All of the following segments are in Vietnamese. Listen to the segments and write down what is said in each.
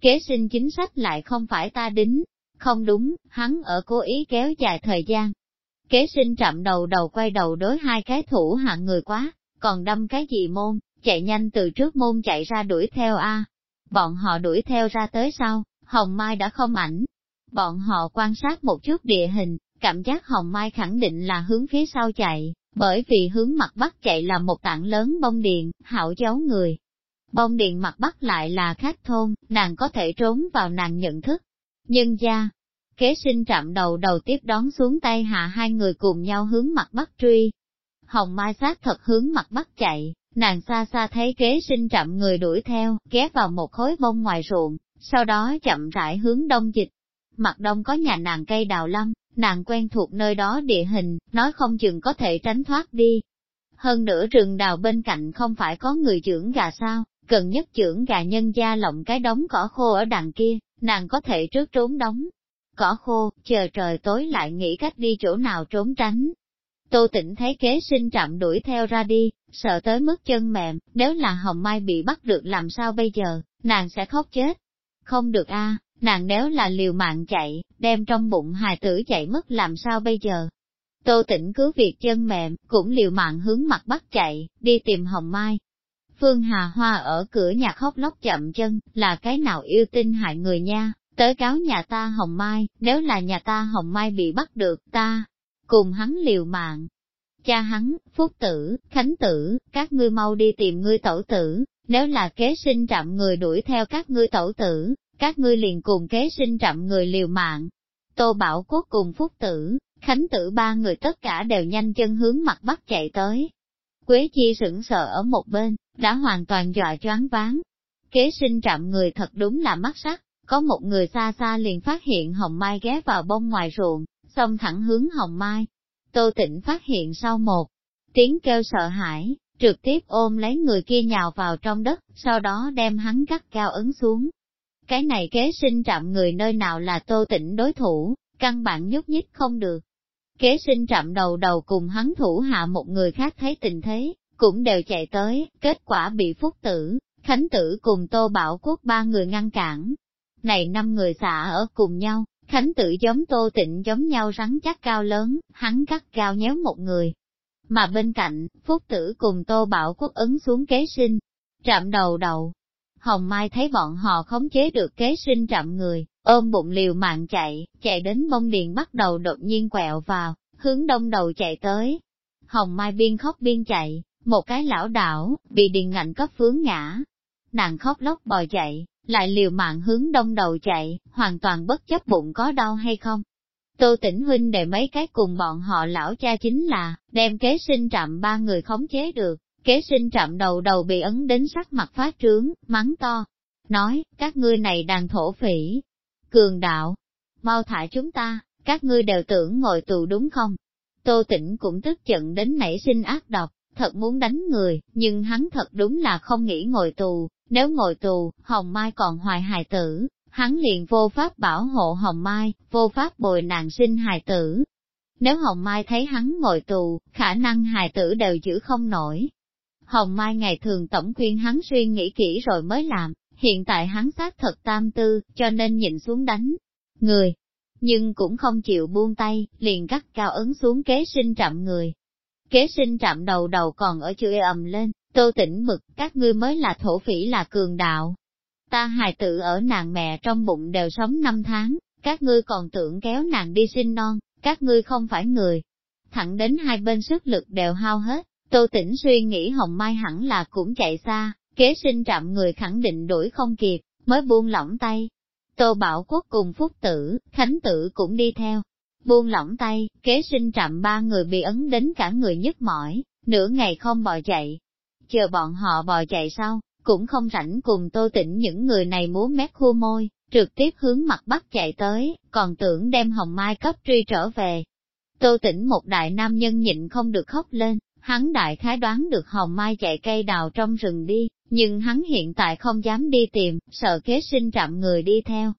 kế sinh chính sách lại không phải ta đính. Không đúng, hắn ở cố ý kéo dài thời gian. Kế sinh chậm đầu đầu quay đầu đối hai cái thủ hạng người quá, còn đâm cái gì môn, chạy nhanh từ trước môn chạy ra đuổi theo a. Bọn họ đuổi theo ra tới sau, Hồng Mai đã không ảnh. Bọn họ quan sát một chút địa hình, cảm giác Hồng Mai khẳng định là hướng phía sau chạy, bởi vì hướng mặt bắc chạy là một tảng lớn bông điện, hảo giấu người. Bông điện mặt bắc lại là khác thôn, nàng có thể trốn vào nàng nhận thức. Nhân gia, kế sinh trạm đầu đầu tiếp đón xuống tay hạ hai người cùng nhau hướng mặt bắc truy. Hồng Mai sát thật hướng mặt bắc chạy, nàng xa xa thấy kế sinh chậm người đuổi theo, ghé vào một khối bông ngoài ruộng, sau đó chậm rãi hướng đông dịch. Mặt đông có nhà nàng cây đào lâm, nàng quen thuộc nơi đó địa hình, nói không chừng có thể tránh thoát đi. Hơn nữa rừng đào bên cạnh không phải có người dưỡng gà sao, cần nhất trưởng gà nhân gia lộng cái đống cỏ khô ở đằng kia, nàng có thể trước trốn đóng. Cỏ khô, chờ trời tối lại nghĩ cách đi chỗ nào trốn tránh. Tô tĩnh thấy kế sinh chậm đuổi theo ra đi, sợ tới mức chân mềm, nếu là Hồng Mai bị bắt được làm sao bây giờ, nàng sẽ khóc chết. Không được a, nàng nếu là liều mạng chạy, đem trong bụng hài tử chạy mất làm sao bây giờ. Tô tĩnh cứ việc chân mềm, cũng liều mạng hướng mặt bắt chạy, đi tìm Hồng Mai. Phương Hà Hoa ở cửa nhà khóc lóc chậm chân, là cái nào yêu tinh hại người nha, tới cáo nhà ta Hồng Mai, nếu là nhà ta Hồng Mai bị bắt được ta, cùng hắn liều mạng, cha hắn, phúc tử, khánh tử, các ngươi mau đi tìm ngươi tẩu tử, nếu là kế sinh trạm người đuổi theo các ngươi tẩu tử, các ngươi liền cùng kế sinh trạm người liều mạng. Tô Bảo Quốc cùng phúc tử, khánh tử ba người tất cả đều nhanh chân hướng mặt bắc chạy tới. Quế Chi sững sờ ở một bên, đã hoàn toàn dọa choáng váng. Kế sinh trạm người thật đúng là mắt sắc, có một người xa xa liền phát hiện Hồng Mai ghé vào bông ngoài ruộng, xông thẳng hướng Hồng Mai, Tô Tịnh phát hiện sau một tiếng kêu sợ hãi, trực tiếp ôm lấy người kia nhào vào trong đất, sau đó đem hắn gắt cao ấn xuống. Cái này kế sinh trạm người nơi nào là Tô Tịnh đối thủ, căn bản nhúc nhích không được. Kế sinh trạm đầu đầu cùng hắn thủ hạ một người khác thấy tình thế, cũng đều chạy tới, kết quả bị phúc tử, khánh tử cùng Tô Bảo Quốc ba người ngăn cản. Này năm người xả ở cùng nhau, Khánh tử giống tô tịnh giống nhau rắn chắc cao lớn, hắn cắt cao nhéo một người. Mà bên cạnh, Phúc tử cùng tô bảo quốc ấn xuống kế sinh, trạm đầu đầu. Hồng Mai thấy bọn họ khống chế được kế sinh trạm người, ôm bụng liều mạng chạy, chạy đến bông điện bắt đầu đột nhiên quẹo vào, hướng đông đầu chạy tới. Hồng Mai biên khóc biên chạy, một cái lão đảo, bị điền ngạnh cấp phướng ngã. Nàng khóc lóc bò chạy, lại liều mạng hướng đông đầu chạy, hoàn toàn bất chấp bụng có đau hay không. Tô tỉnh huynh để mấy cái cùng bọn họ lão cha chính là, đem kế sinh trạm ba người khống chế được, kế sinh trạm đầu đầu bị ấn đến sắc mặt phát trướng, mắng to. Nói, các ngươi này đàn thổ phỉ, cường đạo, mau thả chúng ta, các ngươi đều tưởng ngồi tù đúng không? Tô Tĩnh cũng tức giận đến nảy sinh ác độc, thật muốn đánh người, nhưng hắn thật đúng là không nghĩ ngồi tù, nếu ngồi tù, Hồng Mai còn hoài hài tử, hắn liền vô pháp bảo hộ Hồng Mai, vô pháp bồi nàng sinh hài tử. Nếu Hồng Mai thấy hắn ngồi tù, khả năng hài tử đều giữ không nổi. Hồng Mai ngày thường tổng khuyên hắn suy nghĩ kỹ rồi mới làm, hiện tại hắn xác thật tam tư, cho nên nhìn xuống đánh người, nhưng cũng không chịu buông tay, liền gắt cao ấn xuống kế sinh trạm người. Kế sinh trạm đầu đầu còn ở chưa ầm lên, Tô tỉnh mực, các ngươi mới là thổ phỉ là cường đạo. Ta hài tử ở nàng mẹ trong bụng đều sống năm tháng, các ngươi còn tưởng kéo nàng đi sinh non, các ngươi không phải người. Thẳng đến hai bên sức lực đều hao hết, Tô tỉnh suy nghĩ Hồng Mai hẳn là cũng chạy xa, kế sinh trạm người khẳng định đuổi không kịp, mới buông lỏng tay. Tô Bảo Quốc cùng Phúc Tử, Khánh Tử cũng đi theo. Buông lỏng tay, kế sinh trạm ba người bị ấn đến cả người nhức mỏi, nửa ngày không bò chạy. chờ bọn họ bò chạy sau, cũng không rảnh cùng tô tĩnh những người này múa mép khua môi, trực tiếp hướng mặt bắc chạy tới, còn tưởng đem hồng mai cấp truy trở về. Tô tĩnh một đại nam nhân nhịn không được khóc lên, hắn đại khái đoán được hồng mai chạy cây đào trong rừng đi, nhưng hắn hiện tại không dám đi tìm, sợ kế sinh trạm người đi theo.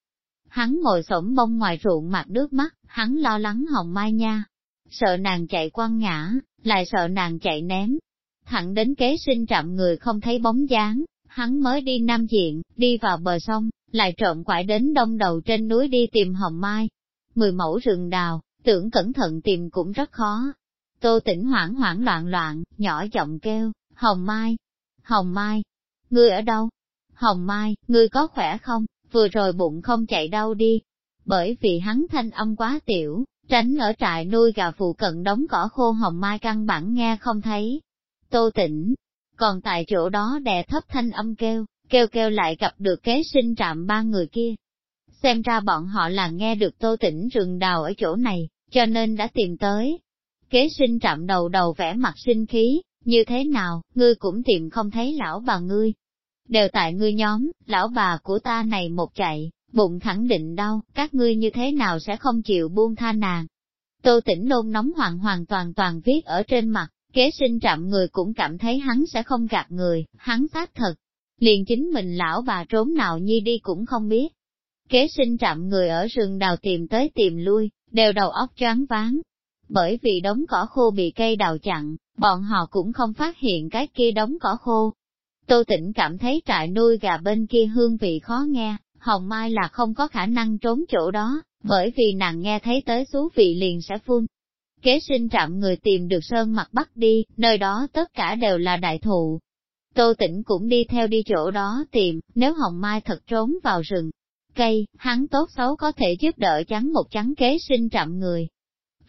Hắn ngồi sổng bông ngoài ruộng mặt nước mắt, hắn lo lắng hồng mai nha. Sợ nàng chạy quăng ngã, lại sợ nàng chạy ném, thẳng đến kế sinh trạm người không thấy bóng dáng, hắn mới đi nam diện, đi vào bờ sông, lại trộm quải đến đông đầu trên núi đi tìm hồng mai. Mười mẫu rừng đào, tưởng cẩn thận tìm cũng rất khó. Tô tỉnh hoảng hoảng loạn loạn, nhỏ giọng kêu, Hồng Mai, Hồng Mai, ngươi ở đâu? Hồng Mai, ngươi có khỏe không? Vừa rồi bụng không chạy đau đi. Bởi vì hắn thanh âm quá tiểu, tránh ở trại nuôi gà phụ cận đóng cỏ khô Hồng Mai căn bản nghe không thấy. Tô tỉnh, còn tại chỗ đó đè thấp thanh âm kêu, kêu kêu lại gặp được kế sinh trạm ba người kia. Xem ra bọn họ là nghe được tô tỉnh rừng đào ở chỗ này, cho nên đã tìm tới. Kế sinh trạm đầu đầu vẽ mặt sinh khí, như thế nào, ngươi cũng tìm không thấy lão bà ngươi. Đều tại ngươi nhóm, lão bà của ta này một chạy, bụng khẳng định đau, các ngươi như thế nào sẽ không chịu buông tha nàng. Tô tỉnh nôn nóng hoàng hoàn toàn toàn viết ở trên mặt, kế sinh trạm người cũng cảm thấy hắn sẽ không gạt người, hắn xác thật. Liền chính mình lão bà trốn nào nhi đi cũng không biết. Kế sinh trạm người ở rừng đào tìm tới tìm lui, đều đầu óc choáng váng. Bởi vì đống cỏ khô bị cây đào chặn, bọn họ cũng không phát hiện cái kia đống cỏ khô. Tô Tĩnh cảm thấy trại nuôi gà bên kia hương vị khó nghe, Hồng Mai là không có khả năng trốn chỗ đó, bởi vì nàng nghe thấy tới xú vị liền sẽ phun. Kế sinh trạm người tìm được sơn mặt bắc đi, nơi đó tất cả đều là đại thụ. Tô Tĩnh cũng đi theo đi chỗ đó tìm, nếu Hồng Mai thật trốn vào rừng, cây, hắn tốt xấu có thể giúp đỡ chắn một chắn kế sinh trạm người.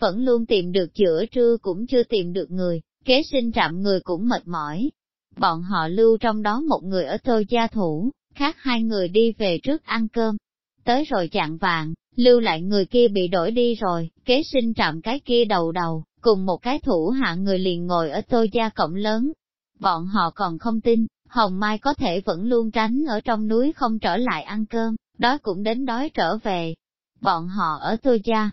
Vẫn luôn tìm được chữa trưa cũng chưa tìm được người, kế sinh trạm người cũng mệt mỏi. Bọn họ lưu trong đó một người ở tôi gia thủ, khác hai người đi về trước ăn cơm. Tới rồi chạng vạn, lưu lại người kia bị đổi đi rồi, kế sinh trạm cái kia đầu đầu, cùng một cái thủ hạ người liền ngồi ở tôi gia cổng lớn. Bọn họ còn không tin, Hồng Mai có thể vẫn luôn tránh ở trong núi không trở lại ăn cơm, đó cũng đến đói trở về. Bọn họ ở tôi gia,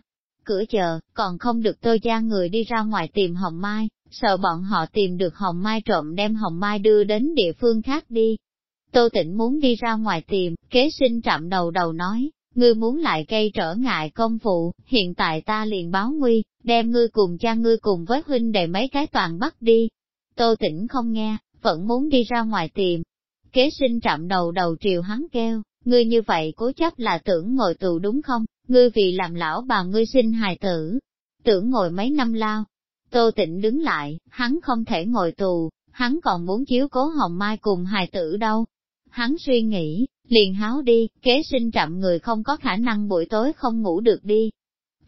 cửa chờ, còn không được tôi ra người đi ra ngoài tìm Hồng Mai, sợ bọn họ tìm được Hồng Mai trộm đem Hồng Mai đưa đến địa phương khác đi. Tô Tĩnh muốn đi ra ngoài tìm, kế sinh trạm đầu đầu nói, ngươi muốn lại gây trở ngại công vụ, hiện tại ta liền báo nguy, đem ngươi cùng cha ngươi cùng với huynh đệ mấy cái toàn bắt đi. Tô Tĩnh không nghe, vẫn muốn đi ra ngoài tìm. Kế sinh trạm đầu đầu triều hắn kêu, ngươi như vậy cố chấp là tưởng ngồi tù đúng không, ngươi vì làm lão bà ngươi sinh hài tử, tưởng ngồi mấy năm lao. Tô tịnh đứng lại, hắn không thể ngồi tù, hắn còn muốn chiếu cố hồng mai cùng hài tử đâu. Hắn suy nghĩ, liền háo đi, kế sinh trạm người không có khả năng buổi tối không ngủ được đi.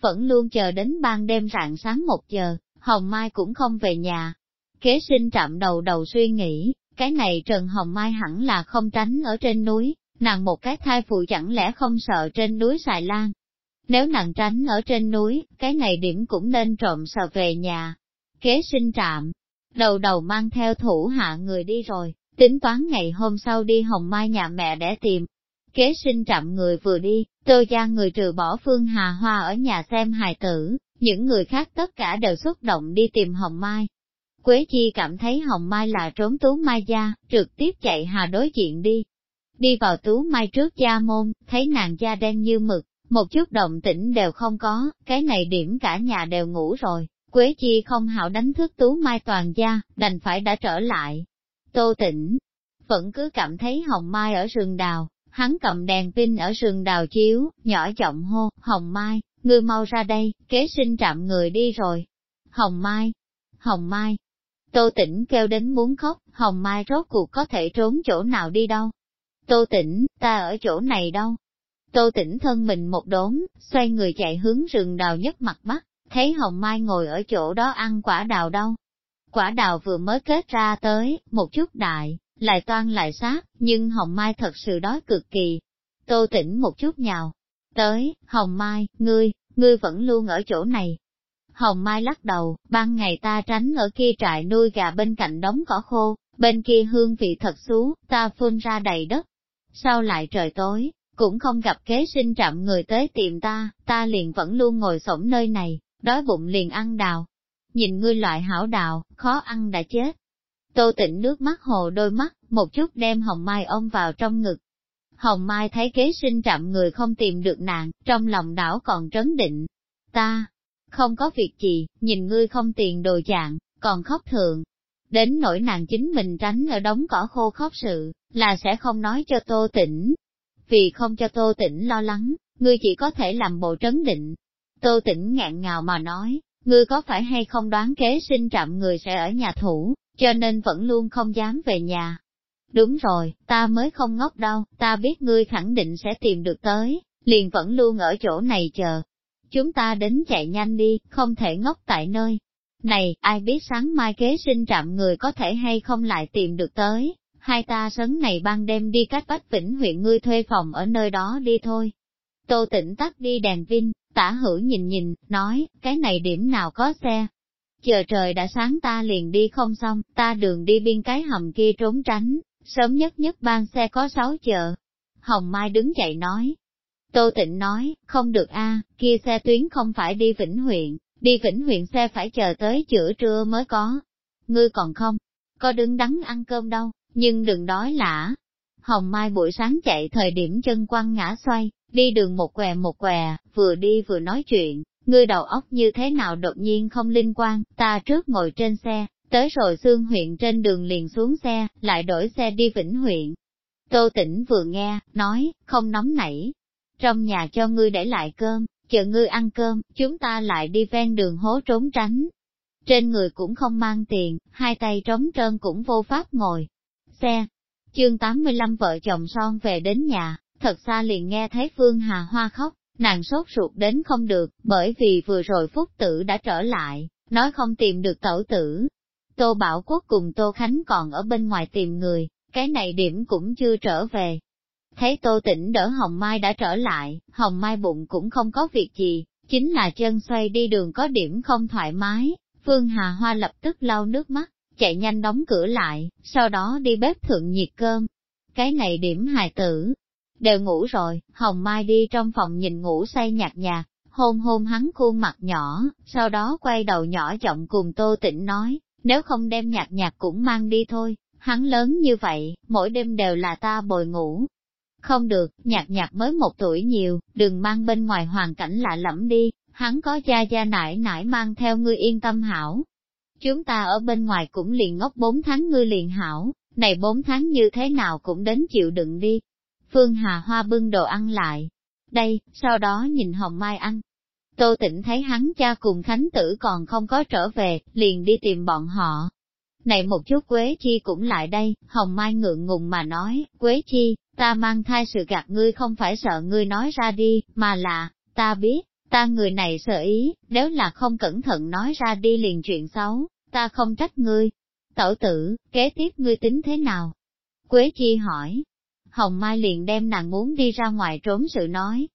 Vẫn luôn chờ đến ban đêm rạng sáng một giờ, Hồng Mai cũng không về nhà. Kế sinh trạm đầu đầu suy nghĩ, cái này Trần Hồng Mai hẳn là không tránh ở trên núi, nàng một cái thai phụ chẳng lẽ không sợ trên núi xài lan. Nếu nàng tránh ở trên núi, cái này điểm cũng nên trộm sợ về nhà. Kế sinh trạm, đầu đầu mang theo thủ hạ người đi rồi, tính toán ngày hôm sau đi hồng mai nhà mẹ để tìm. Kế sinh trạm người vừa đi, tôi gia người trừ bỏ Phương Hà Hoa ở nhà xem hài tử, những người khác tất cả đều xúc động đi tìm Hồng Mai. Quế Chi cảm thấy Hồng Mai là trốn tú Mai gia, trực tiếp chạy hà đối diện đi, đi vào tú mai trước gia môn, thấy nàng da đen như mực, một chút động tĩnh đều không có, cái này điểm cả nhà đều ngủ rồi, Quế Chi không hảo đánh thức tú mai toàn gia, đành phải đã trở lại. Tô tỉnh, vẫn cứ cảm thấy hồng mai ở rừng đào, hắn cầm đèn pin ở rừng đào chiếu, nhỏ giọng hô, hồng mai, ngươi mau ra đây, kế sinh trạm người đi rồi. Hồng mai, hồng mai, tô Tĩnh kêu đến muốn khóc, hồng mai rốt cuộc có thể trốn chỗ nào đi đâu. Tô Tĩnh, ta ở chỗ này đâu? Tô tỉnh thân mình một đốn, xoay người chạy hướng rừng đào nhất mặt mắt, thấy Hồng Mai ngồi ở chỗ đó ăn quả đào đâu. Quả đào vừa mới kết ra tới, một chút đại, lại toan lại sát, nhưng Hồng Mai thật sự đói cực kỳ. Tô tỉnh một chút nhào. Tới, Hồng Mai, ngươi, ngươi vẫn luôn ở chỗ này. Hồng Mai lắc đầu, ban ngày ta tránh ở kia trại nuôi gà bên cạnh đống cỏ khô, bên kia hương vị thật xú, ta phun ra đầy đất, Sau lại trời tối, cũng không gặp kế sinh trạm người tới tìm ta, ta liền vẫn luôn ngồi sổng nơi này, đói bụng liền ăn đào. Nhìn ngươi loại hảo đào, khó ăn đã chết. Tô tịnh nước mắt hồ đôi mắt, một chút đem hồng mai ôm vào trong ngực. Hồng mai thấy kế sinh trạm người không tìm được nàng, trong lòng đảo còn trấn định. Ta, không có việc gì, nhìn ngươi không tiền đồ dạng, còn khóc thường, đến nỗi nàng chính mình tránh ở đống cỏ khô khóc sự, là sẽ không nói cho tô tĩnh vì không cho Tô Tĩnh lo lắng, ngươi chỉ có thể làm bộ trấn định. Tô Tĩnh ngạn ngào mà nói, ngươi có phải hay không đoán kế sinh trạm người sẽ ở nhà thủ, cho nên vẫn luôn không dám về nhà. Đúng rồi, ta mới không ngốc đâu, ta biết ngươi khẳng định sẽ tìm được tới, liền vẫn luôn ở chỗ này chờ. Chúng ta đến chạy nhanh đi, không thể ngốc tại nơi. Này, ai biết sáng mai kế sinh trạm người có thể hay không lại tìm được tới, hai ta sấn này ban đêm đi cách Bách Vĩnh huyện ngươi thuê phòng ở nơi đó đi thôi. Tô tỉnh tắt đi đèn vinh, tả hữu nhìn nhìn, nói, cái này điểm nào có xe. Chờ trời đã sáng ta liền đi không xong, ta đường đi biên cái hầm kia trốn tránh, sớm nhất nhất ban xe có sáu chợ. Hồng Mai đứng dậy nói. Tô Tịnh nói, không được a, kia xe tuyến không phải đi Vĩnh huyện, đi Vĩnh huyện xe phải chờ tới giữa trưa mới có. Ngươi còn không, có đứng đắn ăn cơm đâu nhưng đừng đói lả. Hồng Mai buổi sáng chạy thời điểm chân quăng ngã xoay, đi đường một què một què, vừa đi vừa nói chuyện, ngươi đầu óc như thế nào đột nhiên không linh quan, ta trước ngồi trên xe, tới rồi xương huyện trên đường liền xuống xe, lại đổi xe đi Vĩnh huyện. Tô Tĩnh vừa nghe, nói, không nóng nảy. Trong nhà cho ngươi để lại cơm, chờ ngươi ăn cơm, chúng ta lại đi ven đường hố trốn tránh. Trên người cũng không mang tiền, hai tay trống trơn cũng vô pháp ngồi, xe. Chương 85 vợ chồng son về đến nhà, thật xa liền nghe thấy Phương Hà Hoa khóc, nàng sốt ruột đến không được, bởi vì vừa rồi Phúc Tử đã trở lại, nói không tìm được tẩu tử. Tô Bảo Quốc cùng Tô Khánh còn ở bên ngoài tìm người, cái này điểm cũng chưa trở về. Thấy Tô Tĩnh đỡ Hồng Mai đã trở lại, Hồng Mai bụng cũng không có việc gì, chính là chân xoay đi đường có điểm không thoải mái, Phương Hà Hoa lập tức lau nước mắt, chạy nhanh đóng cửa lại, sau đó đi bếp thượng nhiệt cơm. Cái này điểm hài tử, đều ngủ rồi, Hồng Mai đi trong phòng nhìn ngủ say nhạt nhạt, hôn hôn hắn khuôn mặt nhỏ, sau đó quay đầu nhỏ giọng cùng Tô Tĩnh nói, nếu không đem nhạt nhạt cũng mang đi thôi, hắn lớn như vậy, mỗi đêm đều là ta bồi ngủ. Không được, nhạt nhạt mới một tuổi nhiều, đừng mang bên ngoài hoàn cảnh lạ lẫm đi, hắn có cha cha nải nải mang theo ngươi yên tâm hảo. Chúng ta ở bên ngoài cũng liền ngốc bốn tháng ngươi liền hảo, này bốn tháng như thế nào cũng đến chịu đựng đi. Phương Hà Hoa bưng đồ ăn lại. Đây, sau đó nhìn Hồng Mai ăn. Tô Tĩnh thấy hắn cha cùng Khánh Tử còn không có trở về, liền đi tìm bọn họ. Này một chút Quế Chi cũng lại đây, Hồng Mai ngượng ngùng mà nói, Quế Chi, ta mang thai sự gạt ngươi không phải sợ ngươi nói ra đi, mà là, ta biết, ta người này sợ ý, nếu là không cẩn thận nói ra đi liền chuyện xấu, ta không trách ngươi. Tẩu tử, kế tiếp ngươi tính thế nào? Quế Chi hỏi. Hồng Mai liền đem nàng muốn đi ra ngoài trốn sự nói.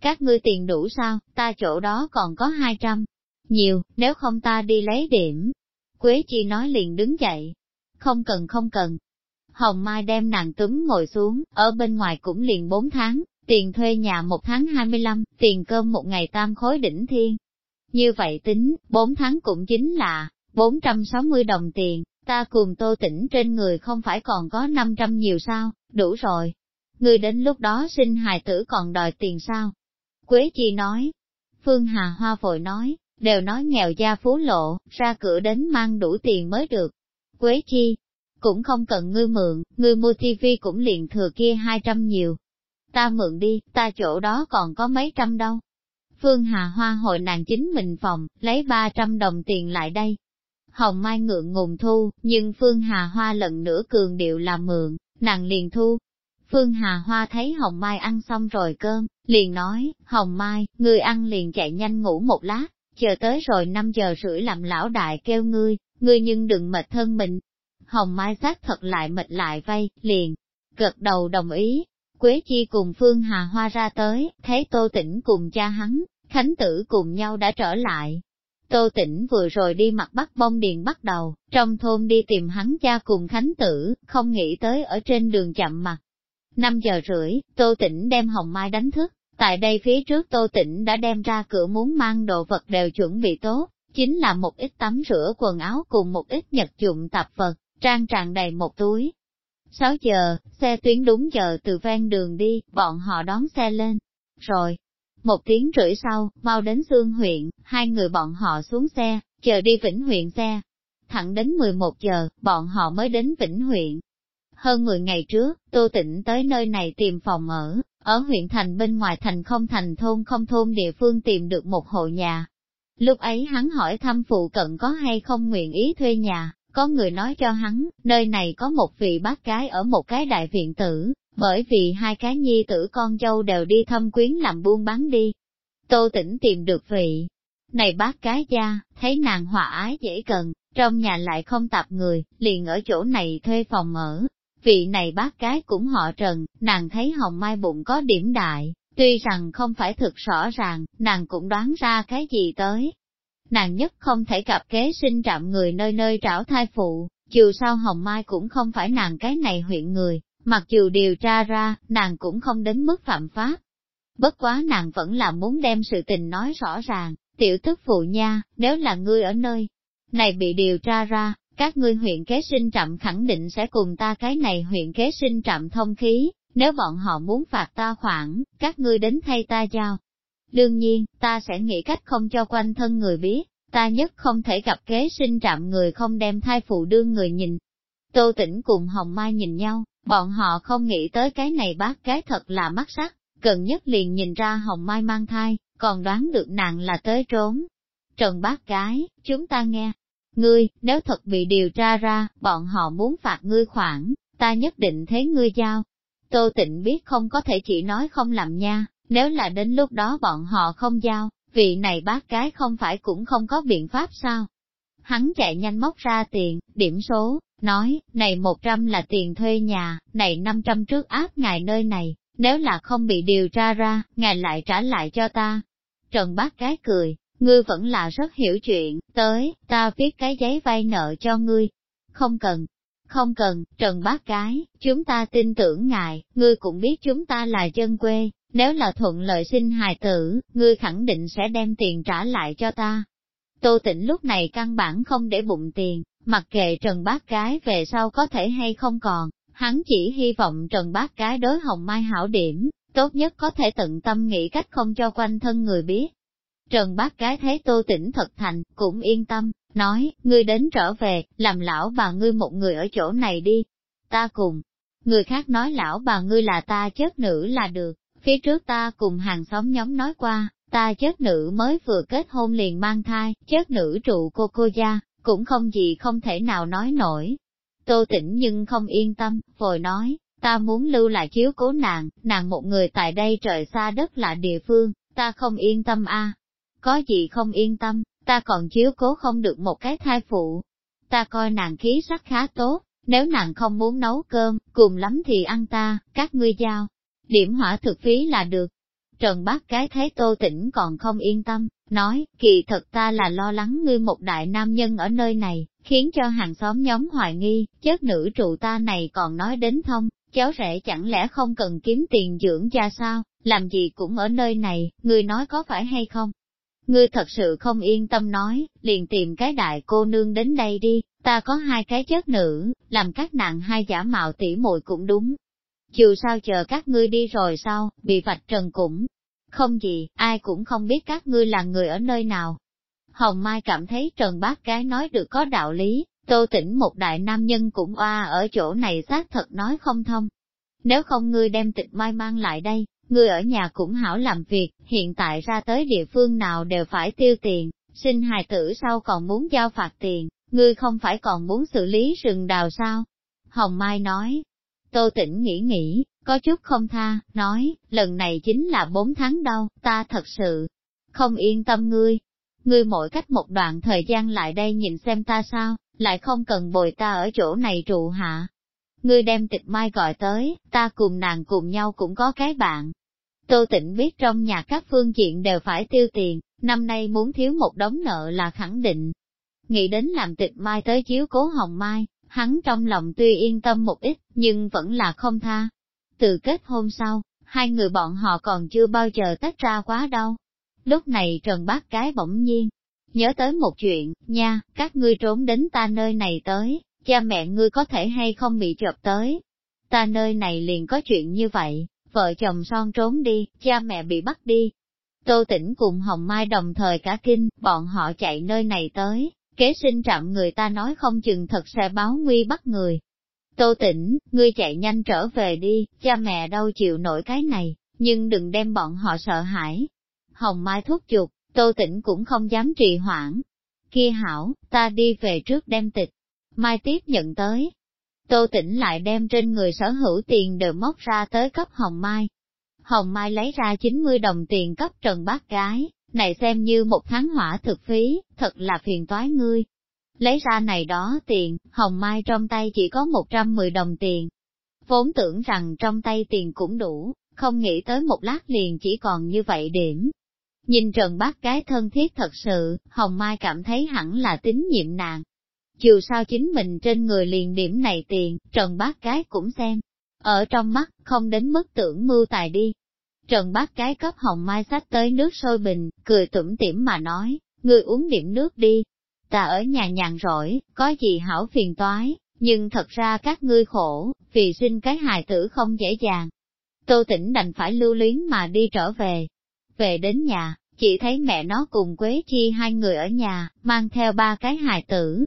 Các ngươi tiền đủ sao, ta chỗ đó còn có hai trăm. Nhiều, nếu không ta đi lấy điểm. Quế Chi nói liền đứng dậy. Không cần không cần. Hồng Mai đem nàng túm ngồi xuống, ở bên ngoài cũng liền bốn tháng, tiền thuê nhà một tháng 25, tiền cơm một ngày tam khối đỉnh thiên. Như vậy tính, bốn tháng cũng chính là, 460 đồng tiền, ta cùng tô tỉnh trên người không phải còn có 500 nhiều sao, đủ rồi. Người đến lúc đó sinh hài tử còn đòi tiền sao? Quế Chi nói. Phương Hà Hoa vội nói, đều nói nghèo gia phú lộ, ra cửa đến mang đủ tiền mới được. Quế Chi, cũng không cần ngươi mượn, ngươi mua tivi cũng liền thừa kia 200 nhiều. Ta mượn đi, ta chỗ đó còn có mấy trăm đâu. Phương Hà Hoa hội nàng chính mình phòng, lấy 300 đồng tiền lại đây, Hồng Mai ngượng ngùng thu, nhưng Phương Hà Hoa lần nữa cường điệu là mượn, nàng liền thu. Phương Hà Hoa thấy Hồng Mai ăn xong rồi cơm, liền nói, Hồng Mai, ngươi ăn liền chạy nhanh ngủ một lát, chờ tới rồi 5 giờ rưỡi làm lão đại kêu ngươi, ngươi nhưng đừng mệt thân mình. Hồng Mai xác thật lại mệt lại vay, liền, gật đầu đồng ý. Quế Chi cùng Phương Hà Hoa ra tới, thấy Tô Tĩnh cùng cha hắn, Khánh Tử cùng nhau đã trở lại, Tô Tĩnh vừa rồi đi mặt bắc bông điền bắt đầu, trong thôn đi tìm hắn cha cùng Khánh Tử, không nghĩ tới ở trên đường chậm mặt. Năm giờ rưỡi, Tô Tĩnh đem Hồng Mai đánh thức, tại đây phía trước Tô Tĩnh đã đem ra cửa muốn mang đồ vật đều chuẩn bị tốt, chính là một ít tắm rửa quần áo cùng một ít nhật dụng tạp vật, trang tràn đầy một túi. 6 giờ, xe tuyến đúng giờ từ ven đường đi, bọn họ đón xe lên. Rồi, một tiếng rưỡi sau, mau đến Sương huyện, hai người bọn họ xuống xe, chờ đi Vĩnh huyện xe. Thẳng đến 11 giờ, bọn họ mới đến Vĩnh huyện. Hơn 10 ngày trước, Tô Tĩnh tới nơi này tìm phòng ở, ở huyện thành bên ngoài thành không thành thôn không thôn địa phương tìm được một hộ nhà. Lúc ấy hắn hỏi thăm phụ cận có hay không nguyện ý thuê nhà, có người nói cho hắn, nơi này có một vị bác gái ở một cái đại viện tử, bởi vì hai cái nhi tử con dâu đều đi thăm quyến làm buôn bán đi. Tô tỉnh tìm được vị. Này bác cái gia, thấy nàng hòa ái dễ cần, trong nhà lại không tạp người, liền ở chỗ này thuê phòng ở. Vị này bác cái cũng họ trần, nàng thấy hồng mai bụng có điểm đại, tuy rằng không phải thực rõ ràng, nàng cũng đoán ra cái gì tới. Nàng nhất không thể cặp kế sinh trạm người nơi nơi trảo thai phụ, dù sao hồng mai cũng không phải nàng cái này huyện người, Mặc dù điều tra ra, nàng cũng không đến mức phạm pháp. Bất quá nàng vẫn là muốn đem sự tình nói rõ ràng, tiểu tức phụ nha, nếu là ngươi ở nơi này bị điều tra ra, các ngươi huyện kế sinh trạm khẳng định sẽ cùng ta cái này huyện kế sinh trạm thông khí, nếu bọn họ muốn phạt ta khoản, các ngươi đến thay ta giao. Đương nhiên, ta sẽ nghĩ cách không cho quanh thân người biết, ta nhất không thể gặp kế sinh trạm người không đem thai phụ đương người nhìn. Tô Tĩnh cùng Hồng Mai nhìn nhau, Bọn họ không nghĩ tới cái này bác cái thật là mắt sắc, gần nhất liền nhìn ra Hồng Mai mang thai, còn đoán được nàng là tới trốn. Trần bác gái, chúng ta nghe. Ngươi, nếu thật bị điều tra ra, bọn họ muốn phạt ngươi khoản, ta nhất định thế ngươi giao. Tô tịnh biết không có thể chỉ nói không làm nha, nếu là đến lúc đó bọn họ không giao, vị này bác cái không phải cũng không có biện pháp sao? Hắn chạy nhanh móc ra tiền, điểm số, nói, này 100 là tiền thuê nhà, này 500 trước áp ngài nơi này, nếu là không bị điều tra ra, ngài lại trả lại cho ta. Trần bác cái cười, ngươi vẫn là rất hiểu chuyện, tới, ta viết cái giấy vay nợ cho ngươi. Không cần, không cần, Trần bác cái chúng ta tin tưởng ngài, ngươi cũng biết chúng ta là dân quê, nếu là thuận lợi sinh hài tử, ngươi khẳng định sẽ đem tiền trả lại cho ta. Tô tĩnh lúc này căn bản không để bụng tiền, Mặc kệ Trần Bác Cái về sau có thể hay không còn, hắn chỉ hy vọng Trần Bác Cái đối Hồng Mai hảo điểm, tốt nhất có thể tận tâm nghĩ cách không cho quanh thân người biết. Trần Bác Cái thấy Tô Tĩnh thật thành, cũng yên tâm, nói, ngươi đến trở về, làm lão bà ngươi một người ở chỗ này đi. Ta cùng, người khác nói lão bà ngươi là ta chết nữ là được, phía trước ta cùng hàng xóm nhóm nói qua, ta chết nữ mới vừa kết hôn liền mang thai, chết nữ trụ cô cô gia, cũng không gì không thể nào nói nổi. Tô tỉnh nhưng không yên tâm, vội nói, ta muốn lưu lại chiếu cố nàng, nàng một người tại đây trời xa đất lạ địa phương, ta không yên tâm a. Có gì không yên tâm, ta còn chiếu cố không được một cái thai phụ. Ta coi nàng khí sắc khá tốt, nếu nàng không muốn nấu cơm, cùng lắm thì ăn ta, các ngươi giao. Điểm hỏa thực phí là được. Trần bác cái thấy tô tỉnh còn không yên tâm, nói, kỳ thật ta là lo lắng ngươi một đại nam nhân ở nơi này, khiến cho hàng xóm nhóm hoài nghi, chết nữ trụ ta này còn nói đến thông, cháu rể chẳng lẽ không cần kiếm tiền dưỡng cha sao, làm gì cũng ở nơi này, ngươi nói có phải hay không? Ngươi thật sự không yên tâm nói, liền tìm cái đại cô nương đến đây đi, ta có hai cái chết nữ, làm các nạn hai giả mạo tỉ muội cũng đúng chiều sao chờ các ngươi đi rồi sao, bị vạch trần cũng không gì, ai cũng không biết các ngươi là người ở nơi nào. Hồng Mai cảm thấy Trần Bác cái nói được có đạo lý, Tô Tĩnh một đại nam nhân cũng oa ở chỗ này xác thật nói không thông. Nếu không ngươi đem tịch mai mang lại đây, ngươi ở nhà cũng hảo làm việc, hiện tại ra tới địa phương nào đều phải tiêu tiền, sinh hài tử sau còn muốn giao phạt tiền, ngươi không phải còn muốn xử lý rừng đào sao? Hồng Mai nói, Tô Tĩnh nghĩ nghĩ, có chút không tha, nói, lần này chính là bốn tháng đâu, ta thật sự không yên tâm ngươi. Ngươi mỗi cách một đoạn thời gian lại đây nhìn xem ta sao, lại không cần bồi ta ở chỗ này trụ hạ. Ngươi đem tịch mai gọi tới, ta cùng nàng cùng nhau cũng có cái bạn. Tô tịnh biết trong nhà các phương diện đều phải tiêu tiền, năm nay muốn thiếu một đống nợ là khẳng định. Nghĩ đến làm tịch mai tới chiếu cố hồng mai, hắn trong lòng tuy yên tâm một ít, nhưng vẫn là không tha. Từ kết hôn sau, hai người bọn họ còn chưa bao giờ tách ra quá đâu. Lúc này Trần Bác Cái bỗng nhiên, nhớ tới một chuyện, nha, các ngươi trốn đến ta nơi này tới, cha mẹ ngươi có thể hay không bị chộp tới. Ta nơi này liền có chuyện như vậy, vợ chồng son trốn đi, cha mẹ bị bắt đi. Tô Tĩnh cùng Hồng Mai đồng thời cả kinh, bọn họ chạy nơi này tới, kế sinh trạm người ta nói không chừng thật sẽ báo nguy bắt người. Tô tỉnh, ngươi chạy nhanh trở về đi, cha mẹ đâu chịu nổi cái này, nhưng đừng đem bọn họ sợ hãi. Hồng Mai thúc giục, Tô tỉnh cũng không dám trì hoãn. Kia hảo, ta đi về trước đem tịch. Mai tiếp nhận tới. Tô tỉnh lại đem trên người sở hữu tiền đều móc ra tới cấp Hồng Mai. Hồng Mai lấy ra 90 đồng tiền cấp Trần Bác Gái, này xem như một tháng hỏa thực phí, thật là phiền toái ngươi. Lấy ra này đó tiền, Hồng Mai trong tay chỉ có 110 đồng tiền. Vốn tưởng rằng trong tay tiền cũng đủ, không nghĩ tới một lát liền chỉ còn như vậy điểm. Nhìn Trần Bác cái thân thiết thật sự, Hồng Mai cảm thấy hẳn là tín nhiệm nàng. Dù sao chính mình trên người liền điểm này tiền, Trần Bác cái cũng xem. Ở trong mắt, không đến mức tưởng mưu tài đi. Trần Bác cái cấp Hồng Mai sách tới nước sôi bình, cười tủm tỉm mà nói, người uống điểm nước đi, ta ở nhà nhàn rỗi, có gì hảo phiền toái, nhưng thật ra các ngươi khổ, vì sinh cái hài tử không dễ dàng. Tô tỉnh đành phải lưu luyến mà đi trở về. Về đến nhà, chỉ thấy mẹ nó cùng Quế Chi hai người ở nhà, mang theo ba cái hài tử.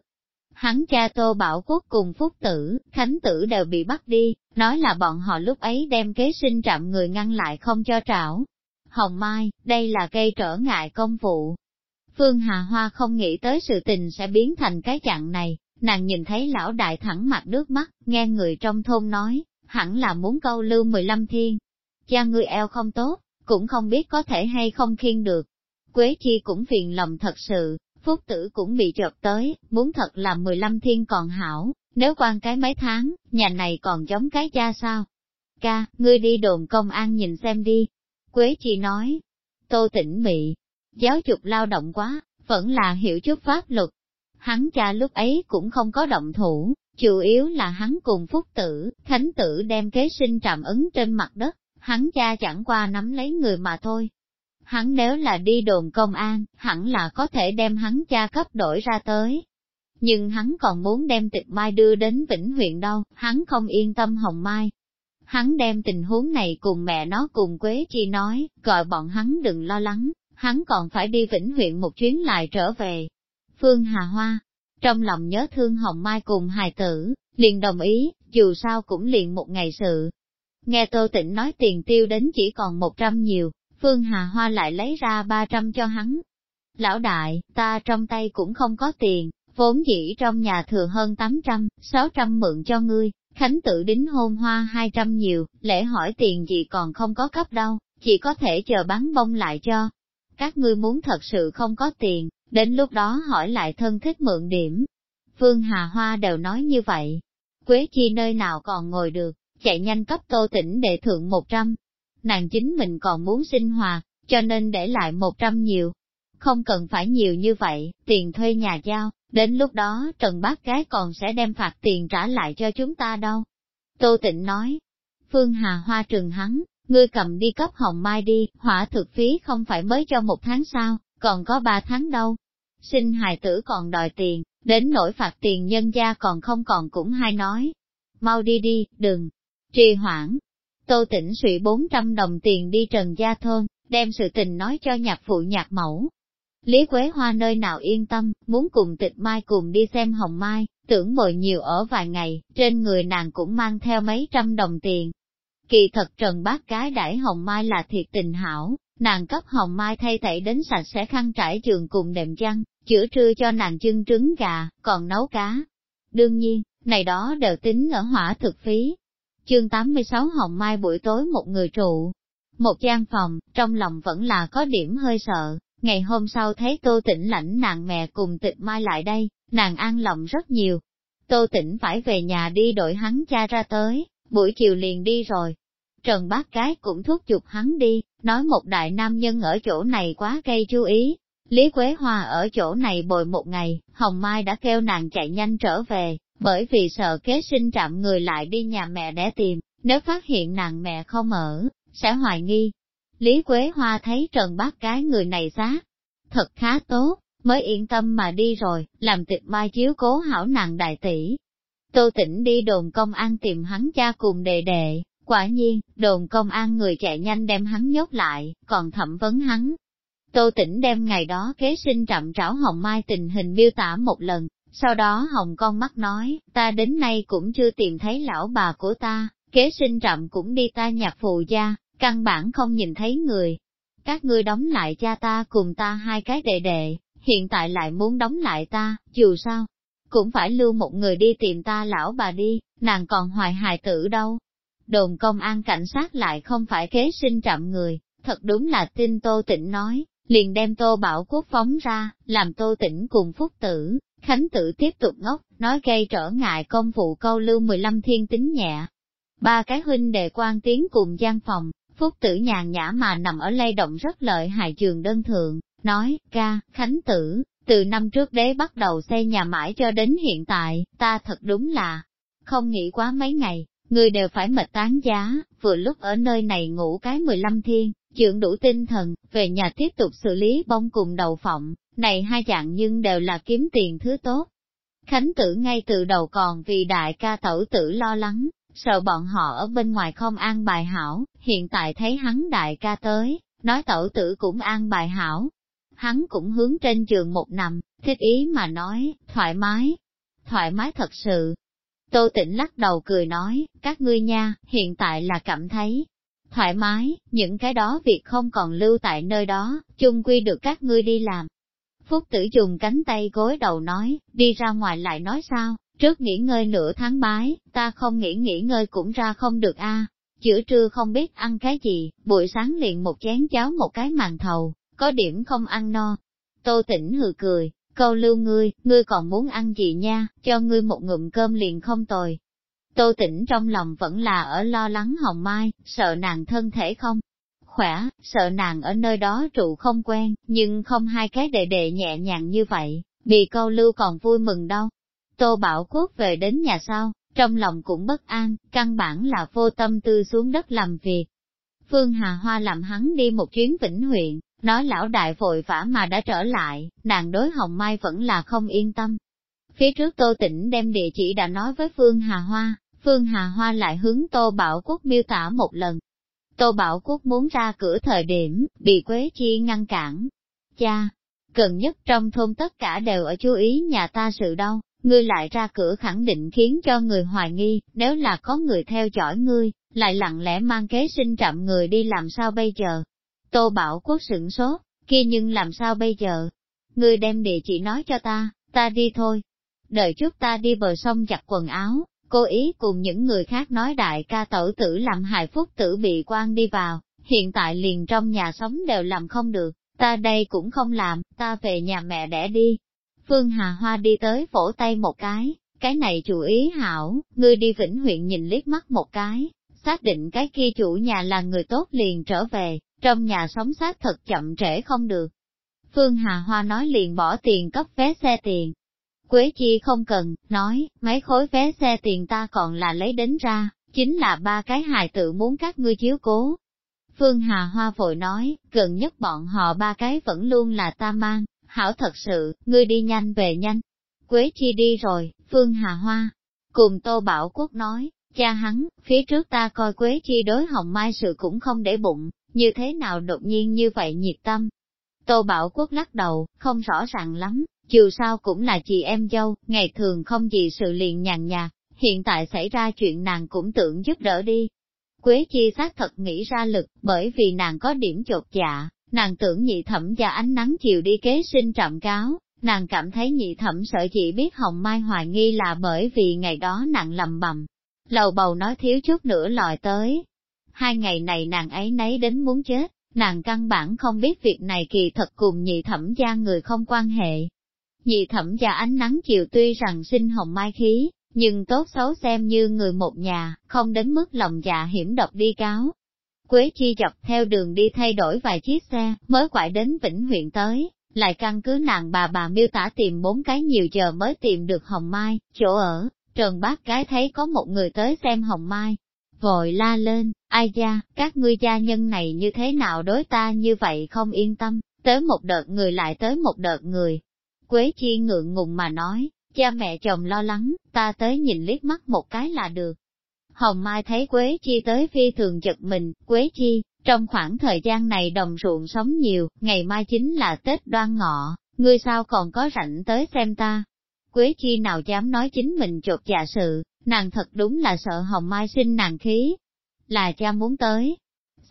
Hắn cha Tô Bảo Quốc cùng Phúc Tử, Khánh Tử đều bị bắt đi, nói là bọn họ lúc ấy đem kế sinh trạm người ngăn lại không cho trảo. Hồng Mai, đây là cây trở ngại công vụ, Phương Hà Hoa không nghĩ tới sự tình sẽ biến thành cái chặn này, nàng nhìn thấy lão đại thẳng mặt nước mắt, nghe người trong thôn nói, hẳn là muốn câu lưu 15 thiên. Cha ngươi eo không tốt, cũng không biết có thể hay không khiên được. Quế Chi cũng phiền lòng thật sự, Phúc Tử cũng bị chợt tới, muốn thật là 15 thiên còn hảo, nếu quan cái mấy tháng, nhà này còn giống cái cha sao? Ca, ngươi đi đồn công an nhìn xem đi. Quế Chi nói, tô tỉnh mị, Giáo dục lao động quá, vẫn là hiểu chút pháp luật. Hắn cha lúc ấy cũng không có động thủ, chủ yếu là hắn cùng phúc tử, Thánh tử đem kế sinh trạm ứng trên mặt đất, hắn cha chẳng qua nắm lấy người mà thôi. Hắn nếu là đi đồn công an, hẳn là có thể đem hắn cha cấp đổi ra tới. Nhưng hắn còn muốn đem tịch mai đưa đến Vĩnh huyện đâu, hắn không yên tâm hồng mai. Hắn đem tình huống này cùng mẹ nó cùng Quế Chi nói, gọi bọn hắn đừng lo lắng, hắn còn phải đi Vĩnh huyện một chuyến lại trở về. Phương Hà Hoa, trong lòng nhớ thương Hồng Mai cùng hài tử, liền đồng ý, dù sao cũng liền một ngày sự. Nghe Tô Tịnh nói tiền tiêu đến chỉ còn một trăm nhiều, Phương Hà Hoa lại lấy ra ba trăm cho hắn. Lão đại, ta trong tay cũng không có tiền, vốn dĩ trong nhà thừa hơn tám trăm, sáu trăm mượn cho ngươi, Khánh tự đính hôn hoa hai trăm nhiều, lễ hỏi tiền gì còn không có cấp đâu, chỉ có thể chờ bán bông lại cho các ngươi muốn thật sự không có tiền, đến lúc đó hỏi lại thân thích mượn điểm. Phương Hà Hoa đều nói như vậy. Quế Chi nơi nào còn ngồi được, chạy nhanh cấp tô tỉnh để thượng một trăm. Nàng chính mình còn muốn sinh hoạt, cho nên để lại một trăm nhiều. Không cần phải nhiều như vậy, tiền thuê nhà giao, đến lúc đó Trần Bác Gái còn sẽ đem phạt tiền trả lại cho chúng ta đâu. Tô Tịnh nói, Phương Hà Hoa trừng hắn, ngươi cầm đi cấp hồng mai đi, hỏa thực phí không phải mới cho một tháng sao, còn có ba tháng đâu. Sinh hài tử còn đòi tiền, đến nỗi phạt tiền nhân gia còn không còn cũng hay nói. Mau đi đi, đừng, trì hoãn. Tô Tĩnh suy 400 đồng tiền đi trần gia thôn, đem sự tình nói cho nhạc phụ nhạc mẫu. Lý Quế Hoa nơi nào yên tâm, muốn cùng tịch mai cùng đi xem hồng mai, tưởng bồi nhiều ở vài ngày, trên người nàng cũng mang theo mấy trăm đồng tiền, Kỳ thật Trần Bác cái đãi Hồng Mai là thiệt tình hảo, nàng cấp Hồng Mai thay tẩy đến sạch sẽ khăn trải trường cùng đệm chăn, chữa trưa cho nàng chân trứng gà, còn nấu cá. Đương nhiên, này đó đều tính ở hỏa thực phí. Chương 86 Hồng Mai buổi tối một người trụ, một gian phòng, trong lòng vẫn là có điểm hơi sợ, ngày hôm sau thấy Tô Tĩnh lãnh nàng mẹ cùng tịch mai lại đây, nàng an lòng rất nhiều. Tô Tĩnh phải về nhà đi đổi hắn cha ra tới, buổi chiều liền đi rồi, Trần bác cái cũng thúc giục hắn đi, nói một đại nam nhân ở chỗ này quá gây chú ý. Lý Quế Hoa ở chỗ này bồi một ngày, Hồng Mai đã kêu nàng chạy nhanh trở về, bởi vì sợ kế sinh trạm người lại đi nhà mẹ để tìm, nếu phát hiện nàng mẹ không ở, sẽ hoài nghi. Lý Quế Hoa thấy Trần bác cái người này giá, thật khá tốt, mới yên tâm mà đi rồi, làm tịch mai chiếu cố hảo nàng đại tỷ. Tô tỉnh đi đồn công an tìm hắn cha cùng đề đệ, Quả nhiên, đồn công an người chạy nhanh đem hắn nhốt lại, còn thẩm vấn hắn. Tô tỉnh đem ngày đó kế sinh trạm trảo hồng mai tình hình miêu tả một lần, sau đó Hồng con mắt nói, ta đến nay cũng chưa tìm thấy lão bà của ta, kế sinh trậm cũng đi ta nhạc phù gia, căn bản không nhìn thấy người. Các ngươi đóng lại cha ta cùng ta hai cái đệ đệ, hiện tại lại muốn đóng lại ta, dù sao, cũng phải lưu một người đi tìm ta lão bà đi, nàng còn hoài hài tử đâu. Đồn công an cảnh sát lại không phải kế sinh trạm người, thật đúng là tin Tô Tĩnh nói, liền đem Tô Bảo Quốc phóng ra, làm Tô Tĩnh cùng Phúc Tử, Khánh Tử tiếp tục ngốc, nói gây trở ngại công vụ câu lưu 15 thiên tính nhẹ. Ba cái huynh đệ quan tiến cùng gian phòng, Phúc Tử nhàn nhã mà nằm ở lay động rất lợi hại trường đơn thượng, nói, ca, Khánh Tử, từ năm trước đế bắt đầu xây nhà mãi cho đến hiện tại, ta thật đúng là, không nghĩ quá mấy ngày, người đều phải mệt tán giá, vừa lúc ở nơi này ngủ cái 15 thiên, dưỡng đủ tinh thần, về nhà tiếp tục xử lý bông cùng đầu phộng, này hai dạng nhưng đều là kiếm tiền thứ tốt. Khánh tử ngay từ đầu còn vì đại ca tẩu tử lo lắng, sợ bọn họ ở bên ngoài không an bài hảo, hiện tại thấy hắn đại ca tới, nói tẩu tử cũng an bài hảo. Hắn cũng hướng trên giường một nằm, thích ý mà nói, thoải mái, thoải mái thật sự. Tô tĩnh lắc đầu cười nói, các ngươi nha, hiện tại là cảm thấy, thoải mái, những cái đó việc không còn lưu tại nơi đó, chung quy được các ngươi đi làm. Phúc tử dùng cánh tay gối đầu nói, đi ra ngoài lại nói sao, trước nghỉ ngơi nửa tháng bái, ta không nghĩ nghỉ ngơi cũng ra không được a. À. Chữa trưa không biết ăn cái gì, buổi sáng liền một chén cháo một cái màn thầu, có điểm không ăn no. Tô tỉnh hừ cười, câu lưu ngươi, ngươi còn muốn ăn gì nha, cho ngươi một ngụm cơm liền không tồi, Tô tĩnh trong lòng vẫn là ở lo lắng hồng mai, sợ nàng thân thể không khỏe, sợ nàng ở nơi đó trụ không quen, nhưng không hai cái đệ đệ nhẹ nhàng như vậy, bị câu lưu còn vui mừng đâu. Tô Bảo Quốc về đến nhà sau, trong lòng cũng bất an, căn bản là vô tâm tư xuống đất làm việc. Phương Hà Hoa làm hắn đi một chuyến vĩnh huyện, nói lão đại vội vã mà đã trở lại, nàng đối Hồng Mai vẫn là không yên tâm. Phía trước Tô Tĩnh đem địa chỉ đã nói với Phương Hà Hoa, Phương Hà Hoa lại hướng Tô Bảo Quốc miêu tả một lần. Tô Bảo Quốc muốn ra cửa thời điểm, bị Quế Chi ngăn cản. Cha, gần nhất trong thôn tất cả đều ở chú ý nhà ta sự đâu, ngươi lại ra cửa khẳng định khiến cho người hoài nghi, nếu là có người theo dõi ngươi, lại lặng lẽ mang kế sinh trạm người đi làm sao bây giờ. Tô Bảo Quốc sửng sốt, kia nhưng làm sao bây giờ? Ngươi đem địa chỉ nói cho ta, ta đi thôi. Đợi chút ta đi bờ sông giặt quần áo, Cô ý cùng những người khác nói đại ca tẩu tử làm hài phúc tử bị quan đi vào, hiện tại liền trong nhà sống đều làm không được, ta đây cũng không làm, ta về nhà mẹ đẻ đi. Phương Hà Hoa đi tới vỗ tay một cái, cái này chủ ý hảo, ngươi đi vĩnh huyện nhìn liếc mắt một cái, xác định cái kia chủ nhà là người tốt liền trở về, trong nhà sống sát thật chậm trễ không được. Phương Hà Hoa nói liền bỏ tiền cấp vé xe tiền, Quế Chi không cần, nói, mấy khối vé xe tiền ta còn là lấy đến ra, chính là ba cái hài tự muốn các ngươi chiếu cố. Phương Hà Hoa vội nói, gần nhất bọn họ ba cái vẫn luôn là ta mang, hảo thật sự, ngươi đi nhanh về nhanh. Quế Chi đi rồi, Phương Hà Hoa, cùng Tô Bảo Quốc nói, cha hắn, phía trước ta coi Quế Chi đối hồng mai sự cũng không để bụng, như thế nào đột nhiên như vậy nhiệt tâm. Tô Bảo Quốc lắc đầu, không rõ ràng lắm, dù sao cũng là chị em dâu, ngày thường không gì sự liền nhàn nhạt, hiện tại xảy ra chuyện nàng cũng tưởng giúp đỡ đi. Quế chi xác thật nghĩ ra lực, bởi vì nàng có điểm chột dạ, nàng tưởng nhị thẩm và ánh nắng chiều đi kế sinh trạm cáo, nàng cảm thấy nhị thẩm sợ chị biết hồng mai hoài nghi là bởi vì ngày đó nàng lầm bầm. Lầu bầu nói thiếu chút nữa lòi tới. Hai ngày này nàng ấy nấy đến muốn chết, nàng căn bản không biết việc này kỳ thật cùng nhị thẩm gia người không quan hệ, Nhị thẩm và ánh nắng chiều tuy rằng sinh hồng mai khí, nhưng tốt xấu xem như người một nhà, không đến mức lòng dạ hiểm độc đi cáo. Quế chi dọc theo đường đi thay đổi vài chiếc xe, mới quải đến Vĩnh huyện tới, lại căn cứ nàng bà bà miêu tả tìm bốn cái nhiều giờ mới tìm được hồng mai, chỗ ở, trần bác cái thấy có một người tới xem hồng mai. Vội la lên, ai da các ngươi gia nhân này như thế nào đối ta như vậy không yên tâm, tới một đợt người lại tới một đợt người, Quế Chi ngượng ngùng mà nói, cha mẹ chồng lo lắng, ta tới nhìn liếc mắt một cái là được. Hồng Mai thấy Quế Chi tới phi thường chật mình, Quế Chi, trong khoảng thời gian này đồng ruộng sống nhiều, ngày mai chính là Tết đoan ngọ, ngươi sao còn có rảnh tới xem ta. Quế chi nào dám nói chính mình chột dạ sự, nàng thật đúng là sợ hồng mai sinh nàng khí. Là cha muốn tới.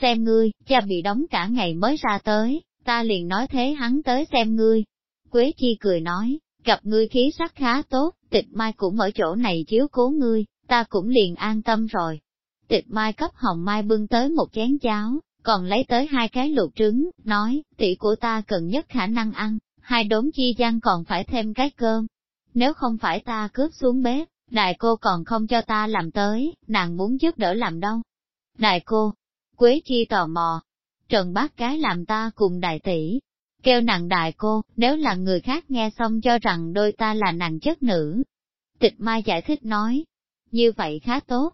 Xem ngươi, cha bị đóng cả ngày mới ra tới, ta liền nói thế hắn tới xem ngươi. Quế chi cười nói, gặp ngươi khí sắc khá tốt, tịch mai cũng ở chỗ này chiếu cố ngươi, ta cũng liền an tâm rồi. Tịch mai cấp hồng mai bưng tới một chén cháo, còn lấy tới hai cái luộc trứng, nói, tỷ của ta cần nhất khả năng ăn, hai đốn chi gian còn phải thêm cái cơm. Nếu không phải ta cướp xuống bếp, đại cô còn không cho ta làm tới, nàng muốn giúp đỡ làm đâu. Đại cô, Quế Chi tò mò, Trần bác cái làm ta cùng đại tỷ, kêu nàng đại cô, nếu là người khác nghe xong cho rằng đôi ta là nàng chất nữ. Tịch Mai giải thích nói, như vậy khá tốt.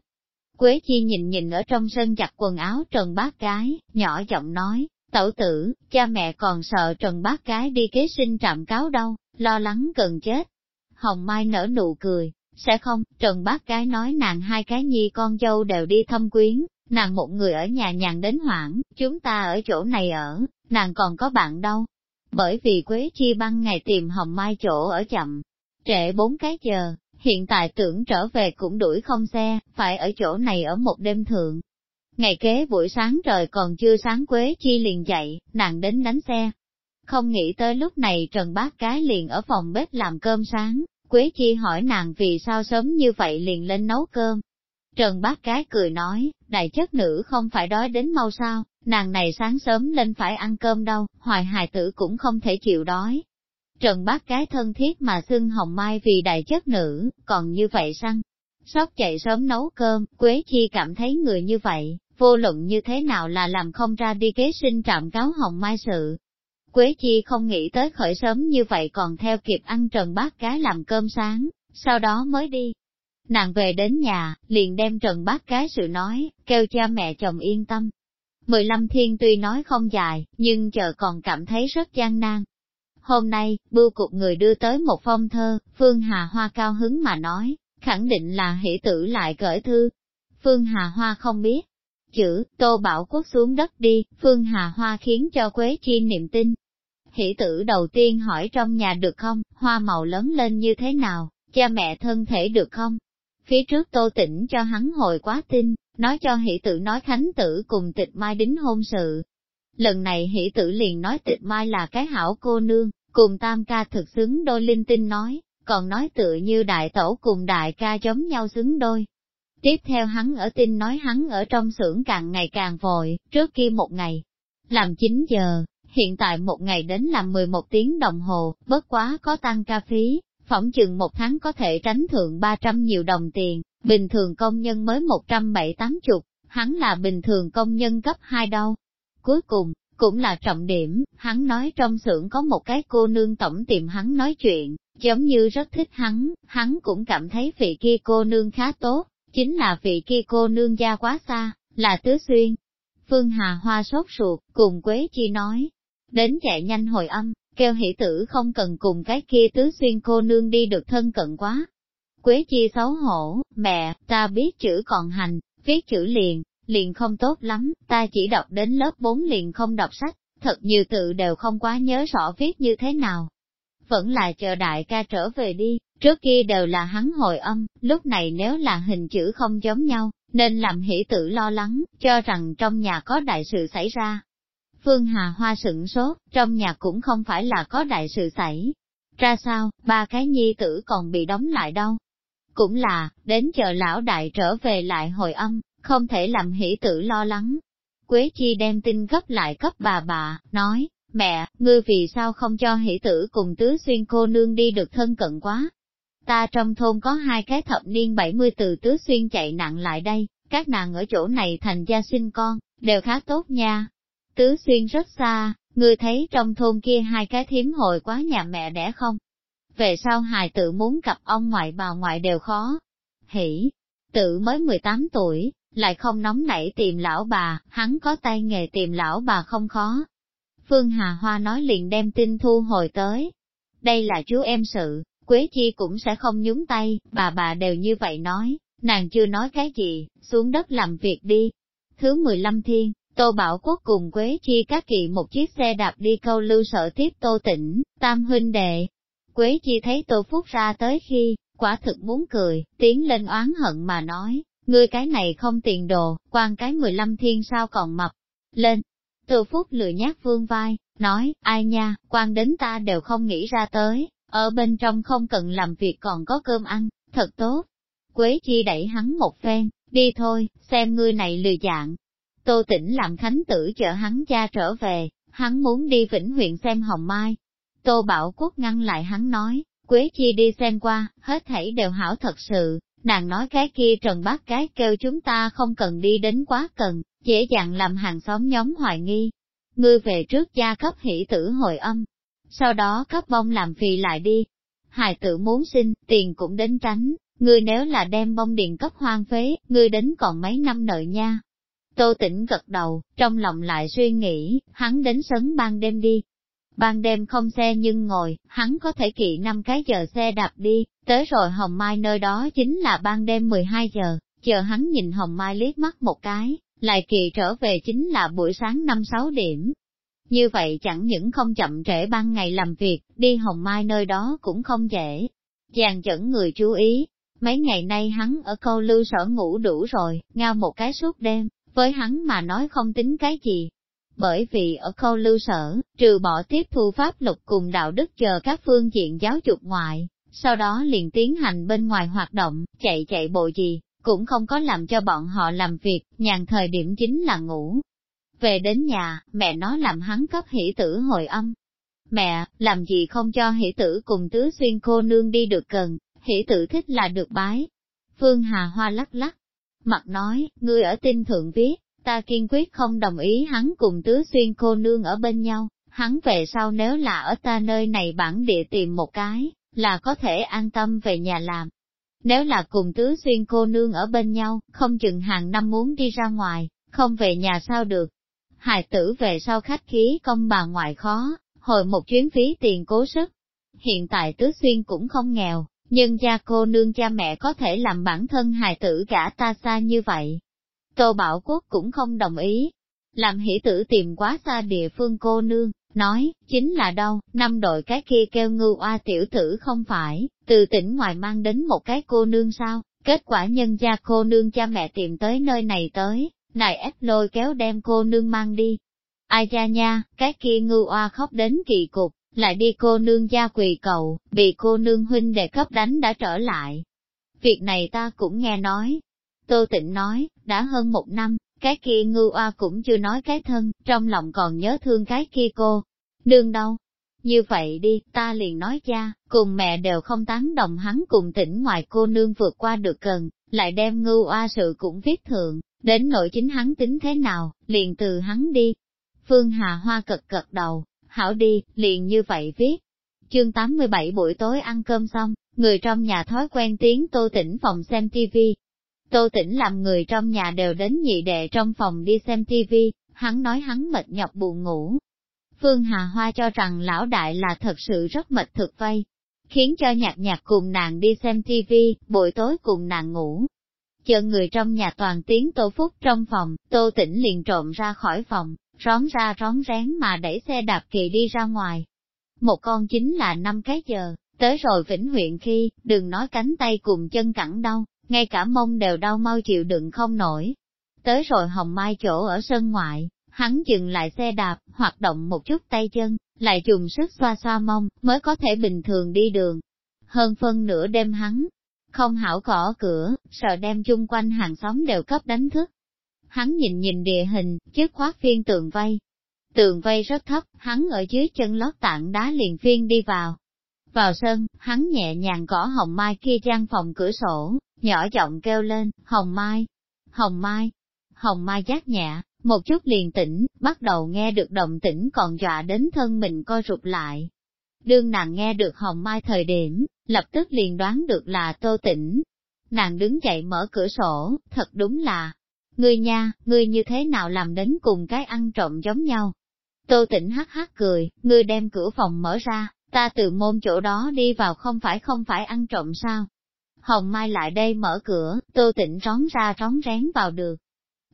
Quế Chi nhìn nhìn ở trong sân chặt quần áo Trần bác cái, nhỏ giọng nói, tẩu tử, cha mẹ còn sợ Trần bác cái đi kế sinh trạm cáo đâu, lo lắng gần chết. Hồng Mai nở nụ cười, sẽ không, Trần bác cái nói nàng hai cái nhi con dâu đều đi thăm quyến, nàng một người ở nhà nhàn đến hoảng, chúng ta ở chỗ này ở, nàng còn có bạn đâu. Bởi vì Quế Chi ban ngày tìm Hồng Mai chỗ ở chậm, trễ bốn cái giờ, hiện tại tưởng trở về cũng đuổi không xe, phải ở chỗ này ở một đêm thượng. Ngày kế buổi sáng trời còn chưa sáng Quế Chi liền dậy, nàng đến đánh xe. Không nghĩ tới lúc này Trần Bác Cái liền ở phòng bếp làm cơm sáng, Quế Chi hỏi nàng vì sao sớm như vậy liền lên nấu cơm. Trần Bác Cái cười nói, đại chất nữ không phải đói đến mau sao, nàng này sáng sớm lên phải ăn cơm đâu, hoài hài tử cũng không thể chịu đói. Trần Bác Cái thân thiết mà xưng hồng mai vì đại chất nữ, còn như vậy săn. Sóc chạy sớm nấu cơm, Quế Chi cảm thấy người như vậy, vô luận như thế nào là làm không ra đi kế sinh trạm cáo hồng mai sự, Quế Chi không nghĩ tới khởi sớm như vậy còn theo kịp ăn trần Bác cái làm cơm sáng, sau đó mới đi. Nàng về đến nhà, liền đem trần bát cái sự nói, kêu cha mẹ chồng yên tâm. Mười lăm thiên tuy nói không dài, nhưng chợ còn cảm thấy rất gian nan. Hôm nay, bưu cục người đưa tới một phong thơ, Phương Hà Hoa cao hứng mà nói, khẳng định là hỷ tử lại gửi thư. Phương Hà Hoa không biết, chữ, Tô Bảo Quốc xuống đất đi, Phương Hà Hoa khiến cho Quế Chi niệm tin, Hỷ tử đầu tiên hỏi trong nhà được không, hoa màu lớn lên như thế nào, cha mẹ thân thể được không? Phía trước tô tĩnh cho hắn hồi quá tin, nói cho hỷ tử nói khánh tử cùng tịch mai đính hôn sự. Lần này hỷ tử liền nói tịch mai là cái hảo cô nương, cùng tam ca thực xứng đôi linh tinh nói, còn nói tự như đại tổ cùng đại ca giống nhau xứng đôi. Tiếp theo hắn ở tin nói hắn ở trong xưởng càng ngày càng vội, trước kia một ngày, làm 9 giờ, hiện tại một ngày đến làm 11 tiếng đồng hồ, bất quá có tăng ca phí, phỏng chừng một tháng có thể tránh thượng 300 nhiều đồng tiền, bình thường công nhân mới 170 chục, hắn là bình thường công nhân cấp 2 đâu. Cuối cùng, cũng là trọng điểm, hắn nói trong xưởng có một cái cô nương tổng tìm hắn nói chuyện, giống như rất thích hắn, hắn cũng cảm thấy vị kia cô nương khá tốt, chính là vị kia cô nương gia quá xa, là tứ xuyên. Phương Hà Hoa sốt ruột, cùng Quế Chi nói, đến chạy nhanh hồi âm, kêu hỷ tử không cần cùng cái kia tứ xuyên cô nương đi được thân cận quá. Quế chi xấu hổ, mẹ, ta biết chữ còn hành, viết chữ liền, liền không tốt lắm, ta chỉ đọc đến lớp 4 liền không đọc sách, thật nhiều tự đều không quá nhớ rõ viết như thế nào. Vẫn là chờ đại ca trở về đi, trước kia đều là hắn hồi âm, lúc này nếu là hình chữ không giống nhau, nên làm hỷ tử lo lắng, cho rằng trong nhà có đại sự xảy ra, Phương Hà Hoa sửng sốt, trong nhà cũng không phải là có đại sự xảy. Ra sao, ba cái nhi tử còn bị đóng lại đâu? Cũng là, đến chờ lão đại trở về lại hồi âm, không thể làm hỷ tử lo lắng. Quế Chi đem tin gấp lại cấp bà bà, nói, mẹ, ngươi vì sao không cho hỷ tử cùng tứ xuyên cô nương đi được thân cận quá? Ta trong thôn có hai cái thập niên 70 từ tứ xuyên chạy nặng lại đây, các nàng ở chỗ này thành gia sinh con, đều khá tốt nha, Tứ xuyên rất xa, ngươi thấy trong thôn kia hai cái thím hồi quá nhà mẹ đẻ không? Về sau hài tự muốn cặp ông ngoại bà ngoại đều khó. Hỉ, tự mới 18 tuổi, lại không nóng nảy tìm lão bà, hắn có tay nghề tìm lão bà không khó. Phương Hà Hoa nói liền đem tin thu hồi tới. Đây là chú em sự, Quế Chi cũng sẽ không nhúng tay, bà bà đều như vậy nói, nàng chưa nói cái gì, xuống đất làm việc đi. Thứ 15 thiên, Tô Bảo Quốc cùng Quế Chi các kỵ một chiếc xe đạp đi câu lưu sở tiếp Tô Tĩnh, tam huynh đệ. Quế chi thấy Tô Phúc ra tới khi, quả thực muốn cười, tiến lên oán hận mà nói, ngươi cái này không tiền đồ, quan cái 15 thiên sao còn mập. Lên, Tô Phúc lười nhát vương vai, nói, ai nha, quan đến ta đều không nghĩ ra tới, ở bên trong không cần làm việc còn có cơm ăn, thật tốt. Quế chi đẩy hắn một phen, đi thôi, xem ngươi này lừa dạng. Tô Tĩnh làm khánh tử chở hắn cha trở về, hắn muốn đi Vĩnh huyện xem hồng mai. Tô Bảo Quốc ngăn lại hắn nói, Quế Chi đi xem qua, hết thảy đều hảo thật sự, nàng nói cái kia trần bác cái kêu chúng ta không cần đi đến quá cần, dễ dàng làm hàng xóm nhóm hoài nghi. Ngươi về trước gia cấp hỷ tử hồi âm, sau đó cấp bông làm phì lại đi. Hài tử muốn sinh, tiền cũng đến tránh, ngươi nếu là đem bông điện cấp hoang phế, ngươi đến còn mấy năm nợ nha. Tô tỉnh gật đầu, trong lòng lại suy nghĩ, hắn đến sớm ban đêm đi. Ban đêm không xe nhưng ngồi, hắn có thể kỵ năm cái giờ xe đạp đi, tới rồi Hồng Mai nơi đó chính là ban đêm 12 giờ, chờ hắn nhìn Hồng Mai liếc mắt một cái, lại kỳ trở về chính là buổi sáng 5-6 điểm. Như vậy chẳng những không chậm trễ ban ngày làm việc, đi Hồng Mai nơi đó cũng không dễ. Chàng dẫn người chú ý, mấy ngày nay hắn ở câu lưu sở ngủ đủ rồi, ngao một cái suốt đêm, với hắn mà nói không tính cái gì. Bởi vì ở khâu lưu sở, trừ bỏ tiếp thu pháp luật cùng đạo đức chờ các phương diện giáo dục ngoại, sau đó liền tiến hành bên ngoài hoạt động, chạy chạy bộ gì, cũng không có làm cho bọn họ làm việc, nhàn thời điểm chính là ngủ. Về đến nhà, mẹ nó làm hắn cấp hỷ tử hồi âm. Mẹ, làm gì không cho hỷ tử cùng tứ xuyên cô nương đi được cần, hỷ tử thích là được bái. Phương Hà Hoa lắc lắc, mặt nói, ngươi ở tin thượng viết, ta kiên quyết không đồng ý hắn cùng tứ xuyên cô nương ở bên nhau, hắn về sau nếu là ở ta nơi này bản địa tìm một cái, là có thể an tâm về nhà làm. Nếu là cùng tứ xuyên cô nương ở bên nhau, không chừng hàng năm muốn đi ra ngoài, không về nhà sao được. Hài tử về sau khách khí công bà ngoại khó, hồi một chuyến phí tiền cố sức. Hiện tại tứ xuyên cũng không nghèo, nhưng cha cô nương cha mẹ có thể làm bản thân hài tử gả ta xa như vậy. Tô Bảo Quốc cũng không đồng ý, làm hỷ tử tìm quá xa địa phương cô nương, nói, chính là đâu, năm đội cái kia kêu ngưu oa tiểu tử không phải, từ tỉnh ngoài mang đến một cái cô nương sao, kết quả nhân gia cô nương cha mẹ tìm tới nơi này tới, này ép lôi kéo đem cô nương mang đi. Ai cha nha, cái kia ngưu oa khóc đến kỳ cục, lại đi cô nương gia quỳ cầu, bị cô nương huynh đệ cấp đánh đã trở lại. Việc này ta cũng nghe nói. Tô Tịnh nói, đã hơn một năm, cái kia ngưu oa cũng chưa nói cái thân, trong lòng còn nhớ thương cái kia cô. Nương đâu? Như vậy đi, ta liền nói cha, cùng mẹ đều không tán đồng hắn cùng tỉnh ngoài cô nương vượt qua được cần, lại đem ngưu oa sự cũng viết thượng, đến nội chính hắn tính thế nào, liền từ hắn đi. Phương Hà Hoa cật cật đầu, hảo đi, liền như vậy viết. Chương 87 buổi tối ăn cơm xong, người trong nhà thói quen tiếng tô tĩnh phòng xem TV, Tô tĩnh làm người trong nhà đều đến nhị đệ trong phòng đi xem tivi, hắn nói hắn mệt nhọc buồn ngủ. Phương Hà Hoa cho rằng lão đại là thật sự rất mệt thực vây, khiến cho nhạc nhạc cùng nàng đi xem tivi, buổi tối cùng nàng ngủ. Chờ người trong nhà toàn tiếng tô phúc trong phòng, tô tĩnh liền trộm ra khỏi phòng, rón ra rón rén mà đẩy xe đạp kỳ đi ra ngoài. Một con chính là năm cái giờ, tới rồi vĩnh huyện khi, đừng nói cánh tay cùng chân cẳng đau, ngay cả mông đều đau mau chịu đựng không nổi. Tới rồi hồng mai chỗ ở sân ngoại, hắn dừng lại xe đạp, hoạt động một chút tay chân, lại dùng sức xoa xoa mông, mới có thể bình thường đi đường. Hơn phân nửa đêm hắn, không hảo cỏ cửa, sợ đem chung quanh hàng xóm đều cấp đánh thức. Hắn nhìn nhìn địa hình, trước khoát phiên tường vây. Tường vây rất thấp, hắn ở dưới chân lót tảng đá liền phiên đi vào. Vào sân, hắn nhẹ nhàng gõ hồng mai kia trang phòng cửa sổ, nhỏ giọng kêu lên, Hồng Mai, Hồng Mai, Hồng Mai giác nhẹ, một chút liền tỉnh, bắt đầu nghe được động tĩnh còn dọa đến thân mình co rụt lại. Đương nàng nghe được Hồng Mai thời điểm, lập tức liền đoán được là tô tỉnh. Nàng đứng dậy mở cửa sổ, thật đúng là, ngươi nha, ngươi như thế nào làm đến cùng cái ăn trộm giống nhau. Tô tỉnh hắc hắc cười, ngươi đem cửa phòng mở ra, ta từ môn chỗ đó đi vào không phải không phải ăn trộm sao. Hồng Mai lại đây mở cửa, tô tịnh rón ra rón rén vào được.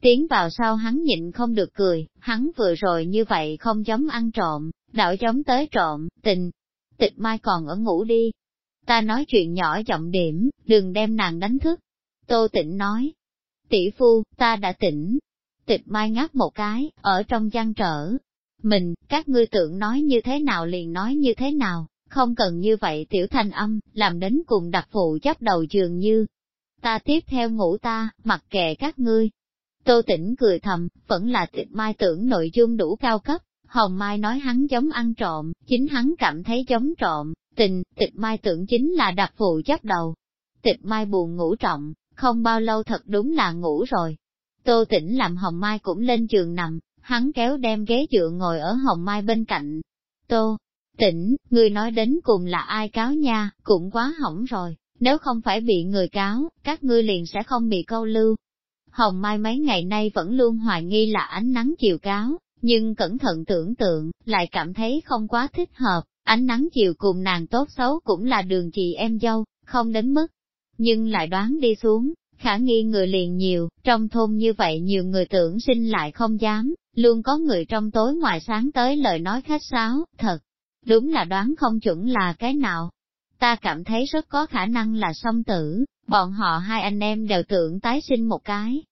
Tiến vào sau hắn nhịn không được cười, hắn vừa rồi như vậy không giống ăn trộm, đạo giống tới trộm, tình. tịch mai còn ở ngủ đi. Ta nói chuyện nhỏ giọng điểm, đừng đem nàng đánh thức. Tô tịnh nói, tỷ phu, ta đã tỉnh. Tịch mai ngáp một cái, ở trong gian trở. Mình, các ngươi tưởng nói như thế nào liền nói như thế nào, không cần như vậy tiểu thanh âm, làm đến cùng đặc phụ chấp đầu dường như. Ta tiếp theo ngủ ta, mặc kệ các ngươi. Tô tĩnh cười thầm, vẫn là tịch mai tưởng nội dung đủ cao cấp, Hồng Mai nói hắn giống ăn trộm, chính hắn cảm thấy giống trộm, tình, tịch mai tưởng chính là đặc phụ chấp đầu. Tịch mai buồn ngủ trọng, không bao lâu thật đúng là ngủ rồi. Tô tĩnh làm Hồng Mai cũng lên giường nằm, hắn kéo đem ghế dựa ngồi ở Hồng Mai bên cạnh. Tô, tĩnh, người nói đến cùng là ai cáo nha, cũng quá hỏng rồi, nếu không phải bị người cáo, các ngươi liền sẽ không bị câu lưu. Hồng Mai mấy ngày nay vẫn luôn hoài nghi là ánh nắng chiều cáo, nhưng cẩn thận tưởng tượng, lại cảm thấy không quá thích hợp, ánh nắng chiều cùng nàng tốt xấu cũng là đường chị em dâu, không đến mức. Nhưng lại đoán đi xuống, khả nghi người liền nhiều, trong thôn như vậy nhiều người tưởng sinh lại không dám, luôn có người trong tối ngoài sáng tới lời nói khách sáo, thật, đúng là đoán không chuẩn là cái nào. Ta cảm thấy rất có khả năng là song tử, bọn họ hai anh em đều tưởng tái sinh một cái.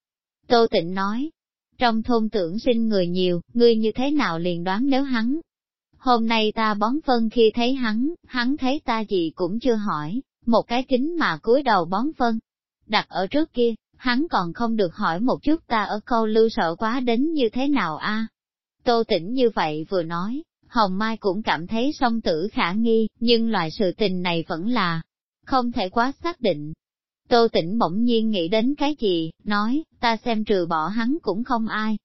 Tô Tịnh nói, trong thôn tưởng sinh người nhiều, ngươi như thế nào liền đoán nếu hắn. Hôm nay ta bón phân khi thấy hắn, hắn thấy ta gì cũng chưa hỏi, một cái kính mà cúi đầu bón phân. Đặt ở trước kia, hắn còn không được hỏi một chút ta ở câu lưu sợ quá đến như thế nào a Tô tỉnh như vậy vừa nói, Hồng Mai cũng cảm thấy song tử khả nghi, nhưng loại sự tình này vẫn là không thể quá xác định, Tô Tĩnh bỗng nhiên nghĩ đến cái gì, nói, ta xem trừ bỏ hắn cũng không ai.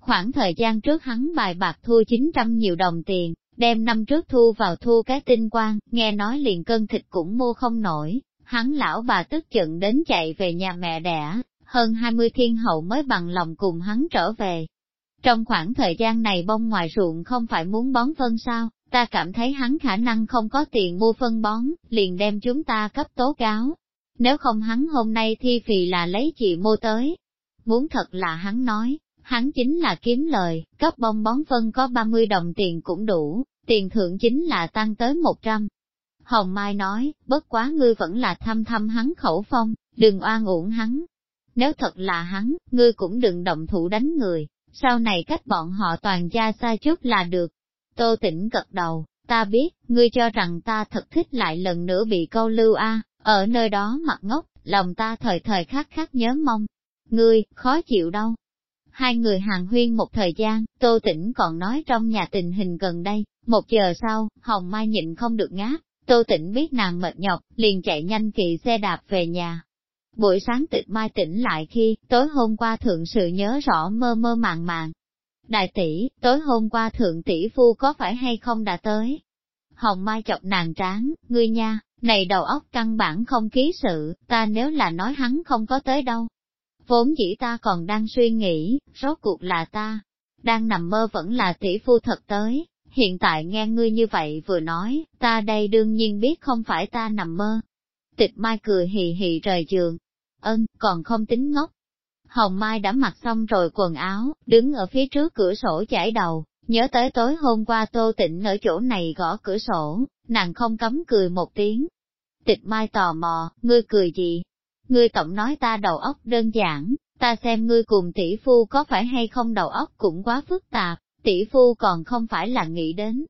Khoảng thời gian trước hắn bài bạc thua 900 nhiều đồng tiền, đem năm trước thu vào thu cái tinh quang, nghe nói liền cân thịt cũng mua không nổi, hắn lão bà tức giận đến chạy về nhà mẹ đẻ, hơn 20 thiên hậu mới bằng lòng cùng hắn trở về. Trong khoảng thời gian này bông ngoài ruộng không phải muốn bón phân sao, ta cảm thấy hắn khả năng không có tiền mua phân bón, liền đem chúng ta cấp tố cáo, nếu không hắn hôm nay thi phì là lấy chị mua tới. Muốn thật là hắn nói, hắn chính là kiếm lời, cấp bông bón phân có 30 đồng tiền cũng đủ, tiền thượng chính là tăng tới 100. Hồng Mai nói, bất quá ngươi vẫn là thăm thăm hắn khẩu phong, đừng oan uổng hắn. Nếu thật là hắn, ngươi cũng đừng động thủ đánh người, sau này cách bọn họ toàn gia xa chút là được. Tô tỉnh cật đầu, ta biết, ngươi cho rằng ta thật thích lại lần nữa bị câu lưu a ở nơi đó mặt ngốc, lòng ta thời thời khắc khắc nhớ mong. Ngươi, khó chịu đâu. Hai người hàng huyên một thời gian, Tô Tĩnh còn nói trong nhà tình hình gần đây, một giờ sau, Hồng Mai nhịn không được ngáp, Tô Tĩnh biết nàng mệt nhọc, liền chạy nhanh kỵ xe đạp về nhà. Buổi sáng tịch Mai tỉnh lại khi, tối hôm qua thượng sự nhớ rõ mơ mơ màng màng. Đại tỷ, tối hôm qua thượng tỷ phu có phải hay không đã tới? Hồng Mai chọc nàng tráng, ngươi nha, này đầu óc căn bản không ký sự, ta nếu là nói hắn không có tới đâu. Vốn dĩ ta còn đang suy nghĩ, rốt cuộc là ta, đang nằm mơ vẫn là tỷ phu thật tới, hiện tại nghe ngươi như vậy vừa nói, ta đây đương nhiên biết không phải ta nằm mơ. Tịch Mai cười hì hì rời giường, ơn, còn không tính ngốc. Hồng Mai đã mặc xong rồi quần áo, đứng ở phía trước cửa sổ chải đầu, nhớ tới tối hôm qua Tô Tịnh ở chỗ này gõ cửa sổ, nàng không cấm cười một tiếng. Tịch mai tò mò, ngươi cười gì? Ngươi tổng nói ta đầu óc đơn giản, ta xem ngươi cùng tỷ phu có phải hay không đầu óc cũng quá phức tạp, tỷ phu còn không phải là nghĩ đến.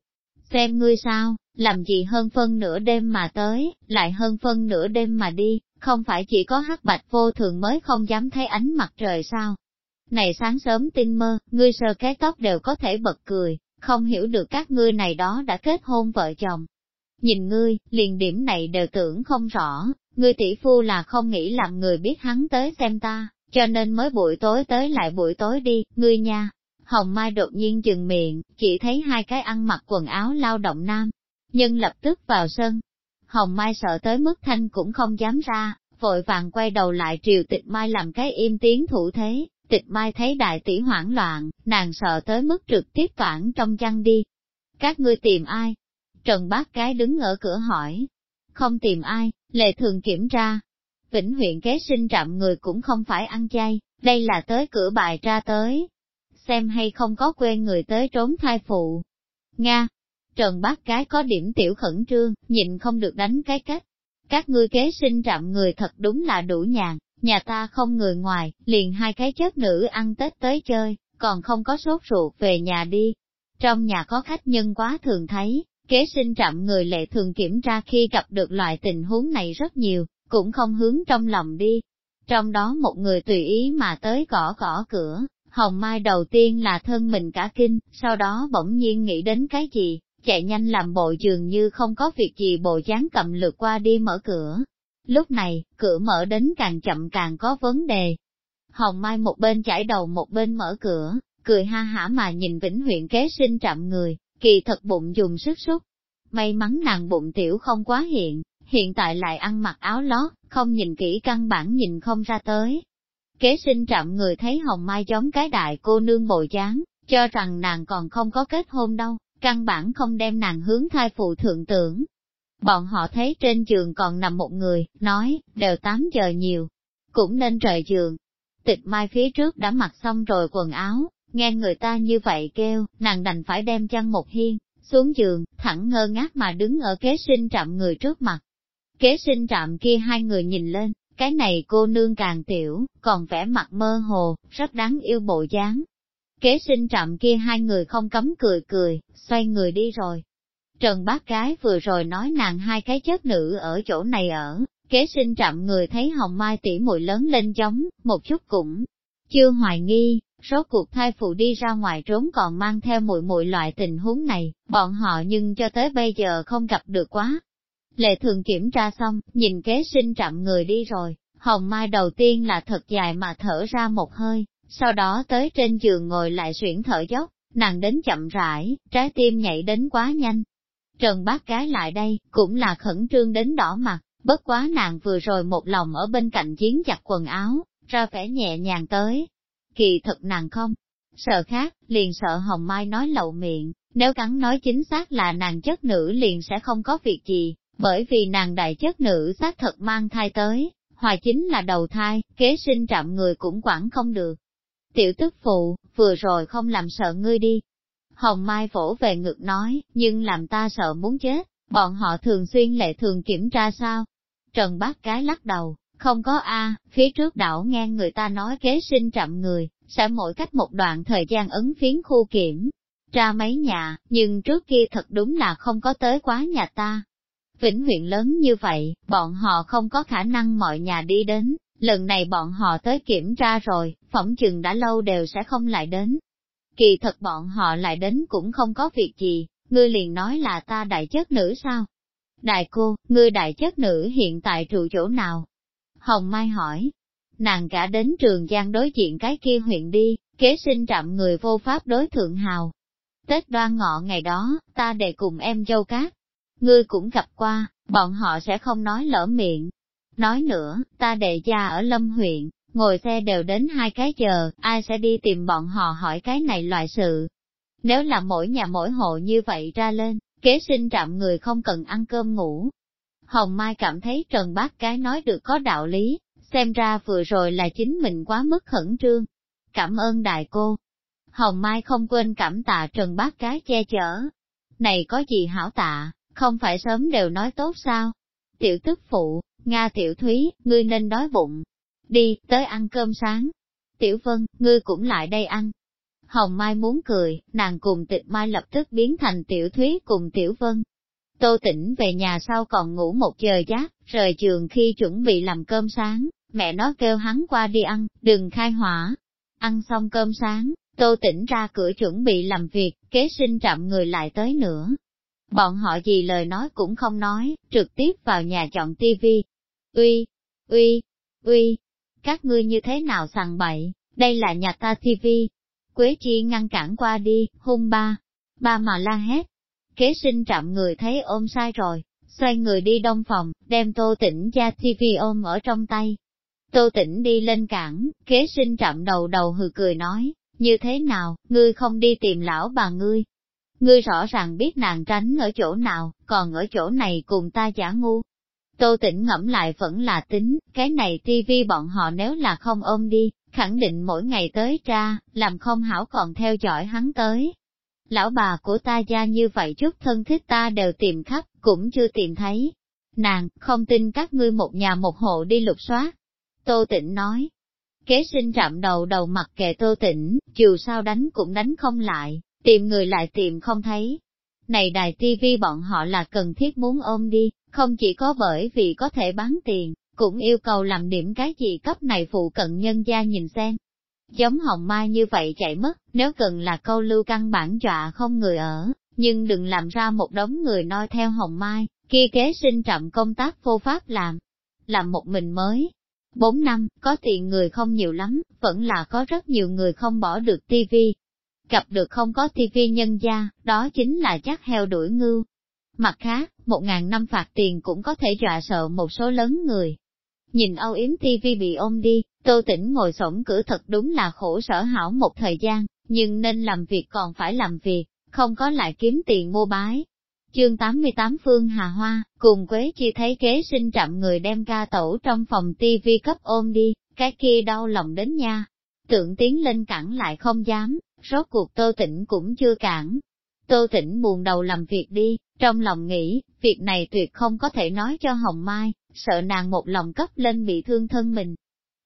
Xem ngươi sao, làm gì hơn phân nửa đêm mà tới, lại hơn phân nửa đêm mà đi, không phải chỉ có hắc bạch vô thường mới không dám thấy ánh mặt trời sao. Này sáng sớm tinh mơ, ngươi sờ cái tóc đều có thể bật cười, không hiểu được các ngươi này đó đã kết hôn vợ chồng, Nhìn ngươi, liền điểm này đều tưởng không rõ, ngươi tỷ phu là không nghĩ làm người biết hắn tới xem ta, cho nên mới buổi tối tới lại buổi tối đi, ngươi nha. Hồng Mai đột nhiên dừng miệng, chỉ thấy hai cái ăn mặc quần áo lao động nam. Nhưng lập tức vào sân. Hồng Mai sợ tới mức thanh cũng không dám ra, vội vàng quay đầu lại triều tịch Mai làm cái im tiếng thủ thế. Tịch Mai thấy đại tỷ hoảng loạn, nàng sợ tới mức trực tiếp toản trong chăn đi. Các ngươi tìm ai, Trần bác cái đứng ở cửa hỏi. Không tìm ai, lệ thường kiểm tra. Vĩnh huyện kế sinh trạm người cũng không phải ăn chay, đây là tới cửa bài ra tới. Xem hay không có quê người tới trốn thai phụ. Nga. Trần bác cái có điểm tiểu khẩn trương, nhịn không được đánh cái cách. Các ngươi kế sinh trạm người thật đúng là đủ nhàn, nhà ta không người ngoài, liền hai cái chất nữ ăn Tết tới chơi, còn không có sốt ruột về nhà đi. Trong nhà có khách nhân quá thường thấy, kế sinh trạm người lệ thường kiểm tra khi gặp được loại tình huống này rất nhiều, cũng không hướng trong lòng đi. Trong đó một người tùy ý mà tới gõ gõ cửa, Hồng Mai đầu tiên là thân mình cả kinh, sau đó bỗng nhiên nghĩ đến cái gì, chạy nhanh làm bộ dường như không có việc gì bộ dáng cầm lượt qua đi mở cửa. Lúc này, cửa mở đến càng chậm càng có vấn đề. Hồng Mai một bên chải đầu một bên mở cửa, cười ha hả mà nhìn Vĩnh huyện kế sinh chậm người, kỳ thật bụng dùng sức sút. May mắn nàng bụng tiểu không quá hiện, hiện tại lại ăn mặc áo lót, không nhìn kỹ căn bản nhìn không ra tới. Kế sinh chậm người thấy Hồng Mai giống cái đại cô nương bồi dáng, cho rằng nàng còn không có kết hôn đâu, căn bản không đem nàng hướng thai phụ thượng tưởng. Bọn họ thấy trên giường còn nằm một người, nói, đều 8 giờ nhiều, cũng nên rời giường. Tịch mai phía trước đã mặc xong rồi quần áo, nghe người ta như vậy kêu, nàng đành phải đem chăn một hiên, xuống giường, thẳng ngơ ngác mà đứng ở kế sinh trạm người trước mặt. Kế sinh trạm kia hai người nhìn lên, cái này cô nương càng tiểu, còn vẻ mặt mơ hồ, rất đáng yêu bộ dáng, Kế sinh trạm kia hai người không cấm cười cười, xoay người đi rồi. Trần bác gái vừa rồi nói nàng hai cái chất nữ ở chỗ này ở, kế sinh trạm người thấy hồng mai tỉ mùi lớn lên giống, một chút cũng chưa hoài nghi, số cuộc thai phụ đi ra ngoài trốn còn mang theo muội muội loại tình huống này, bọn họ nhưng cho tới bây giờ không gặp được quá. Lệ thường kiểm tra xong, nhìn kế sinh trạm người đi rồi, hồng mai đầu tiên là thật dài mà thở ra một hơi, sau đó tới trên giường ngồi lại xuyển thở dốc, nàng đến chậm rãi, trái tim nhảy đến quá nhanh. Trần bác gái lại đây, cũng là khẩn trương đến đỏ mặt, bất quá nàng vừa rồi một lòng ở bên cạnh chiến chặt quần áo, ra vẻ nhẹ nhàng tới. Kỳ thật nàng không, sợ khác, liền sợ Hồng Mai nói lậu miệng, nếu cắn nói chính xác là nàng chất nữ liền sẽ không có việc gì, bởi vì nàng đại chất nữ xác thật mang thai tới, hòa chính là đầu thai, kế sinh trạm người cũng quản không được. Tiểu tức phụ, vừa rồi không làm sợ ngươi đi. Hồng Mai vỗ về ngực nói, nhưng làm ta sợ muốn chết, bọn họ thường xuyên lệ thường kiểm tra sao? Trần bác cái lắc đầu, không có A, phía trước đảo nghe người ta nói kế sinh chậm người, sẽ mỗi cách một đoạn thời gian ấn phiến khu kiểm ra mấy nhà, nhưng trước kia thật đúng là không có tới quá nhà ta. Vĩnh huyện lớn như vậy, bọn họ không có khả năng mọi nhà đi đến, Lần này bọn họ tới kiểm tra rồi, phỏng chừng đã lâu đều sẽ không lại đến. Kỳ thật bọn họ lại đến cũng không có việc gì, ngươi liền nói là ta đại chất nữ sao? Đại cô, ngươi đại chất nữ hiện tại trụ chỗ nào? Hồng Mai hỏi. Nàng cả đến trường Giang đối diện cái kia huyện đi, kế sinh trạm người vô pháp đối thượng hào. Tết đoan ngọ ngày đó, ta để cùng em dâu cát. Ngươi cũng gặp qua, bọn họ sẽ không nói lỡ miệng, Nói nữa, ta đệ gia ở Lâm huyện, ngồi xe đều đến hai cái giờ, ai sẽ đi tìm bọn họ hỏi cái này loại sự. Nếu là mỗi nhà mỗi hộ như vậy ra lên, kế sinh trạm người không cần ăn cơm ngủ. Hồng Mai cảm thấy Trần Bác Cái nói được có đạo lý, xem ra vừa rồi là chính mình quá mức khẩn trương. Cảm ơn đại cô. Hồng Mai không quên cảm tạ Trần Bác Cái che chở. Này có gì hảo tạ, không phải sớm đều nói tốt sao? Tiểu tức phụ, Nga tiểu thúy, ngươi nên đói bụng. Đi, tới ăn cơm sáng. Tiểu vân, ngươi cũng lại đây ăn. Hồng Mai muốn cười, nàng cùng tịch Mai lập tức biến thành tiểu thúy cùng tiểu vân. Tô tỉnh về nhà sau còn ngủ một giờ giáp, rời trường khi chuẩn bị làm cơm sáng, mẹ nó kêu hắn qua đi ăn, đừng khai hỏa. Ăn xong cơm sáng, tô tỉnh ra cửa chuẩn bị làm việc, kế sinh trạm người lại tới nữa, Bọn họ gì lời nói cũng không nói, trực tiếp vào nhà chọn tivi. Uy, uy, uy, các ngươi như thế nào sằng bậy, đây là nhà ta tivi. Quế chi ngăn cản qua đi, hung ba, ba mà la hét. Kế sinh chậm người thấy ôm sai rồi, xoay người đi đông phòng, đem tô tỉnh ra TV ôm ở trong tay. Tô tỉnh đi lên cảng, kế sinh chậm đầu đầu hừ cười nói, như thế nào, ngươi không đi tìm lão bà ngươi, Ngươi rõ ràng biết nàng tránh ở chỗ nào, còn ở chỗ này cùng ta giả ngu. Tô tỉnh ngẫm lại vẫn là tính, cái này tivi bọn họ nếu là không ôm đi, khẳng định mỗi ngày tới ra, làm không hảo còn theo dõi hắn tới. Lão bà của ta gia như vậy chút thân thích ta đều tìm khắp, cũng chưa tìm thấy. Nàng, không tin các ngươi một nhà một hộ đi lục soát. Tô Tĩnh nói. Kế sinh trạm đầu đầu mặt kệ Tô Tĩnh, dù sao đánh cũng đánh không lại, tìm người lại tìm không thấy. Này đài tivi bọn họ là cần thiết muốn ôm đi, không chỉ có bởi vì có thể bán tiền, cũng yêu cầu làm điểm cái gì cấp này phụ cận nhân gia nhìn xem. Giống hồng mai như vậy chạy mất, nếu cần là câu lưu căn bản dọa không người ở, nhưng đừng làm ra một đống người noi theo hồng mai, kia kế sinh trạm công tác vô pháp làm. Làm một mình mới. Bốn năm, có tiền người không nhiều lắm, vẫn là có rất nhiều người không bỏ được tivi. Gặp được không có tivi nhân gia, đó chính là chắc heo đuổi ngưu. Mặt khác, một ngàn năm phạt tiền cũng có thể dọa sợ một số lớn người, Nhìn âu yếm tivi bị ôm đi, tô tĩnh ngồi sổng cửa thật đúng là khổ sở hảo một thời gian, nhưng nên làm việc còn phải làm việc, không có lại kiếm tiền mua bái. Chương 88 Phương Hà Hoa, cùng Quế Chi thấy kế sinh chậm người đem ca tẩu trong phòng tivi cấp ôm đi, cái kia đau lòng đến nha. Tượng tiến lên cản lại không dám, rốt cuộc tô tĩnh cũng chưa cản. Tô tĩnh buồn đầu làm việc đi, trong lòng nghĩ, việc này tuyệt không có thể nói cho Hồng Mai, sợ nàng một lòng cấp lên bị thương thân mình.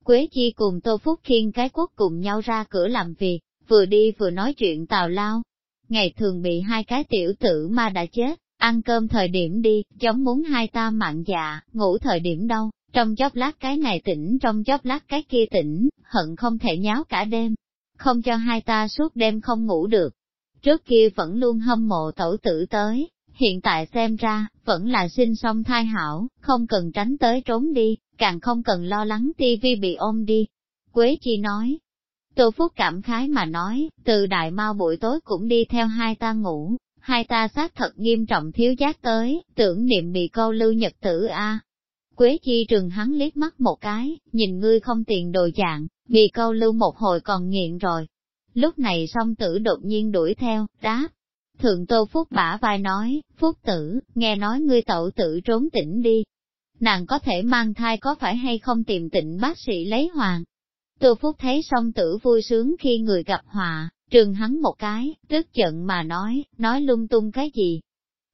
Quế Chi cùng Tô Phúc Khiên cái quốc cùng nhau ra cửa làm việc, vừa đi vừa nói chuyện tào lao. Ngày thường bị hai cái tiểu tử ma đã chết, ăn cơm thời điểm đi, giống muốn hai ta mạng dạ, ngủ thời điểm đâu, trong chốc lát cái này tỉnh trong chốc lát cái kia tỉnh, hận không thể nháo cả đêm, không cho hai ta suốt đêm không ngủ được. Trước kia vẫn luôn hâm mộ tẩu tử tới, hiện tại xem ra, vẫn là sinh song thai hảo, không cần tránh tới trốn đi, càng không cần lo lắng tivi bị ôm đi. Quế Chi nói, Tô Phúc cảm khái mà nói, từ đại mau buổi tối cũng đi theo hai ta ngủ, hai ta xác thật nghiêm trọng thiếu giác tới, tưởng niệm bị câu lưu nhật tử a. Quế Chi trường hắn liếc mắt một cái, nhìn ngươi không tiền đồ dạng, bị câu lưu một hồi còn nghiện rồi. Lúc này song tử đột nhiên đuổi theo, đáp, Thượng Tô Phúc bả vai nói, Phúc tử, nghe nói ngươi tẩu tử trốn tỉnh đi. Nàng có thể mang thai có phải hay không tìm tịnh bác sĩ lấy hoàng. Tô Phúc thấy song tử vui sướng khi người gặp họa, trừng hắn một cái, tức giận mà nói, nói lung tung cái gì.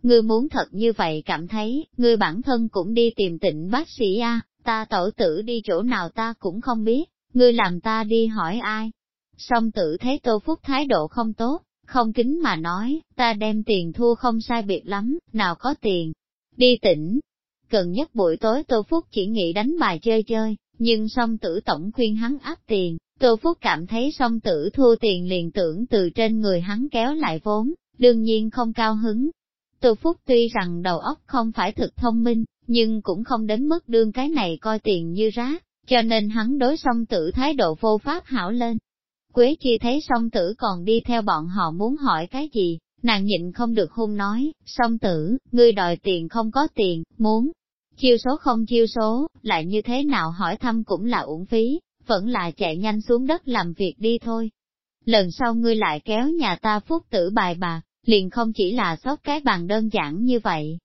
Ngươi muốn thật như vậy cảm thấy, ngươi bản thân cũng đi tìm tịnh bác sĩ a, ta tẩu tử đi chỗ nào ta cũng không biết, ngươi làm ta đi hỏi ai. Song tử thấy Tô Phúc thái độ không tốt, không kính mà nói, ta đem tiền thua không sai biệt lắm, nào có tiền. Đi tỉnh. Gần nhất buổi tối Tô Phúc chỉ nghĩ đánh bài chơi chơi, nhưng song tử tổng khuyên hắn áp tiền, Tô Phúc cảm thấy song tử thua tiền liền tưởng từ trên người hắn kéo lại vốn, đương nhiên không cao hứng. Tô Phúc tuy rằng đầu óc không phải thực thông minh, nhưng cũng không đến mức đương cái này coi tiền như rác, cho nên hắn đối song tử thái độ vô pháp hảo lên. Quế chi thấy song tử còn đi theo bọn họ muốn hỏi cái gì, nàng nhịn không được hung nói, song tử, ngươi đòi tiền không có tiền, muốn, chiêu số không chiêu số, lại như thế nào hỏi thăm cũng là uổng phí, vẫn là chạy nhanh xuống đất làm việc đi thôi. Lần sau ngươi lại kéo nhà ta phúc tử bài bạc, liền không chỉ là sót cái bàn đơn giản như vậy.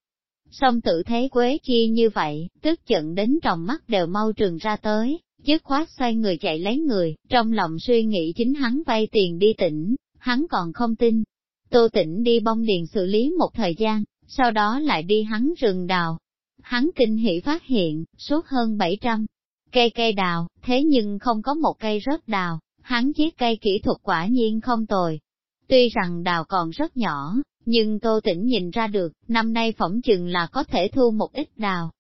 Song tử thấy Quế Chi như vậy, tức giận đến trong mắt đều mau trường ra tới, dứt khoát xoay người chạy lấy người, trong lòng suy nghĩ chính hắn vay tiền đi tỉnh, hắn còn không tin. Tô tỉnh đi bông điền xử lý một thời gian, sau đó lại đi hắn rừng đào. Hắn kinh hỉ phát hiện, suốt hơn 700 cây cây đào, thế nhưng không có một cây rớt đào, hắn chiếc cây kỹ thuật quả nhiên không tồi. Tuy rằng đào còn rất nhỏ, nhưng Tô Tĩnh nhìn ra được, năm nay phỏng chừng là có thể thu một ít đào,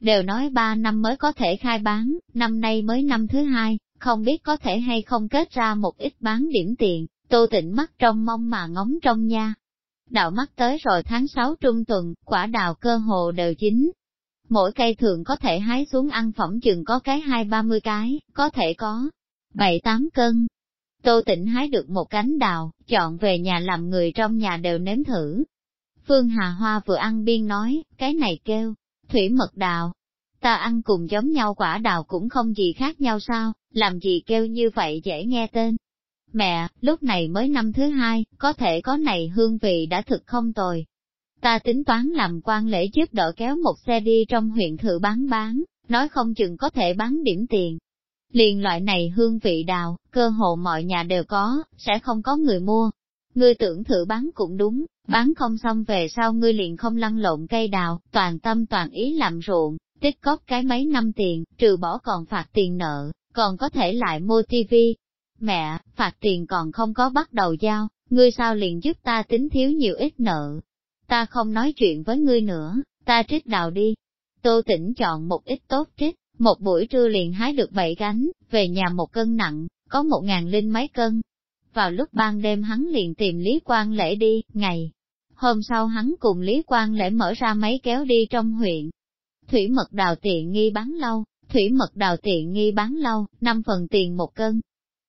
đều nói ba năm mới có thể khai bán, năm nay mới năm thứ hai, không biết có thể hay không kết ra một ít bán điểm tiền, tô tịnh mắt trong mong mà ngóng trong nha. Đạo mắt tới rồi tháng 6 trung tuần, quả đào cơ hồ đều chín. Mỗi cây thường có thể hái xuống ăn phẩm chừng có cái hai ba mươi cái, có thể có bảy tám cân. Tô tịnh hái được một cánh đào, chọn về nhà làm người trong nhà đều nếm thử. Phương Hà Hoa vừa ăn biên nói, cái này kêu, thủy mật đào. Ta ăn cùng giống nhau quả đào cũng không gì khác nhau sao, làm gì kêu như vậy dễ nghe tên. Mẹ, lúc này mới năm thứ hai, có thể có này hương vị đã thực không tồi. Ta tính toán làm quan lễ giúp đỡ kéo một xe đi trong huyện thử bán bán, nói không chừng có thể bán điểm tiền. Liền loại này hương vị đào, cơ hồ mọi nhà đều có, sẽ không có người mua ngươi tưởng thử bán cũng đúng, bán không xong về sau ngươi liền không lăn lộn cây đào, toàn tâm toàn ý làm ruộng, tích cóp cái mấy năm tiền, trừ bỏ còn phạt tiền nợ, còn có thể lại mua tivi. Mẹ, phạt tiền còn không có bắt đầu giao, ngươi sao liền giúp ta tính thiếu nhiều ít nợ. Ta không nói chuyện với ngươi nữa, ta trích đào đi. Tô tỉnh chọn một ít tốt trích, một buổi trưa liền hái được bảy gánh, về nhà một cân nặng, có một ngàn linh mấy cân. Vào lúc ban đêm hắn liền tìm Lý Quang Lễ đi, ngày. Hôm sau hắn cùng Lý Quang Lễ mở ra máy kéo đi trong huyện. Thủy mật đào tiện nghi bán lâu, thủy mật đào tiện nghi bán lâu, năm phần tiền một cân.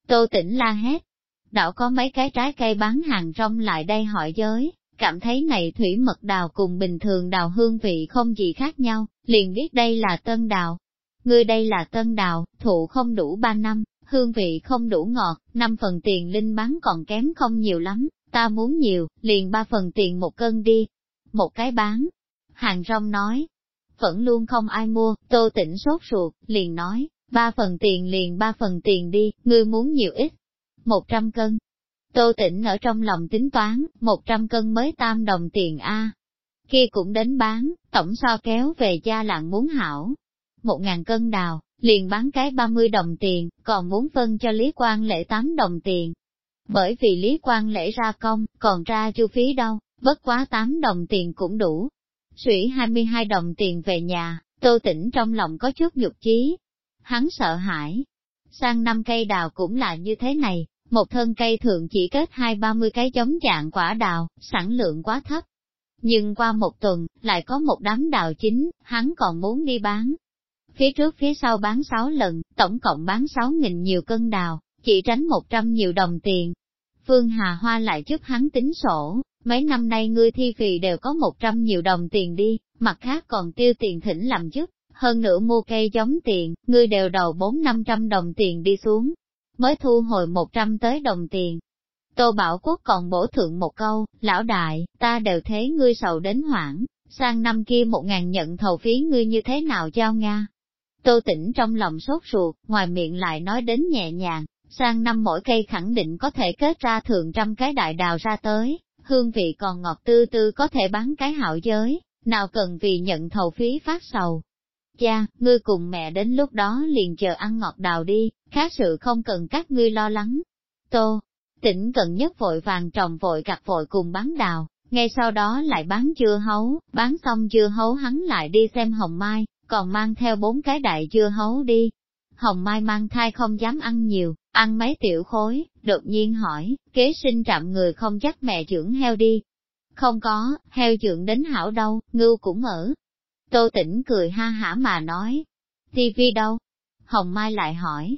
Tô tỉnh la hét. Đảo có mấy cái trái cây bán hàng rong lại đây hỏi giới, cảm thấy này thủy mật đào cùng bình thường đào hương vị không gì khác nhau, liền biết đây là tân đào. Ngươi đây là tân đào, thụ không đủ ba năm, hương vị không đủ ngọt, năm phần tiền linh bán còn kém không nhiều lắm, ta muốn nhiều, liền ba phần tiền một cân đi. Một cái bán. Hàng rong nói, vẫn luôn không ai mua, tô tỉnh sốt ruột, liền nói, ba phần tiền liền ba phần tiền đi, ngươi muốn nhiều ít. Một trăm cân. Tô tỉnh ở trong lòng tính toán, một trăm cân mới tam đồng tiền A. Kia cũng đến bán, tổng so kéo về gia lạng muốn hảo. Một ngàn cân đào, liền bán cái 30 đồng tiền, còn muốn phân cho Lý Quang Lễ 8 đồng tiền. Bởi vì Lý Quang Lễ ra công, còn ra chu phí đâu, bất quá 8 đồng tiền cũng đủ. Sủy 22 đồng tiền về nhà, Tô Tĩnh trong lòng có chút nhục chí. Hắn sợ hãi. Sang năm cây đào cũng là như thế này, một thân cây thường chỉ kết hai ba mươi cái giống dạng quả đào, sản lượng quá thấp. Nhưng qua một tuần, lại có một đám đào chín, hắn còn muốn đi bán, phía trước phía sau bán 6 lần, tổng cộng bán 6.000 nhiều cân đào, chỉ tránh 100 nhiều đồng tiền. Phương Hà Hoa lại giúp hắn tính sổ, mấy năm nay ngươi thi phì đều có 100 nhiều đồng tiền đi, mặt khác còn tiêu tiền thỉnh làm giúp, hơn nữa mua cây giống tiền, ngươi đều đầu 4-500 đồng tiền đi xuống, mới thu hồi 100 tới đồng tiền. Tô Bảo Quốc còn bổ thượng một câu, lão đại, ta đều thế ngươi sầu đến hoảng, sang năm kia một ngàn nhận thầu phí ngươi như thế nào giao Nga, Tô tỉnh trong lòng sốt ruột, ngoài miệng lại nói đến nhẹ nhàng, sang năm mỗi cây khẳng định có thể kết ra thường trăm cái đại đào ra tới, hương vị còn ngọt tư tư có thể bán cái hảo giới, nào cần vì nhận thầu phí phát sầu. Cha, ngươi cùng mẹ đến lúc đó liền chờ ăn ngọt đào đi, khác sự không cần các ngươi lo lắng. Tô, tỉnh cần nhất vội vàng trồng vội gặt vội cùng bán đào, ngay sau đó lại bán dưa hấu, bán xong dưa hấu hắn lại đi xem hồng mai, còn mang theo bốn cái đại dưa hấu đi. Hồng Mai mang thai không dám ăn nhiều, ăn mấy tiểu khối, đột nhiên hỏi, kế sinh trạm người không dắt mẹ dưỡng heo đi. Không có, heo dưỡng đến hảo đâu, ngưu cũng ở. Tô tỉnh cười ha hả mà nói, tivi đâu? Hồng Mai lại hỏi,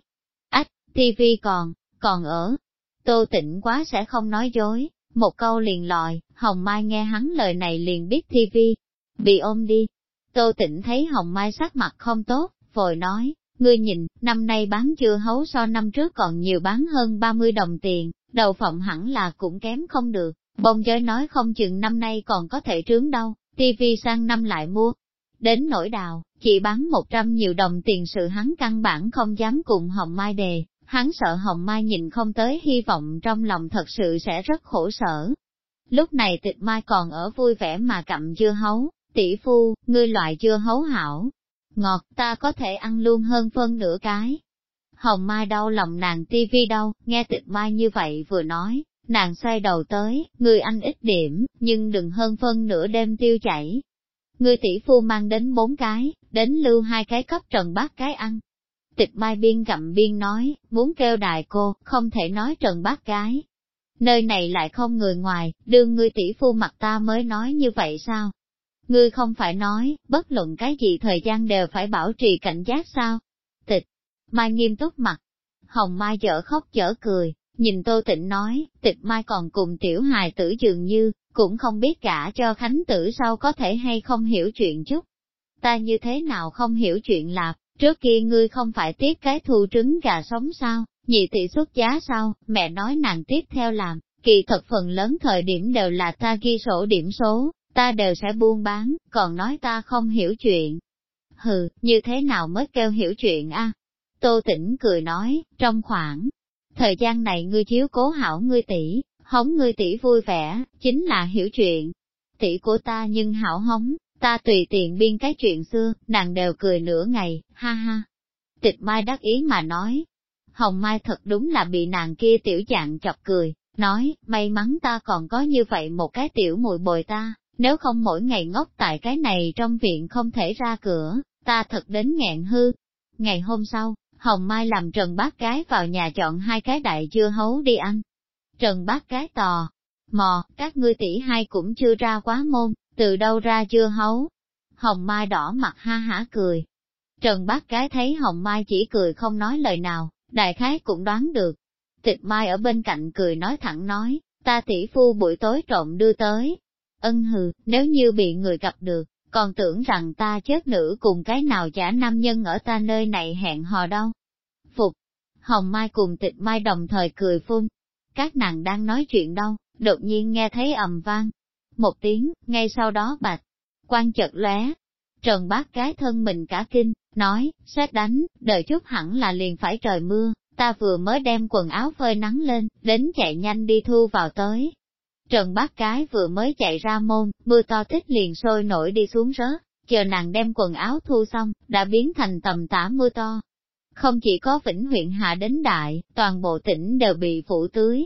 ách, tivi còn, còn ở. Tô tỉnh quá sẽ không nói dối, một câu liền lòi, Hồng Mai nghe hắn lời này liền biết tivi, bị ôm đi, Tô Tịnh thấy Hồng Mai sắc mặt không tốt, vội nói, ngươi nhìn, năm nay bán chưa hấu so năm trước còn nhiều bán hơn 30 đồng tiền, đầu phòng hẳn là cũng kém không được, bông giới nói không chừng năm nay còn có thể trướng đâu, tivi sang năm lại mua. Đến nỗi đào, chỉ bán 100 nhiều đồng tiền sự hắn căn bản không dám cùng Hồng Mai đề, hắn sợ Hồng Mai nhìn không tới hy vọng trong lòng thật sự sẽ rất khổ sở. Lúc này tịch mai còn ở vui vẻ mà cặm dưa hấu, tỷ phu, ngươi loại chưa hấu hảo, ngọt ta có thể ăn luôn hơn phân nửa cái. Hồng Mai đau lòng nàng tivi đâu, nghe tịch mai như vậy vừa nói, nàng xoay đầu tới, ngươi ăn ít điểm, nhưng đừng hơn phân nửa đêm tiêu chảy. Ngươi tỷ phu mang đến bốn cái, đến lưu hai cái cấp trần bát cái ăn. Tịch mai biên gặm biên nói, muốn kêu đại cô, không thể nói trần bát cái. Nơi này lại không người ngoài, đương ngươi tỷ phu mặt ta mới nói như vậy sao? Ngươi không phải nói, bất luận cái gì thời gian đều phải bảo trì cảnh giác sao? Tịch, Mai nghiêm túc mặt. Hồng Mai chở khóc chở cười, nhìn Tô Tịnh nói, tịch Mai còn cùng tiểu hài tử dường như, cũng không biết cả cho Khánh tử sau có thể hay không hiểu chuyện chút. Ta như thế nào không hiểu chuyện lạp, trước kia ngươi không phải tiếp cái thu trứng gà sống sao, nhị tỷ xuất giá sao, mẹ nói nàng tiếp theo làm, kỳ thật phần lớn thời điểm đều là ta ghi sổ điểm số, ta đều sẽ buôn bán, còn nói ta không hiểu chuyện. Hừ, như thế nào mới kêu hiểu chuyện a? Tô Tĩnh cười nói, trong khoảng thời gian này ngươi chiếu cố hảo ngươi tỷ, hống ngươi tỷ vui vẻ, chính là hiểu chuyện. Tỷ của ta nhưng hảo hống, ta tùy tiện biên cái chuyện xưa, nàng đều cười nửa ngày, ha ha. Tịch Mai đắc ý mà nói. Hồng Mai thật đúng là bị nàng kia tiểu dạng chọc cười, nói, may mắn ta còn có như vậy một cái tiểu mùi bồi ta, nếu không mỗi ngày ngốc tại cái này trong viện không thể ra cửa, ta thật đến nghẹn hư. Ngày hôm sau, Hồng Mai làm Trần Bác Gái vào nhà chọn hai cái đại dưa hấu đi ăn. Trần Bác Gái tò, mò, các ngươi tỷ hai cũng chưa ra quá môn, từ đâu ra dưa hấu. Hồng Mai đỏ mặt ha hả cười. Trần Bác Gái thấy Hồng Mai chỉ cười không nói lời nào, đại khái cũng đoán được. Tịch Mai ở bên cạnh cười nói thẳng nói, ta tỷ phu buổi tối trộm đưa tới. Ân hừ, nếu như bị người gặp được, còn tưởng rằng ta chết nữ cùng cái nào giả nam nhân ở ta nơi này hẹn hò đâu. Phục, Hồng Mai cùng tịch Mai đồng thời cười phun. Các nàng đang nói chuyện đâu, đột nhiên nghe thấy ầm vang. Một tiếng, ngay sau đó bạch, quan chợt lóe. Trần bác cái thân mình cả kinh, nói, xét đánh, đợi chút hẳn là liền phải trời mưa, ta vừa mới đem quần áo phơi nắng lên, đến chạy nhanh đi thu vào tới. Trần bác cái vừa mới chạy ra môn, mưa to thích liền sôi nổi đi xuống rớt, chờ nàng đem quần áo thu xong, đã biến thành tầm tả mưa to. Không chỉ có Vĩnh huyện hạ đến đại, toàn bộ tỉnh đều bị phủ tưới.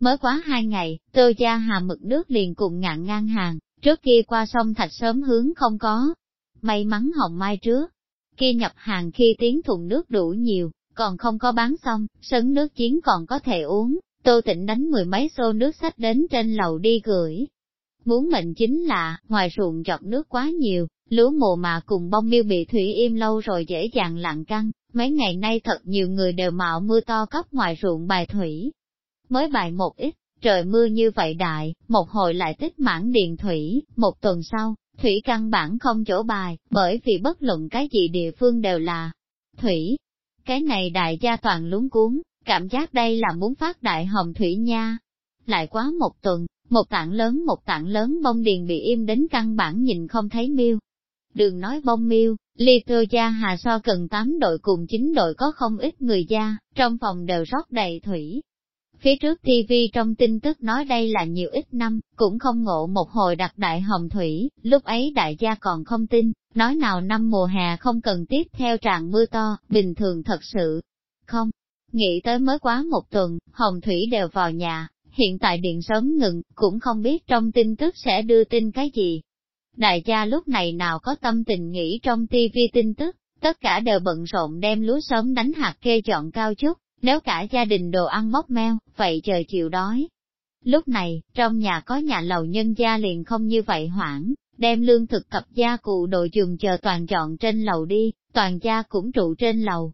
Mới quá hai ngày, tô gia hà mực nước liền cùng ngạn ngang hàng, trước kia qua sông thạch sớm hướng không có. May mắn hồng mai trước, kia nhập hàng khi tiếng thùng nước đủ nhiều, còn không có bán xong, sấn nước chiến còn có thể uống, Tô Tịnh đánh mười mấy xô nước sách đến trên lầu đi gửi. Muốn mệnh chính là, ngoài ruộng giọt nước quá nhiều, lúa mùa mà cùng bông miêu bị thủy im lâu rồi dễ dàng lặng căng, mấy ngày nay thật nhiều người đều mạo mưa to cấp ngoài ruộng bài thủy. Mới bài một ít, trời mưa như vậy đại, một hồi lại tích mãn điện thủy, một tuần sau, thủy căn bản không chỗ bài, bởi vì bất luận cái gì địa phương đều là thủy. Cái này đại gia toàn lúng cuốn, Cảm giác đây là muốn phát đại hồng thủy nha. Lại quá một tuần, một tảng lớn một tảng lớn bông điền bị im đến căn bản nhìn không thấy miêu. Đừng nói bông miêu, ly tơ gia hà so cần 8 đội cùng 9 đội có không ít người gia, trong phòng đều rót đầy thủy. Phía trước TV trong tin tức nói đây là nhiều ít năm, cũng không ngộ một hồi đặt đại hồng thủy, lúc ấy đại gia còn không tin, nói nào năm mùa hè không cần tiếp theo tràn mưa to, bình thường thật sự. Không, Nghĩ tới mới quá một tuần, Hồng Thủy đều vào nhà, hiện tại điện sớm ngừng, cũng không biết trong tin tức sẽ đưa tin cái gì. Đại gia lúc này nào có tâm tình nghĩ trong tivi tin tức, tất cả đều bận rộn đem lúa sớm đánh hạt kê chọn cao chút, nếu cả gia đình đồ ăn móc meo, vậy chờ chịu đói. Lúc này, trong nhà có nhà lầu nhân gia liền không như vậy hoảng, đem lương thực cập gia cụ đồ dùng chờ toàn chọn trên lầu đi, toàn gia cũng trụ trên lầu,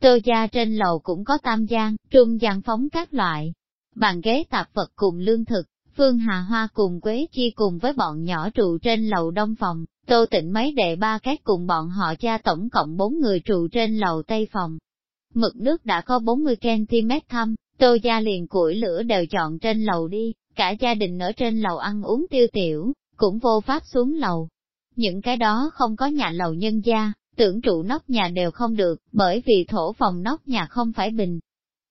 Tô gia trên lầu cũng có tam gian, trung gian phóng các loại, bàn ghế tạp vật cùng lương thực, Phương Hà Hoa cùng Quế Chi cùng với bọn nhỏ trụ trên lầu đông phòng, Tô Tịnh mấy đệ ba cái cùng bọn họ cha tổng cộng bốn người trụ trên lầu tây phòng. Mực nước đã có 40cm thăm, Tô gia liền củi lửa đều chọn trên lầu đi, cả gia đình ở trên lầu ăn uống tiêu tiểu, cũng vô pháp xuống lầu. Những cái đó không có nhà lầu nhân gia, tưởng trụ nóc nhà đều không được, bởi vì thổ phòng nóc nhà không phải bình.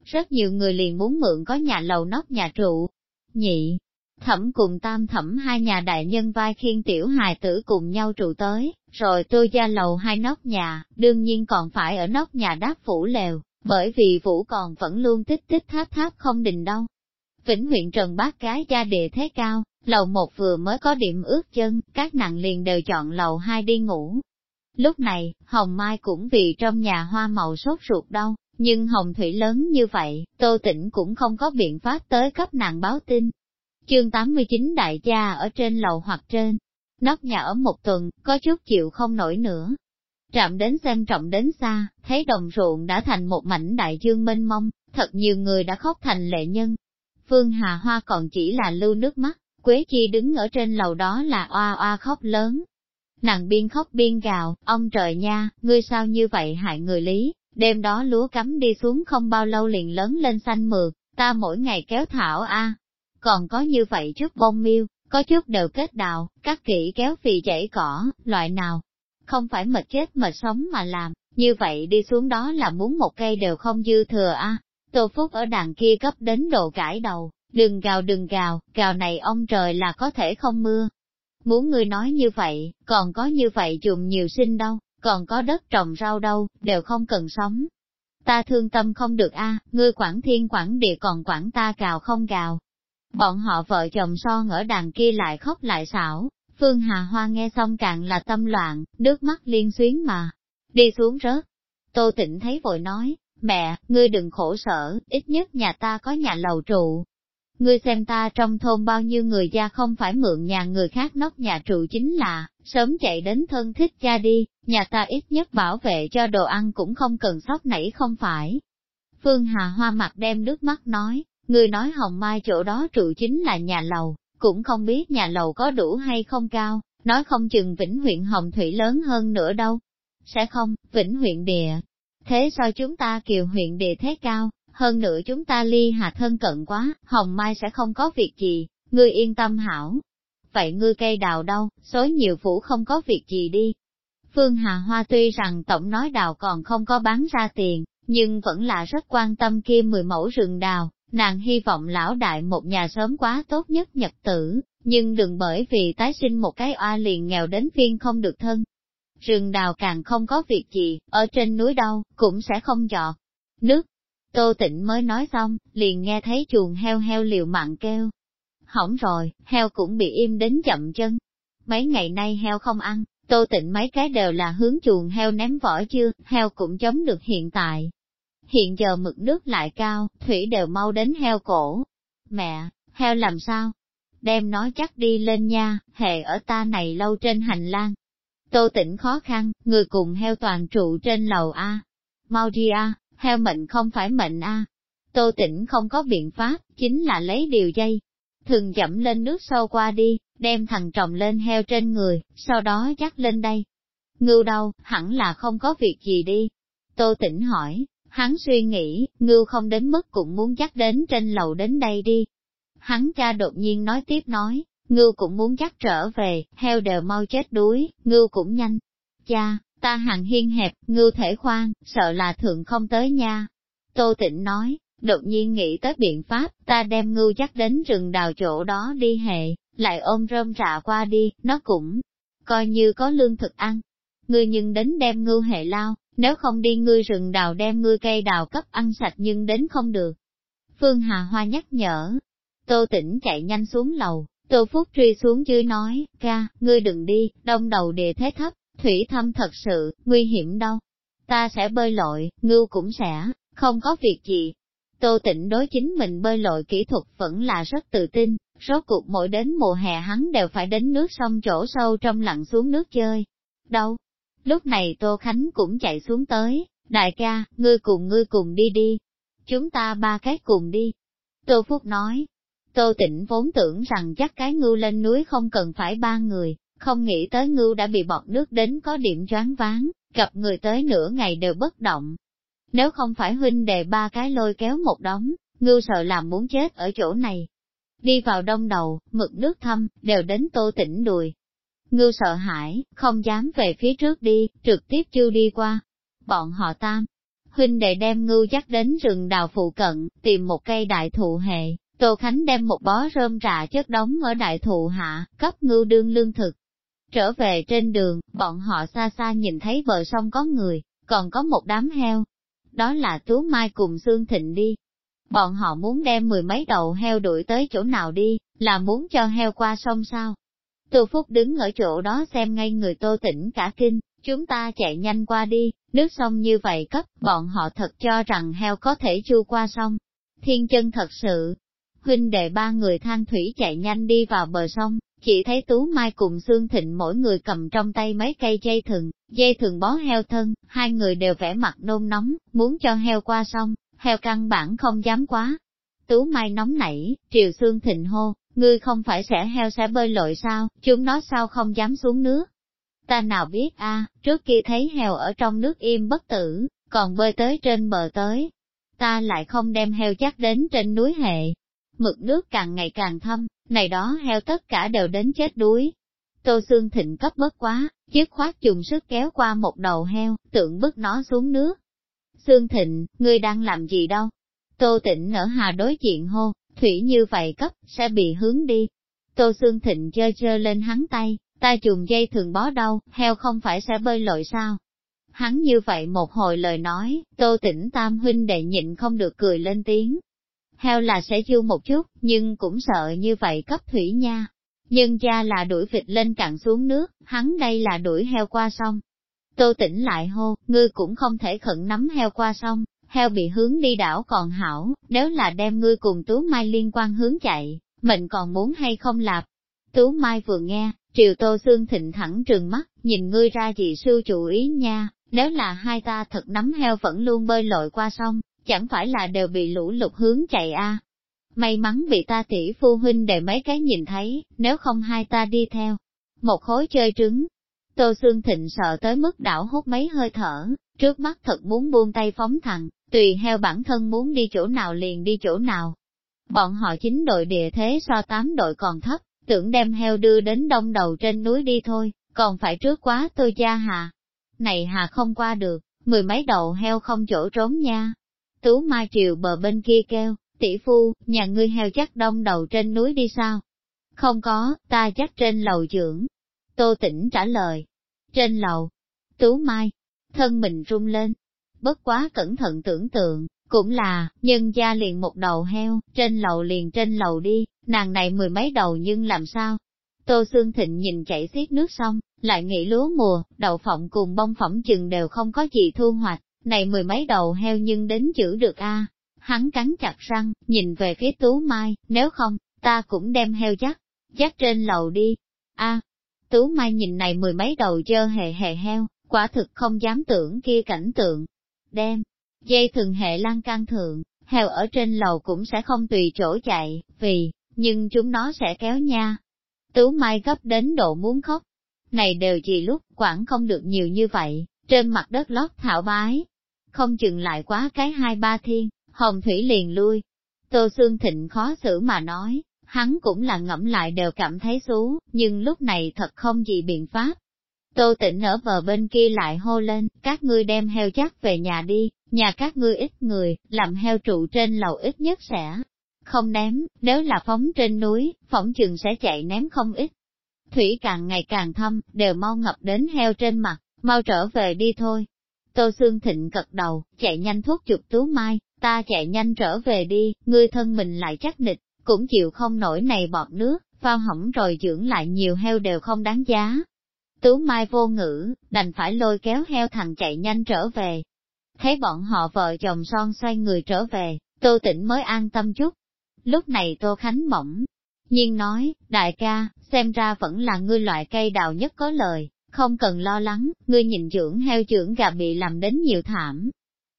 Rất nhiều người liền muốn mượn có nhà lầu nóc nhà trụ. Nhị, thẩm cùng tam thẩm hai nhà đại nhân vai khiên tiểu hài tử cùng nhau trụ tới, rồi tôi ra lầu hai nóc nhà, đương nhiên còn phải ở nóc nhà đáp phủ lều, bởi vì vũ còn vẫn luôn tích tích tháp tháp không đình đâu. Vĩnh huyện Trần Bác Gái gia địa thế cao, lầu một vừa mới có điểm ướt chân, các nàng liền đều chọn lầu hai đi ngủ, Lúc này, Hồng Mai cũng vì trong nhà hoa màu sốt ruột đau nhưng Hồng Thủy lớn như vậy, Tô Tĩnh cũng không có biện pháp tới cấp nàng báo tin. Chương 89 đại gia ở trên lầu hoặc trên, nóc nhà ở một tuần, có chút chịu không nổi nữa. Trạm đến xem trọng đến xa, thấy đồng ruộng đã thành một mảnh đại dương mênh mông, thật nhiều người đã khóc thành lệ nhân. Phương Hà Hoa còn chỉ là lưu nước mắt, Quế Chi đứng ở trên lầu đó là oa oa khóc lớn, Nàng biên khóc biên gào, ông trời nha, ngươi sao như vậy hại người lý, đêm đó lúa cắm đi xuống không bao lâu liền lớn lên xanh mượt, ta mỗi ngày kéo thảo a Còn có như vậy chút bông miêu, có chút đều kết đào, Các kỹ kéo phì chảy cỏ, loại nào. Không phải mệt chết mệt sống mà làm, như vậy đi xuống đó là muốn một cây đều không dư thừa a Tô Phúc ở đàn kia cấp đến độ cãi đầu, Đừng gào đừng gào, gào này ông trời là có thể không mưa. Muốn ngươi nói như vậy, còn có như vậy dùng nhiều sinh đâu, còn có đất trồng rau đâu, đều không cần sống. Ta thương tâm không được a, ngươi quản thiên quản địa còn quản ta cào không cào. Bọn họ vợ chồng son ở đàn kia lại khóc lại xảo, Phương Hà Hoa nghe xong càng là tâm loạn, nước mắt liên xuyến mà, đi xuống rớt. Tô Tịnh thấy vội nói, mẹ, ngươi đừng khổ sở, ít nhất nhà ta có nhà lầu trụ. Ngươi xem ta trong thôn bao nhiêu người gia không phải mượn nhà người khác nóc nhà trụ chính là, sớm chạy đến thân thích cha đi, nhà ta ít nhất bảo vệ cho đồ ăn cũng không cần sóc nảy không phải. Phương Hà Hoa mặt đem nước mắt nói, người nói hồng mai chỗ đó trụ chính là nhà lầu, cũng không biết nhà lầu có đủ hay không cao, nói không chừng Vĩnh huyện Hồng Thủy lớn hơn nữa đâu. Sẽ không, Vĩnh huyện địa. Thế sao chúng ta kiều huyện địa thế cao, hơn nữa chúng ta ly hà thân cận quá, Hồng Mai sẽ không có việc gì, ngươi yên tâm hảo. Vậy ngươi cây đào đâu, số nhiều phủ không có việc gì đi. Phương Hà Hoa tuy rằng tổng nói đào còn không có bán ra tiền, nhưng vẫn là rất quan tâm kia mười mẫu rừng đào, nàng hy vọng lão đại một nhà sớm quá tốt nhất nhật tử, nhưng đừng bởi vì tái sinh một cái oa liền nghèo đến phiên không được thân. Rừng đào càng không có việc gì, ở trên núi đâu, cũng sẽ không giọt. Nước, Tô Tịnh mới nói xong, liền nghe thấy chuồng heo heo liều mạng kêu. Hỏng rồi, heo cũng bị im đến chậm chân. Mấy ngày nay heo không ăn, Tô Tịnh mấy cái đều là hướng chuồng heo ném vỏ chưa, heo cũng chống được hiện tại. Hiện giờ mực nước lại cao, thủy đều mau đến heo cổ. Mẹ, heo làm sao? Đem nó chắc đi lên nha, hệ ở ta này lâu trên hành lang. Tô Tịnh khó khăn, người cùng heo toàn trụ trên lầu A. Mau đi A, heo mệnh không phải mệnh a. Tô tỉnh không có biện pháp, chính là lấy điều dây, thường dẫm lên nước sâu qua đi, đem thằng trồng lên heo trên người, sau đó chắc lên đây. Ngưu đâu, hẳn là không có việc gì đi. Tô tỉnh hỏi, hắn suy nghĩ, ngưu không đến mức cũng muốn chắc đến trên lầu đến đây đi. Hắn cha đột nhiên nói tiếp nói, ngưu cũng muốn chắc trở về, heo đều mau chết đuối, ngưu cũng nhanh. Cha, ta hàng hiên hẹp, ngưu thể khoan, sợ là thượng không tới nha. Tô Tịnh nói, đột nhiên nghĩ tới biện pháp, ta đem ngưu chắc đến rừng đào chỗ đó đi hệ, lại ôm rơm rạ qua đi, nó cũng coi như có lương thực ăn. Ngươi nhưng đến đem ngưu hệ lao, nếu không đi ngươi rừng đào đem ngươi cây đào cấp ăn sạch nhưng đến không được. Phương Hà Hoa nhắc nhở, Tô Tĩnh chạy nhanh xuống lầu, Tô Phúc truy xuống dưới nói, ca, ngươi đừng đi, đông đầu địa thế thấp, thủy thâm thật sự, nguy hiểm đâu. Ta sẽ bơi lội, ngưu cũng sẽ, không có việc gì. Tô tịnh đối chính mình bơi lội kỹ thuật vẫn là rất tự tin, rốt cuộc mỗi đến mùa hè hắn đều phải đến nước sông chỗ sâu trong lặn xuống nước chơi. Đâu? Lúc này Tô Khánh cũng chạy xuống tới, đại ca, ngươi cùng ngươi cùng đi đi. Chúng ta ba cái cùng đi. Tô Phúc nói, Tô Tịnh vốn tưởng rằng chắc cái ngưu lên núi không cần phải ba người, không nghĩ tới ngưu đã bị bọt nước đến có điểm choáng váng, gặp người tới nửa ngày đều bất động. Nếu không phải huynh đề ba cái lôi kéo một đống, ngưu sợ làm muốn chết ở chỗ này. Đi vào đông đầu, mực nước thâm, đều đến tô tỉnh đùi. Ngưu sợ hãi, không dám về phía trước đi, trực tiếp chưa đi qua. Bọn họ tam, huynh đệ đem ngưu dắt đến rừng đào phụ cận, tìm một cây đại thụ hệ, Tô Khánh đem một bó rơm rạ chất đóng ở đại thụ hạ, cấp ngưu đương lương thực. Trở về trên đường, bọn họ xa xa nhìn thấy bờ sông có người, còn có một đám heo. Đó là Tú Mai cùng Sương Thịnh đi. Bọn họ muốn đem mười mấy đầu heo đuổi tới chỗ nào đi, là muốn cho heo qua sông sao. Tô Phúc đứng ở chỗ đó xem ngay người Tô Tĩnh cả kinh, chúng ta chạy nhanh qua đi, nước sông như vậy cấp, bọn họ thật cho rằng heo có thể chu qua sông. Thiên chân thật sự, huynh đệ ba người than thủy chạy nhanh đi vào bờ sông, chỉ thấy Tú Mai cùng Dương Thịnh mỗi người cầm trong tay mấy cây dây thừng, dây thừng bó heo thân, hai người đều vẻ mặt nôn nóng, muốn cho heo qua sông, heo căn bản không dám quá. Tú Mai nóng nảy, Triều Dương Thịnh hô, ngươi không phải sẽ heo sẽ bơi lội sao, chúng nó sao không dám xuống nước. Ta nào biết a, trước kia thấy heo ở trong nước im bất tử, còn bơi tới trên bờ tới. Ta lại không đem heo chắc đến trên núi hệ. Mực nước càng ngày càng thâm, này đó heo tất cả đều đến chết đuối. Tô xương Thịnh cấp bất quá, chiếc khoát dùng sức kéo qua một đầu heo, tượng bức nó xuống nước. xương Thịnh, ngươi đang làm gì đâu? Tô Tịnh ở hà đối diện hô, thủy như vậy cấp, sẽ bị hướng đi. Tô xương Thịnh chơi chơi lên hắn tay, ta dùng dây thường bó đâu, heo không phải sẽ bơi lội sao? Hắn như vậy một hồi lời nói, tô tỉnh tam huynh đệ nhịn không được cười lên tiếng. Heo là sẽ chưu một chút, nhưng cũng sợ như vậy cấp thủy nha. Nhưng cha là đuổi vịt lên cạn xuống nước, hắn đây là đuổi heo qua sông. Tô tỉnh lại hô, ngươi cũng không thể khẩn nắm heo qua sông, heo bị hướng đi đảo còn hảo, nếu là đem ngươi cùng Tú Mai liên quan hướng chạy, mình còn muốn hay không lạp. Tú Mai vừa nghe, Triều Tô xương Thịnh thẳng trừng mắt, nhìn ngươi ra gì sư chủ ý nha, nếu là hai ta thật nắm heo vẫn luôn bơi lội qua sông, chẳng phải là đều bị lũ lụt hướng chạy a May mắn bị ta tỷ phu huynh để mấy cái nhìn thấy, nếu không hai ta đi theo. Một khối chơi trứng. Tô Sương Thịnh sợ tới mức đảo hút mấy hơi thở, trước mắt thật muốn buông tay phóng thẳng, tùy heo bản thân muốn đi chỗ nào liền đi chỗ nào. Bọn họ chính đội địa thế so tám đội còn thấp, tưởng đem heo đưa đến đông đầu trên núi đi thôi, còn phải trước quá tôi cha hà. Này hà không qua được, mười mấy đầu heo không chỗ trốn nha. Tú Mai Triều bờ bên kia kêu, tỷ phu, nhà ngươi heo chắc đông đầu trên núi đi sao? Không có, ta chắc trên lầu dưỡng. Tô tỉnh trả lời. Trên lầu. Tú Mai, thân mình rung lên. Bất quá cẩn thận tưởng tượng, cũng là, nhân gia liền một đầu heo, trên lầu liền trên lầu đi, nàng này mười mấy đầu nhưng làm sao? Tô Sương Thịnh nhìn chảy xiết nước xong, lại nghĩ lúa mùa, đậu phộng cùng bông phỏng chừng đều không có gì thu hoạch, này mười mấy đầu heo nhưng đến chữ được a. Hắn cắn chặt răng, nhìn về phía Tú Mai, nếu không, ta cũng đem heo dắt, dắt trên lầu đi. a Tú Mai nhìn này mười mấy đầu dơ hề hề heo, quả thực không dám tưởng kia cảnh tượng. Đem, dây thường hệ lan can thượng, heo ở trên lầu cũng sẽ không tùy chỗ chạy, vì, nhưng chúng nó sẽ kéo nha. Tú Mai gấp đến độ muốn khóc. Này đều gì lúc, quản không được nhiều như vậy, trên mặt đất lót thảo bái. Không chừng lại quá cái hai ba thiên, hồng thủy liền lui. Tô Sương Thịnh khó xử mà nói, hắn cũng là ngẫm lại đều cảm thấy xú, nhưng lúc này thật không gì biện pháp. Tô tịnh ở bờ bên kia lại hô lên, các ngươi đem heo chắc về nhà đi, nhà các ngươi ít người, làm heo trụ trên lầu ít nhất sẽ không ném, nếu là phóng trên núi, phỏng chừng sẽ chạy ném không ít. Thủy càng ngày càng thâm, đều mau ngập đến heo trên mặt, mau trở về đi thôi. Tô Sương Thịnh cật đầu, chạy nhanh thuốc chụp tú mai, ta chạy nhanh trở về đi, ngươi thân mình lại chắc nịch, cũng chịu không nổi này bọt nước, phao hỏng rồi dưỡng lại nhiều heo đều không đáng giá. Tú Mai vô ngữ, đành phải lôi kéo heo thằng chạy nhanh trở về. Thấy bọn họ vợ chồng son xoay người trở về, Tô Tĩnh mới an tâm chút. Lúc này Tô Khánh mỏng, nhiên nói, đại ca, xem ra vẫn là ngươi loại cây đào nhất có lời, không cần lo lắng, ngươi nhìn dưỡng heo dưỡng gà bị làm đến nhiều thảm.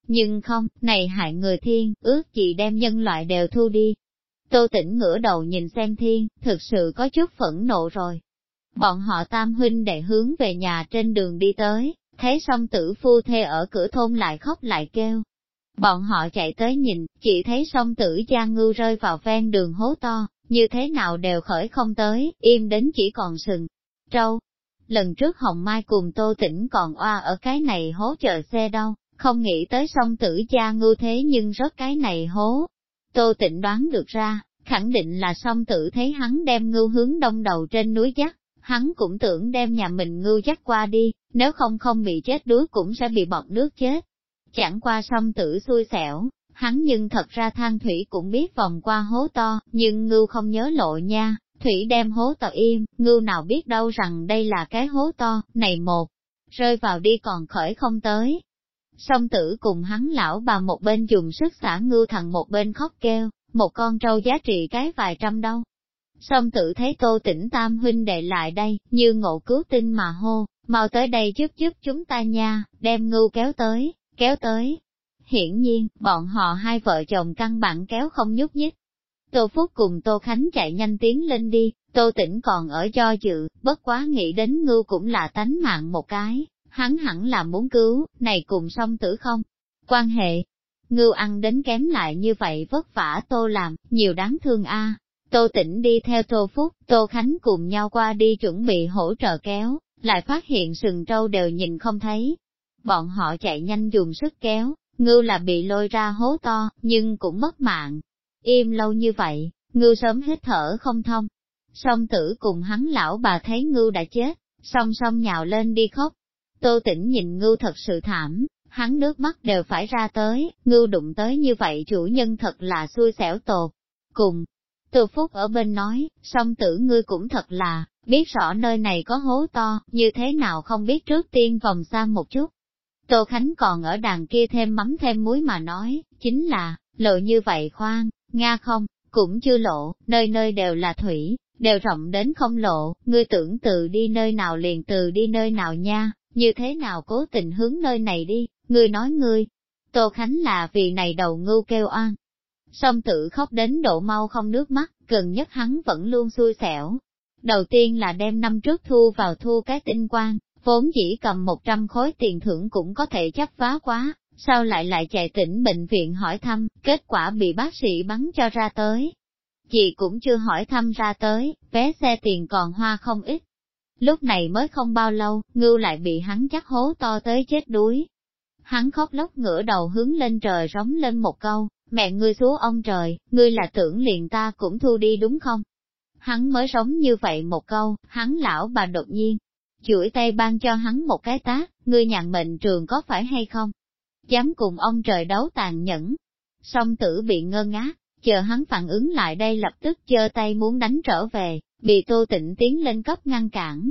Nhưng không, này hại người thiên, ước gì đem nhân loại đều thu đi. Tô tỉnh ngửa đầu nhìn xem thiên, thực sự có chút phẫn nộ rồi. Bọn họ tam huynh đệ hướng về nhà trên đường đi tới, thấy song tử phu thê ở cửa thôn lại khóc lại kêu. Bọn họ chạy tới nhìn, chỉ thấy song tử gia ngưu rơi vào ven đường hố to, như thế nào đều khởi không tới, im đến chỉ còn sừng. Trâu, lần trước Hồng Mai cùng Tô Tĩnh còn oa ở cái này hố chờ xe đâu, không nghĩ tới song tử cha ngưu thế nhưng rớt cái này hố. Tô Tĩnh đoán được ra, khẳng định là song tử thấy hắn đem ngưu hướng đông đầu trên núi dắt, hắn cũng tưởng đem nhà mình ngưu dắt qua đi, nếu không không bị chết đuối cũng sẽ bị bọt nước chết. Chẳng qua song tử xui xẻo, hắn nhưng thật ra than thủy cũng biết vòng qua hố to, nhưng ngưu không nhớ lộ nha, thủy đem hố to im, ngưu nào biết đâu rằng đây là cái hố to, này một, rơi vào đi còn khởi không tới. Song tử cùng hắn lão bà một bên dùng sức xả ngưu thằng một bên khóc kêu, một con trâu giá trị cái vài trăm đâu. Song tử thấy tô tỉnh tam huynh đệ lại đây, như ngộ cứu tinh mà hô, mau tới đây giúp giúp chúng ta nha, đem ngưu kéo tới, kéo tới. Hiển nhiên, bọn họ hai vợ chồng căn bản kéo không nhúc nhích. Tô Phúc cùng Tô Khánh chạy nhanh tiến lên đi, Tô Tĩnh còn ở do dự, bất quá nghĩ đến ngưu cũng là tánh mạng một cái, hắn hẳn là muốn cứu, này cùng song tử không? Quan hệ, ngưu ăn đến kém lại như vậy vất vả Tô làm, nhiều đáng thương a. Tô Tĩnh đi theo Tô Phúc, Tô Khánh cùng nhau qua đi chuẩn bị hỗ trợ kéo, lại phát hiện sừng trâu đều nhìn không thấy. Bọn họ chạy nhanh dùng sức kéo, ngưu là bị lôi ra hố to, nhưng cũng mất mạng im lâu như vậy, ngưu sớm hít thở không thông. Song tử cùng hắn lão bà thấy ngưu đã chết, song song nhào lên đi khóc. Tô tỉnh nhìn ngưu thật sự thảm, hắn nước mắt đều phải ra tới, ngưu đụng tới như vậy chủ nhân thật là xui xẻo tột. Cùng, từ phúc ở bên nói, song tử ngươi cũng thật là, biết rõ nơi này có hố to, như thế nào không biết trước tiên vòng xa một chút. Tô Khánh còn ở đàn kia thêm mắm thêm muối mà nói, chính là, lộ như vậy khoan, Nga không, cũng chưa lộ, nơi nơi đều là thủy, đều rộng đến không lộ, ngươi tưởng từ đi nơi nào liền từ đi nơi nào nha, như thế nào cố tình hướng nơi này đi, ngươi nói ngươi. Tô Khánh là vì này đầu ngưu kêu oan. Song tự khóc đến độ mau không nước mắt, gần nhất hắn vẫn luôn xui xẻo. Đầu tiên là đem năm trước thu vào thu cái tinh quan, vốn chỉ cầm 100 khối tiền thưởng cũng có thể chấp phá quá, sao lại lại chạy tỉnh bệnh viện hỏi thăm, kết quả bị bác sĩ bắn cho ra tới. Chị cũng chưa hỏi thăm ra tới, vé xe tiền còn hoa không ít. Lúc này mới không bao lâu, ngưu lại bị hắn chắc hố to tới chết đuối. Hắn khóc lóc ngửa đầu hướng lên trời rống lên một câu, mẹ ngươi xuống ông trời, ngươi là tưởng liền ta cũng thu đi đúng không? Hắn mới sống như vậy một câu, hắn lão bà đột nhiên, chuỗi tay ban cho hắn một cái tác, ngươi nhàn mệnh trường có phải hay không? Dám cùng ông trời đấu tàn nhẫn. Song tử bị ngơ ngác, chờ hắn phản ứng lại đây lập tức giơ tay muốn đánh trở về, bị tô tịnh tiến lên cấp ngăn cản.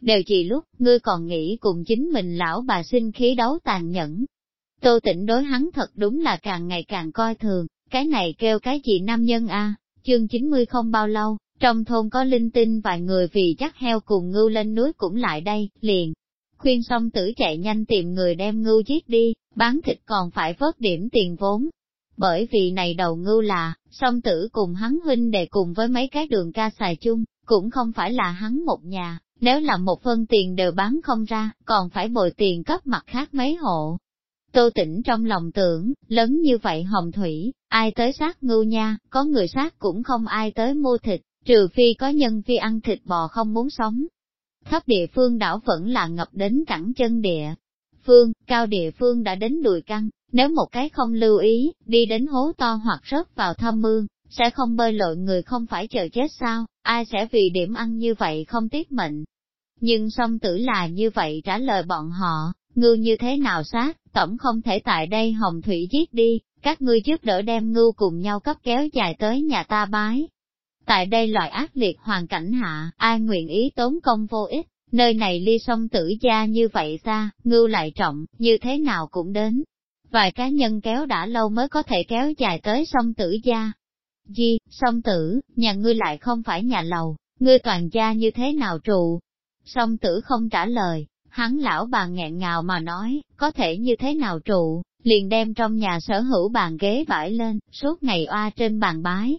Đều chỉ lúc, ngươi còn nghĩ cùng chính mình lão bà sinh khí đấu tàn nhẫn. Tô tịnh đối hắn thật đúng là càng ngày càng coi thường, cái này kêu cái gì nam nhân a chương 90 không bao lâu, trong thôn có linh tinh vài người vì chắc heo cùng ngưu lên núi cũng lại đây, liền. Khuyên xong tử chạy nhanh tìm người đem ngưu giết đi, bán thịt còn phải vớt điểm tiền vốn. Bởi vì này đầu ngưu là, song tử cùng hắn huynh đệ cùng với mấy cái đường ca xài chung, cũng không phải là hắn một nhà, nếu là một phân tiền đều bán không ra, còn phải bồi tiền cấp mặt khác mấy hộ. Tô tỉnh trong lòng tưởng, lớn như vậy hồng thủy, ai tới sát ngưu nha, có người sát cũng không ai tới mua thịt, trừ phi có nhân vi ăn thịt bò không muốn sống. Thấp địa phương đảo vẫn là ngập đến cẳng chân địa. Phương, cao địa phương đã đến đùi căng, nếu một cái không lưu ý, đi đến hố to hoặc rớt vào thâm mương, sẽ không bơi lội người không phải chờ chết sao, ai sẽ vì điểm ăn như vậy không tiếc mệnh. Nhưng song tử là như vậy trả lời bọn họ, ngưu như thế nào sát, tổng không thể tại đây hồng thủy giết đi, các ngươi giúp đỡ đem ngưu cùng nhau cấp kéo dài tới nhà ta bái, Tại đây loại ác liệt hoàn cảnh hạ, ai nguyện ý tốn công vô ích, nơi này ly sông tử gia như vậy xa, ngưu lại trọng, như thế nào cũng đến. Vài cá nhân kéo đã lâu mới có thể kéo dài tới sông tử gia. Di, sông tử, nhà ngươi lại không phải nhà lầu, ngươi toàn gia như thế nào trụ? Sông tử không trả lời, hắn lão bà nghẹn ngào mà nói, có thể như thế nào trụ, liền đem trong nhà sở hữu bàn ghế vải lên, suốt ngày oa trên bàn bái,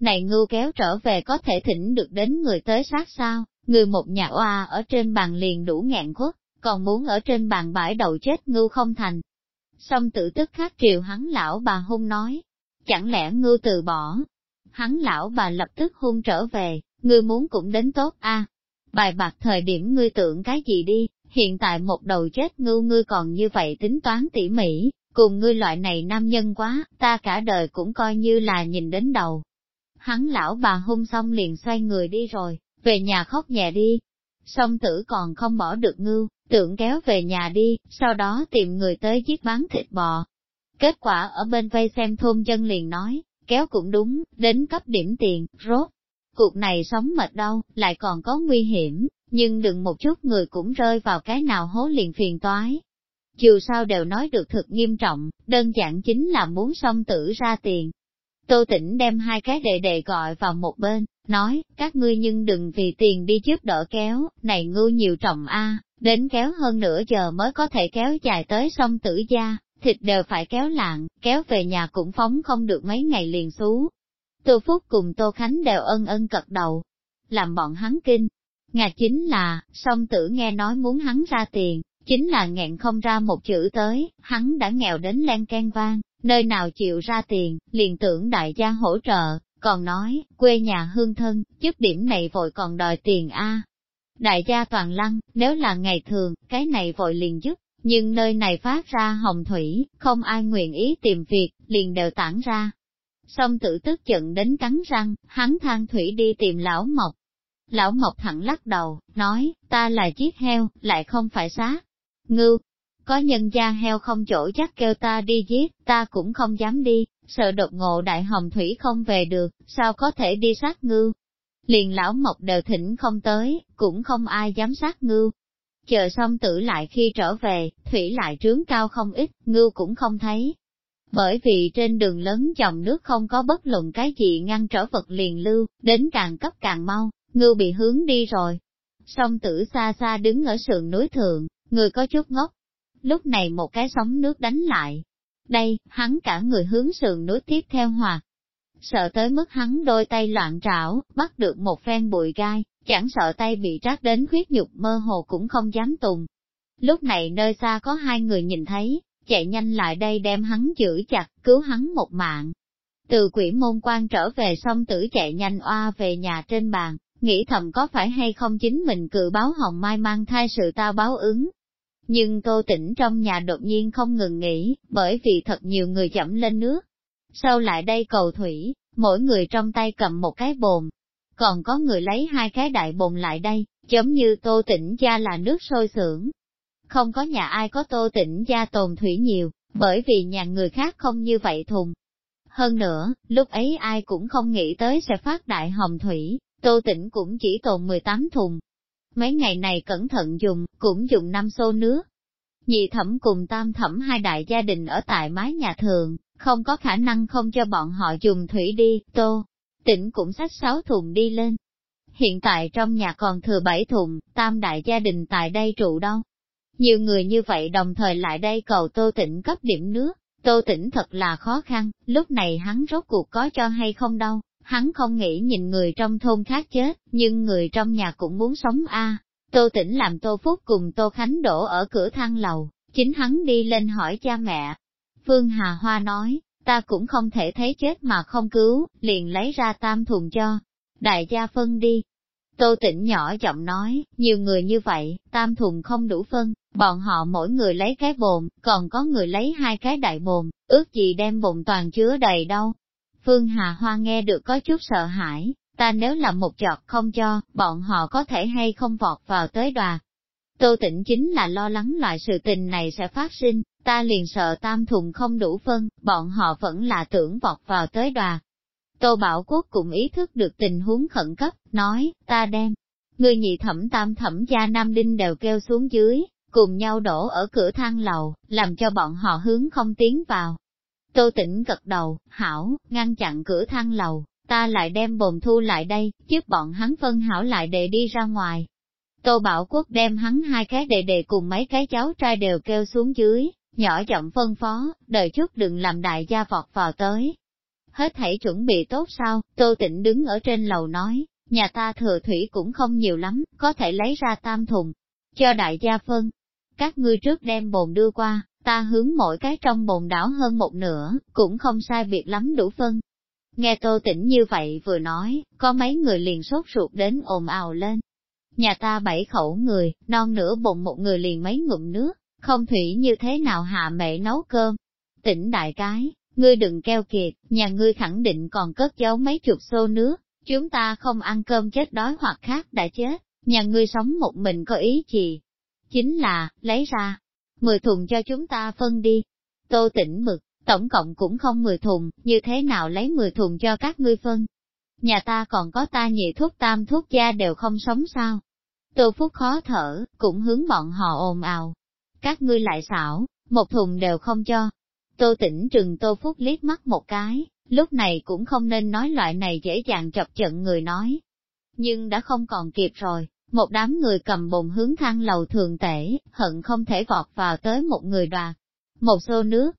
này ngưu kéo trở về có thể thỉnh được đến người tới sát sao, người một nhà oa ở trên bàn liền đủ ngẹn khuất, còn muốn ở trên bàn bãi đầu chết ngưu không thành. Xong tự tức khắc triều hắn lão bà hung nói, chẳng lẽ ngưu từ bỏ. Hắn lão bà lập tức hung trở về, ngươi muốn cũng đến tốt a. Bài bạc thời điểm ngươi tưởng cái gì đi, hiện tại một đầu chết ngưu ngươi còn như vậy tính toán tỉ mỉ, cùng ngươi loại này nam nhân quá, ta cả đời cũng coi như là nhìn đến đầu, hắn lão bà hung xong liền xoay người đi rồi, về nhà khóc nhẹ đi. Song tử còn không bỏ được ngưu, tưởng kéo về nhà đi, sau đó tìm người tới giết bán thịt bò. Kết quả ở bên vây xem thôn dân liền nói, kéo cũng đúng, đến cấp điểm tiền, rốt. Cuộc này sống mệt đâu, lại còn có nguy hiểm, nhưng đừng một chút người cũng rơi vào cái nào hố liền phiền toái. Dù sao đều nói được thực nghiêm trọng, đơn giản chính là muốn song tử ra tiền, Tô Tĩnh đem hai cái đệ đệ gọi vào một bên, nói, các ngươi nhưng đừng vì tiền đi giúp đỡ kéo, này ngưu nhiều trọng a, đến kéo hơn nửa giờ mới có thể kéo dài tới sông tử gia, thịt đều phải kéo lạng, kéo về nhà cũng phóng không được mấy ngày liền xú. Tô Phúc cùng Tô Khánh đều ân ân cật đầu, làm bọn hắn kinh. Ngà chính là, song tử nghe nói muốn hắn ra tiền, chính là nghẹn không ra một chữ tới, hắn đã nghèo đến len can vang, nơi nào chịu ra tiền, liền tưởng đại gia hỗ trợ, còn nói, quê nhà hương thân, chức điểm này vội còn đòi tiền a. Đại gia toàn lăng, nếu là ngày thường, cái này vội liền giúp, nhưng nơi này phát ra hồng thủy, không ai nguyện ý tìm việc, liền đều tản ra. Song tử tức giận đến cắn răng, hắn than thủy đi tìm lão mộc. Lão mộc thẳng lắc đầu, nói, ta là chiếc heo, lại không phải xác. Ngưu, có nhân gia heo không chỗ chắc kêu ta đi giết, ta cũng không dám đi, sợ đột ngộ đại hồng thủy không về được, sao có thể đi sát ngư Liền lão mộc đều thỉnh không tới, cũng không ai dám sát ngư Chờ xong tử lại khi trở về, thủy lại trướng cao không ít, ngư cũng không thấy. Bởi vì trên đường lớn dòng nước không có bất luận cái gì ngăn trở vật liền lưu, đến càng cấp càng mau, ngư bị hướng đi rồi. Song tử xa xa đứng ở sườn núi thượng, người có chút ngốc, lúc này một cái sóng nước đánh lại. Đây, hắn cả người hướng sườn núi tiếp theo hòa. Sợ tới mức hắn đôi tay loạn trảo, bắt được một phen bụi gai, chẳng sợ tay bị trát đến khuyết nhục mơ hồ cũng không dám tùng. Lúc này nơi xa có hai người nhìn thấy, chạy nhanh lại đây đem hắn giữ chặt, cứu hắn một mạng. Từ quỷ môn quan trở về xong tử chạy nhanh oa về nhà trên bàn, nghĩ thầm có phải hay không chính mình cự báo hồng mai mang thai sự tao báo ứng, nhưng tô tỉnh trong nhà đột nhiên không ngừng nghỉ, bởi vì thật nhiều người chậm lên nước. Sau lại đây cầu thủy, mỗi người trong tay cầm một cái bồn, còn có người lấy hai cái đại bồn lại đây, giống như tô tỉnh gia là nước sôi sưởng. Không có nhà ai có tô tỉnh gia tồn thủy nhiều, bởi vì nhà người khác không như vậy thùng. Hơn nữa, lúc ấy ai cũng không nghĩ tới sẽ phát đại hồng thủy, tô tỉnh cũng chỉ tồn 18 thùng, Mấy ngày này cẩn thận dùng, cũng dùng năm xô nước. Nhị thẩm cùng tam thẩm hai đại gia đình ở tại mái nhà thường, không có khả năng không cho bọn họ dùng thủy đi, tô. Tỉnh cũng xách sáu thùng đi lên. Hiện tại trong nhà còn thừa bảy thùng, tam đại gia đình tại đây trụ đâu. Nhiều người như vậy đồng thời lại đây cầu tô tỉnh cấp điểm nước, tô tỉnh thật là khó khăn, lúc này hắn rốt cuộc có cho hay không đâu, Hắn không nghĩ nhìn người trong thôn khác chết, nhưng người trong nhà cũng muốn sống a. Tô Tĩnh làm Tô Phúc cùng Tô Khánh đổ ở cửa thang lầu, chính hắn đi lên hỏi cha mẹ. Phương Hà Hoa nói, ta cũng không thể thấy chết mà không cứu, liền lấy ra tam thùng cho. Đại gia phân đi. Tô Tĩnh nhỏ giọng nói, nhiều người như vậy, tam thùng không đủ phân, bọn họ mỗi người lấy cái bồn, còn có người lấy hai cái đại bồn, ước gì đem bồn toàn chứa đầy đâu. Phương Hà Hoa nghe được có chút sợ hãi, ta nếu là một giọt không cho, bọn họ có thể hay không vọt vào tới đoạt. Tô tĩnh chính là lo lắng loại sự tình này sẽ phát sinh, ta liền sợ tam thùng không đủ phân, bọn họ vẫn là tưởng vọt vào tới đoạt. Tô Bảo Quốc cũng ý thức được tình huống khẩn cấp, nói, ta đem, người nhị thẩm tam thẩm gia Nam Đinh đều kêu xuống dưới, cùng nhau đổ ở cửa thang lầu, làm cho bọn họ hướng không tiến vào. Tô tỉnh gật đầu, hảo, ngăn chặn cửa thang lầu, ta lại đem bồn thu lại đây, giúp bọn hắn phân hảo lại để đi ra ngoài. Tô Bảo Quốc đem hắn hai cái đệ đệ cùng mấy cái cháu trai đều kêu xuống dưới, nhỏ giọng phân phó, đợi chút đừng làm đại gia vọt vào tới. Hết thảy chuẩn bị tốt sao, Tô Tịnh đứng ở trên lầu nói, nhà ta thừa thủy cũng không nhiều lắm, có thể lấy ra tam thùng, cho đại gia phân. Các ngươi trước đem bồn đưa qua, ta hướng mỗi cái trong bồn đảo hơn một nửa, cũng không sai biệt lắm đủ phân. Nghe tô tỉnh như vậy vừa nói, có mấy người liền sốt ruột đến ồn ào lên. Nhà ta bảy khẩu người, non nửa bồn một người liền mấy ngụm nước, không thủy như thế nào hạ mẹ nấu cơm. Tỉnh đại cái, ngươi đừng keo kiệt, nhà ngươi khẳng định còn cất giấu mấy chục xô nước, chúng ta không ăn cơm chết đói hoặc khác đã chết, nhà ngươi sống một mình có ý gì? Chính là, lấy ra, 10 thùng cho chúng ta phân đi. Tô tỉnh mực, tổng cộng cũng không 10 thùng, như thế nào lấy 10 thùng cho các ngươi phân? Nhà ta còn có ta nhị thuốc tam thuốc gia đều không sống sao? Tô Phúc khó thở, cũng hướng bọn họ ồn ào. Các ngươi lại xảo, một thùng đều không cho. Tô tỉnh trừng Tô Phúc liếc mắt một cái, lúc này cũng không nên nói loại này dễ dàng chọc trận người nói. Nhưng đã không còn kịp rồi, một đám người cầm bồn hướng thang lầu thường tể, hận không thể vọt vào tới một người đoạt. Một xô nước.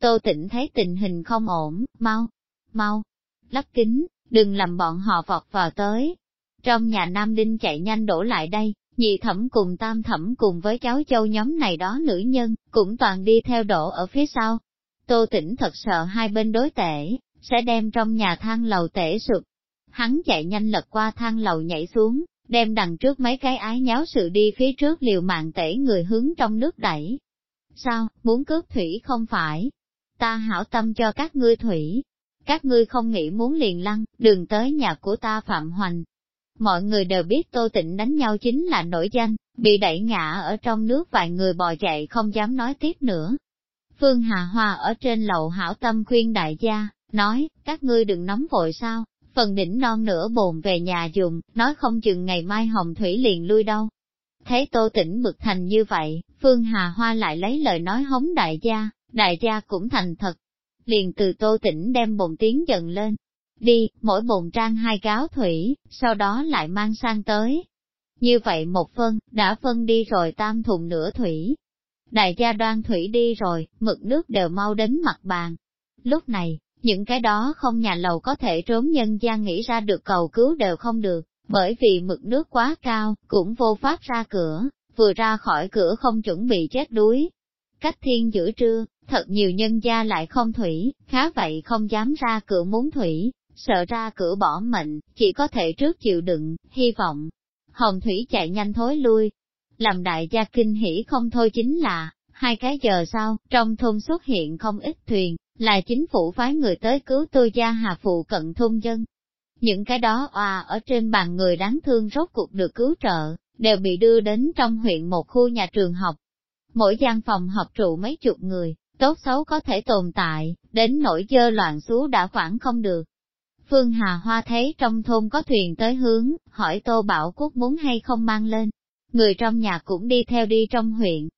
Tô tịnh thấy tình hình không ổn, mau, mau, lắp kính, đừng làm bọn họ vọt vào tới. Trong nhà Nam Đinh chạy nhanh đổ lại đây, nhị thẩm cùng tam thẩm cùng với cháu châu nhóm này đó nữ nhân, cũng toàn đi theo đổ ở phía sau. Tô tĩnh thật sợ hai bên đối tể, sẽ đem trong nhà thang lầu tể sụp. Hắn chạy nhanh lật qua thang lầu nhảy xuống, đem đằng trước mấy cái ái nháo sự đi phía trước liều mạng tể người hướng trong nước đẩy. Sao, muốn cướp thủy không phải? Ta hảo tâm cho các ngươi thủy. các ngươi không nghĩ muốn liền lăng, đường tới nhà của ta Phạm Hoành. Mọi người đều biết Tô Tịnh đánh nhau chính là nổi danh, bị đẩy ngã ở trong nước vài người bò chạy không dám nói tiếp nữa. Phương Hà Hoa ở trên lầu hảo tâm khuyên đại gia, nói, các ngươi đừng nóng vội sao, phần đỉnh non nửa bồn về nhà dùng, nói không chừng ngày mai hồng thủy liền lui đâu. Thấy Tô Tĩnh bực thành như vậy, Phương Hà Hoa lại lấy lời nói hống đại gia, đại gia cũng thành thật. Liền từ Tô Tĩnh đem bồn tiếng dần lên. Đi, mỗi bồn trang hai gáo thủy, sau đó lại mang sang tới. Như vậy một phân, đã phân đi rồi tam thùng nửa thủy. Đại gia đoan thủy đi rồi, mực nước đều mau đến mặt bàn. Lúc này, những cái đó không nhà lầu có thể trốn nhân gian nghĩ ra được cầu cứu đều không được, bởi vì mực nước quá cao, cũng vô pháp ra cửa, vừa ra khỏi cửa không chuẩn bị chết đuối. Cách thiên giữa trưa, thật nhiều nhân gia lại không thủy, khá vậy không dám ra cửa muốn thủy, sợ ra cửa bỏ mệnh, chỉ có thể trước chịu đựng, hy vọng. Hồng thủy chạy nhanh thối lui. Làm đại gia kinh hỉ không thôi chính là, hai cái giờ sau, trong thôn xuất hiện không ít thuyền, là chính phủ phái người tới cứu tôi gia hà phụ cận thôn dân. Những cái đó oà ở trên bàn người đáng thương rốt cuộc được cứu trợ, đều bị đưa đến trong huyện một khu nhà trường học. Mỗi gian phòng học trụ mấy chục người, tốt xấu có thể tồn tại, đến nỗi dơ loạn xú đã khoảng không được. Phương Hà Hoa thấy trong thôn có thuyền tới hướng, hỏi Tô Bảo Quốc muốn hay không mang lên. Người trong nhà cũng đi theo đi trong huyện.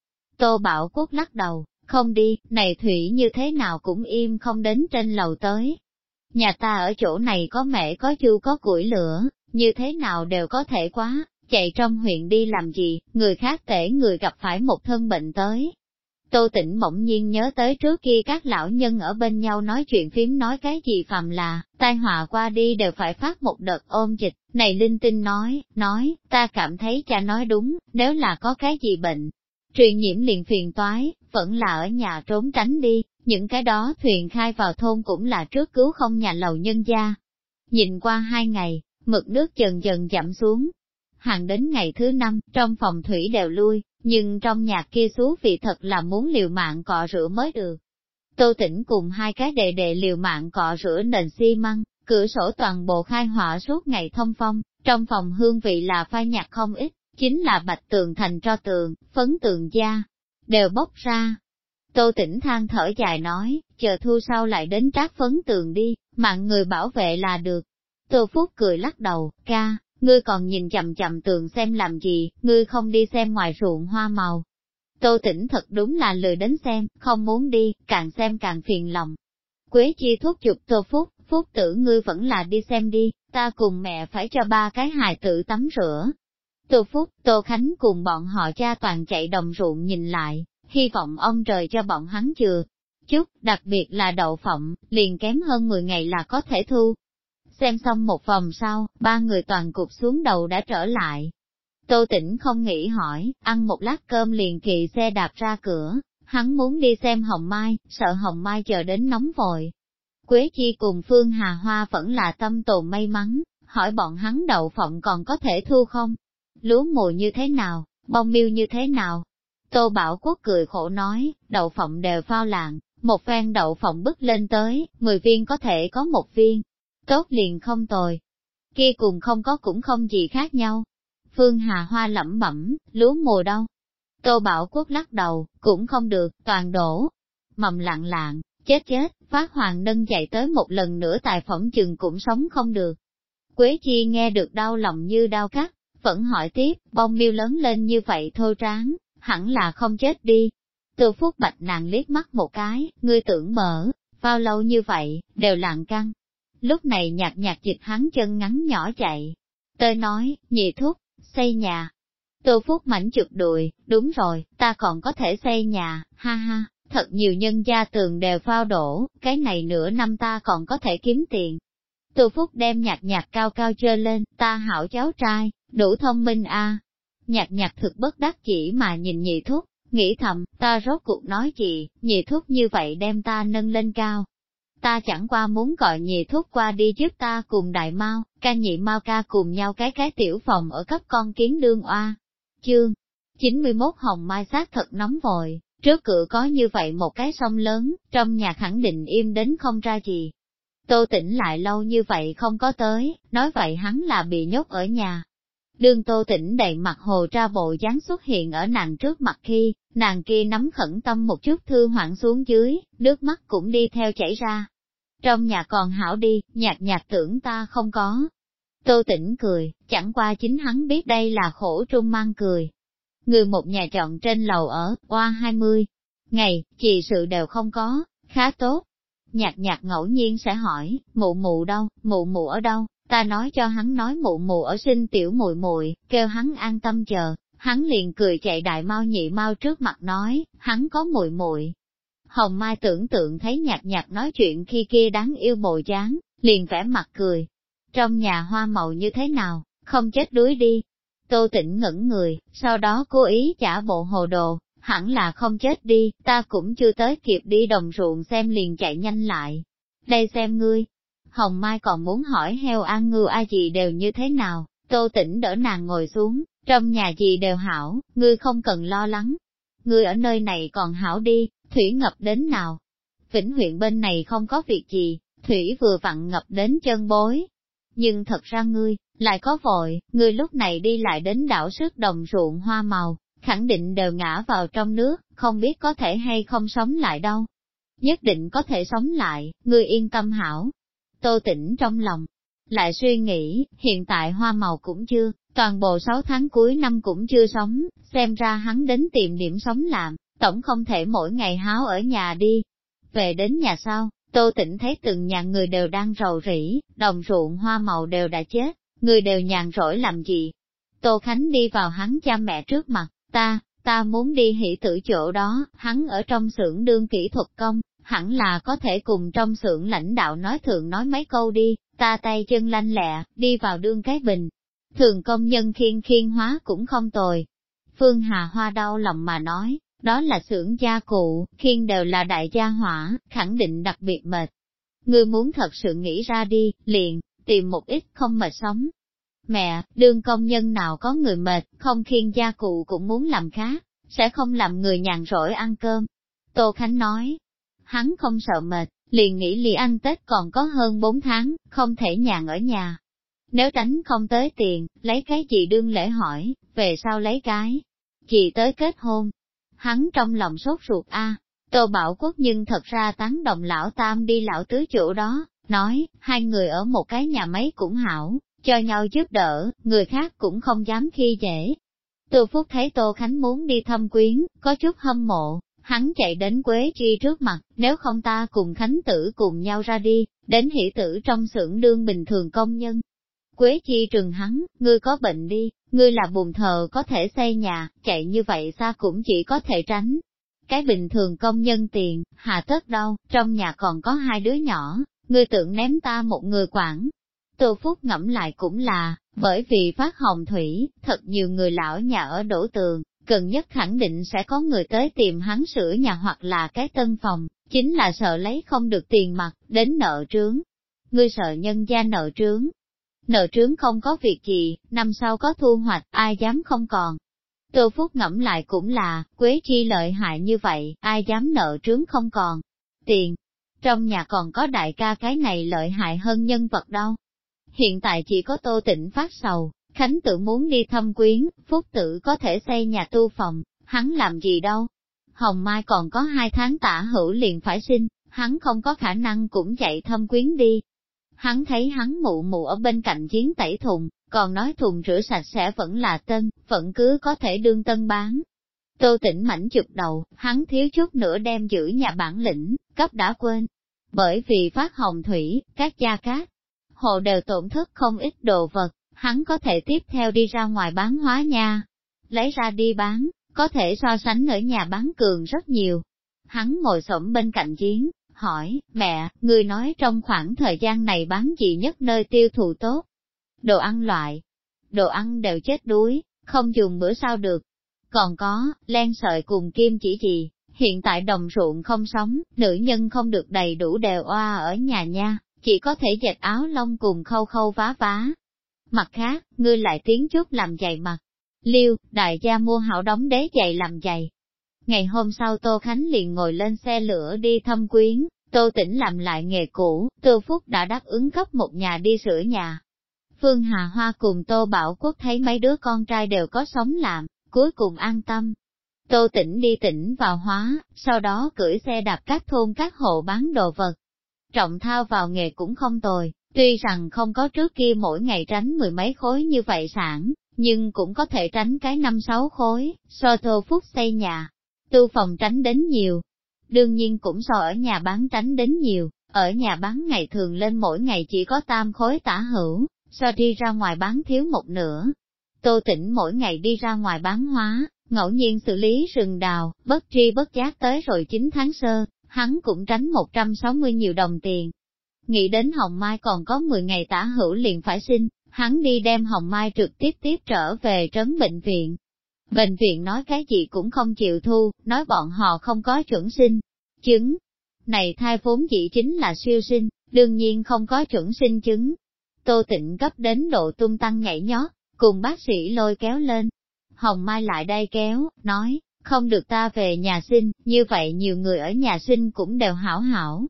Tô Bảo Quốc lắc đầu, không đi, này thủy như thế nào cũng im không đến trên lầu tới. Nhà ta ở chỗ này có mẹ có chu có củi lửa, như thế nào đều có thể quá, chạy trong huyện đi làm gì, người khác tể người gặp phải một thân bệnh tới. Tô Tĩnh bỗng nhiên nhớ tới trước kia các lão nhân ở bên nhau nói chuyện phím nói cái gì phàm là, tai họa qua đi đều phải phát một đợt ôm dịch, này linh tinh nói, nói, ta cảm thấy cha nói đúng, nếu là có cái gì bệnh, truyền nhiễm liền phiền toái, vẫn là ở nhà trốn tránh đi, những cái đó thuyền khai vào thôn cũng là trước cứu không nhà lầu nhân gia. Nhìn qua hai ngày, mực nước dần dần giảm xuống. Hàng đến ngày thứ năm, trong phòng thủy đều lui, nhưng trong nhà kia xú vị thật là muốn liều mạng cọ rửa mới được. Tô tỉnh cùng hai cái đệ đệ liều mạng cọ rửa nền xi măng, cửa sổ toàn bộ khai hỏa suốt ngày thông phong, trong phòng hương vị là phai nhạt không ít, chính là bạch tường thành cho tường, phấn tường da, đều bốc ra. Tô tỉnh than thở dài nói, chờ thu sau lại đến trác phấn tường đi, mạng người bảo vệ là được. Tô Phúc cười lắc đầu, ca, ngươi còn nhìn chậm chậm tường xem làm gì, ngươi không đi xem ngoài ruộng hoa màu. Tô tỉnh thật đúng là lười đến xem, không muốn đi, càng xem càng phiền lòng. Quế chi thuốc chụp Tô Phúc, Phúc tử ngươi vẫn là đi xem đi, ta cùng mẹ phải cho ba cái hài tử tắm rửa, Tô Phúc, Tô Khánh cùng bọn họ cha toàn chạy đồng ruộng nhìn lại, hy vọng ông trời cho bọn hắn chừa. Chút, đặc biệt là đậu phộng, liền kém hơn 10 ngày là có thể thu. Xem xong một vòng sau, ba người toàn cục xuống đầu đã trở lại. Tô Tĩnh không nghĩ hỏi, ăn một lát cơm liền kỵ xe đạp ra cửa, hắn muốn đi xem Hồng Mai, sợ Hồng Mai chờ đến nóng vội. Quế Chi cùng Phương Hà Hoa vẫn là tâm tồn may mắn, hỏi bọn hắn đậu phộng còn có thể thu không? Lúa mùa như thế nào, bông miêu như thế nào. Tô Bảo Quốc cười khổ nói, đậu phộng đều phao lạng, một phen đậu phộng bứt lên tới, 10 viên có thể có một viên. Tốt liền không tồi. Kia cùng không có cũng không gì khác nhau. Phương Hà Hoa lẩm bẩm, lúa mùa đâu. Tô Bảo Quốc lắc đầu, cũng không được, toàn đổ. Mầm lặng lạng, chết chết, phát hoàng nâng dậy tới một lần nữa tài phẩm chừng cũng sống không được. Quế Chi nghe được đau lòng như đau cắt, vẫn hỏi tiếp, bông miêu lớn lên như vậy thô tráng, hẳn là không chết đi. Từ phút bạch nàng liếc mắt một cái, ngươi tưởng mở, bao lâu như vậy, đều lặng căng. Lúc này nhạt nhạt dịch hắn chân ngắn nhỏ chạy. Tơi nói, nhị thúc, xây nhà. Tô Phúc mảnh chụp đùi, đúng rồi, ta còn có thể xây nhà, ha ha, thật nhiều nhân gia tường đều phao đổ, cái này nửa năm ta còn có thể kiếm tiền. Tô Phúc đem nhạt nhạt cao cao chơi lên, ta hảo cháu trai, đủ thông minh a. À. Nhạc nhạc thực bất đắc chỉ mà nhìn nhị thúc, nghĩ thầm, ta rốt cuộc nói gì, nhị thúc như vậy đem ta nâng lên cao. Ta chẳng qua muốn gọi nhị thúc qua đi giúp ta cùng đại mau, ca nhị mau ca cùng nhau cái cái tiểu phòng ở cấp con kiến đương oa. Chương 91 Hồng Mai sát thật nóng vội, trước cửa có như vậy một cái sông lớn, trong nhà khẳng định im đến không ra gì. Tô tỉnh lại lâu như vậy không có tới, nói vậy hắn là bị nhốt ở nhà. Đương tô tỉnh đầy mặt hồ ra bộ dáng xuất hiện ở nàng trước mặt khi, nàng kia nắm khẩn tâm một chút thư hoảng xuống dưới, nước mắt cũng đi theo chảy ra. Trong nhà còn hảo đi, nhạt nhạt tưởng ta không có. Tô tỉnh cười, chẳng qua chính hắn biết đây là khổ trung mang cười. Người một nhà chọn trên lầu ở, qua 20 ngày, chị sự đều không có, khá tốt. Nhạc nhạc ngẫu nhiên sẽ hỏi, mụ mụ đâu, mụ mụ ở đâu, ta nói cho hắn nói mụ mụ ở sinh tiểu muội muội kêu hắn an tâm chờ, hắn liền cười chạy đại mau nhị mau trước mặt nói, hắn có muội muội. Hồng Mai tưởng tượng thấy nhạt nhạt nói chuyện khi kia đáng yêu bộ dáng, liền vẽ mặt cười. Trong nhà hoa màu như thế nào, không chết đuối đi. Tô tĩnh ngẩn người, sau đó cố ý trả bộ hồ đồ, hẳn là không chết đi, ta cũng chưa tới kịp đi đồng ruộng xem liền chạy nhanh lại. Đây xem ngươi. Hồng Mai còn muốn hỏi heo an ngư ai gì đều như thế nào, tô tĩnh đỡ nàng ngồi xuống, trong nhà gì đều hảo, ngươi không cần lo lắng. Ngươi ở nơi này còn hảo đi, thủy ngập đến nào. Vĩnh huyện bên này không có việc gì, thủy vừa vặn ngập đến chân bối. Nhưng thật ra ngươi, lại có vội, ngươi lúc này đi lại đến đảo sức đồng ruộng hoa màu, khẳng định đều ngã vào trong nước, không biết có thể hay không sống lại đâu. Nhất định có thể sống lại, ngươi yên tâm hảo. Tô tỉnh trong lòng, lại suy nghĩ, hiện tại hoa màu cũng chưa, toàn bộ 6 tháng cuối năm cũng chưa sống, xem ra hắn đến tìm điểm sống làm, tổng không thể mỗi ngày háo ở nhà đi. Về đến nhà sau, Tô Tĩnh thấy từng nhà người đều đang rầu rĩ, đồng ruộng hoa màu đều đã chết, người đều nhàn rỗi làm gì. Tô Khánh đi vào hắn cha mẹ trước mặt, ta, ta muốn đi hỷ tử chỗ đó, hắn ở trong xưởng đương kỹ thuật công, hẳn là có thể cùng trong xưởng lãnh đạo nói thường nói mấy câu đi, ta tay chân lanh lẹ, đi vào đương cái bình. Thường công nhân khiên khiên hóa cũng không tồi. Phương Hà Hoa đau lòng mà nói, đó là xưởng gia cụ, khiên đều là đại gia hỏa, khẳng định đặc biệt mệt. Ngươi muốn thật sự nghĩ ra đi, liền, tìm một ít không mệt sống, Mẹ, đương công nhân nào có người mệt, không khiên gia cụ cũng muốn làm khác, sẽ không làm người nhàn rỗi ăn cơm. Tô Khánh nói, hắn không sợ mệt, liền nghĩ lì ăn Tết còn có hơn 4 tháng, không thể nhàn ở nhà. Nếu tránh không tới tiền, lấy cái gì đương lễ hỏi, về sau lấy cái, chị tới kết hôn. Hắn trong lòng sốt ruột a Tô Bảo Quốc nhưng thật ra tán đồng lão tam đi lão tứ chỗ đó, nói, hai người ở một cái nhà máy cũng hảo, cho nhau giúp đỡ, người khác cũng không dám khi dễ. Từ phút thấy Tô Khánh muốn đi thăm quyến, có chút hâm mộ, hắn chạy đến Quế Chi trước mặt, nếu không ta cùng Khánh Tử cùng nhau ra đi, đến hỷ tử trong xưởng đương bình thường công nhân. Quế Chi trừng hắn, ngươi có bệnh đi, ngươi là bùn thờ có thể xây nhà, chạy như vậy xa cũng chỉ có thể tránh. Cái bình thường công nhân tiền, hà tất đâu, trong nhà còn có hai đứa nhỏ, ngươi tưởng ném ta một người quản, Tô Phúc ngẫm lại cũng là, bởi vì phát hồng thủy, thật nhiều người lão nhà ở đổ tường, cần nhất khẳng định sẽ có người tới tìm hắn sửa nhà hoặc là cái tân phòng, chính là sợ lấy không được tiền mặt, đến nợ trướng. Ngươi sợ nhân gia nợ trướng. Nợ trướng không có việc gì, năm sau có thu hoạch, ai dám không còn. Tô Phúc ngẫm lại cũng là, Quế Chi lợi hại như vậy, ai dám nợ trướng không còn. Tiền, trong nhà còn có đại ca cái này lợi hại hơn nhân vật đâu. Hiện tại chỉ có tô tịnh phát sầu, Khánh tự muốn đi thăm quyến, Phúc tự có thể xây nhà tu phòng, hắn làm gì đâu. Hồng Mai còn có hai tháng tả hữu liền phải sinh, hắn không có khả năng cũng chạy thăm quyến đi. Hắn thấy hắn mụ mụ ở bên cạnh chiến tẩy thùng, còn nói thùng rửa sạch sẽ vẫn là tân, vẫn cứ có thể đương tân bán. Tô tỉnh mảnh chụp đầu, hắn thiếu chút nữa đem giữ nhà bản lĩnh, cấp đã quên. Bởi vì phát hồng thủy, các gia cát, hộ đều tổn thất không ít đồ vật, hắn có thể tiếp theo đi ra ngoài bán hóa nha. Lấy ra đi bán, có thể so sánh ở nhà bán cường rất nhiều. Hắn ngồi xổm bên cạnh giếng, hỏi, mẹ, người nói trong khoảng thời gian này bán gì nhất nơi tiêu thụ tốt? Đồ ăn loại, đồ ăn đều chết đuối, không dùng bữa sao được. Còn có, len sợi cùng kim chỉ gì, hiện tại đồng ruộng không sống, nữ nhân không được đầy đủ đều oa ở nhà nha, chỉ có thể dệt áo lông cùng khâu khâu vá vá. Mặt khác, ngươi lại tiến chút làm giày mặt. Liêu, đại gia mua hảo đóng đế giày làm giày. Ngày hôm sau Tô Khánh liền ngồi lên xe lửa đi thăm quyến, Tô Tĩnh làm lại nghề cũ, Tô Phúc đã đáp ứng cấp một nhà đi sửa nhà. Phương Hà Hoa cùng Tô Bảo Quốc thấy mấy đứa con trai đều có sống làm, cuối cùng an tâm. Tô Tĩnh đi tỉnh vào hóa, sau đó cưỡi xe đạp các thôn các hộ bán đồ vật. Trọng thao vào nghề cũng không tồi, tuy rằng không có trước kia mỗi ngày tránh mười mấy khối như vậy sản, nhưng cũng có thể tránh cái năm sáu khối, so thô Phúc xây nhà, tu phòng tránh đến nhiều, đương nhiên cũng so ở nhà bán tránh đến nhiều, ở nhà bán ngày thường lên mỗi ngày chỉ có tam khối tả hữu, so đi ra ngoài bán thiếu một nửa. Tô tỉnh mỗi ngày đi ra ngoài bán hóa, ngẫu nhiên xử lý rừng đào, bất tri bất giác tới rồi 9 tháng sơ, hắn cũng tránh 160 nhiều đồng tiền. Nghĩ đến Hồng Mai còn có 10 ngày tả hữu liền phải sinh, hắn đi đem Hồng Mai trực tiếp tiếp trở về trấn bệnh viện, Bệnh viện nói cái gì cũng không chịu thu, nói bọn họ không có chuẩn sinh. Chứng, này thai vốn dĩ chính là siêu sinh, đương nhiên không có chuẩn sinh chứng. Tô tịnh cấp đến độ tung tăng nhảy nhót, cùng bác sĩ lôi kéo lên. Hồng Mai lại đây kéo, nói, không được ta về nhà sinh, như vậy nhiều người ở nhà sinh cũng đều hảo hảo.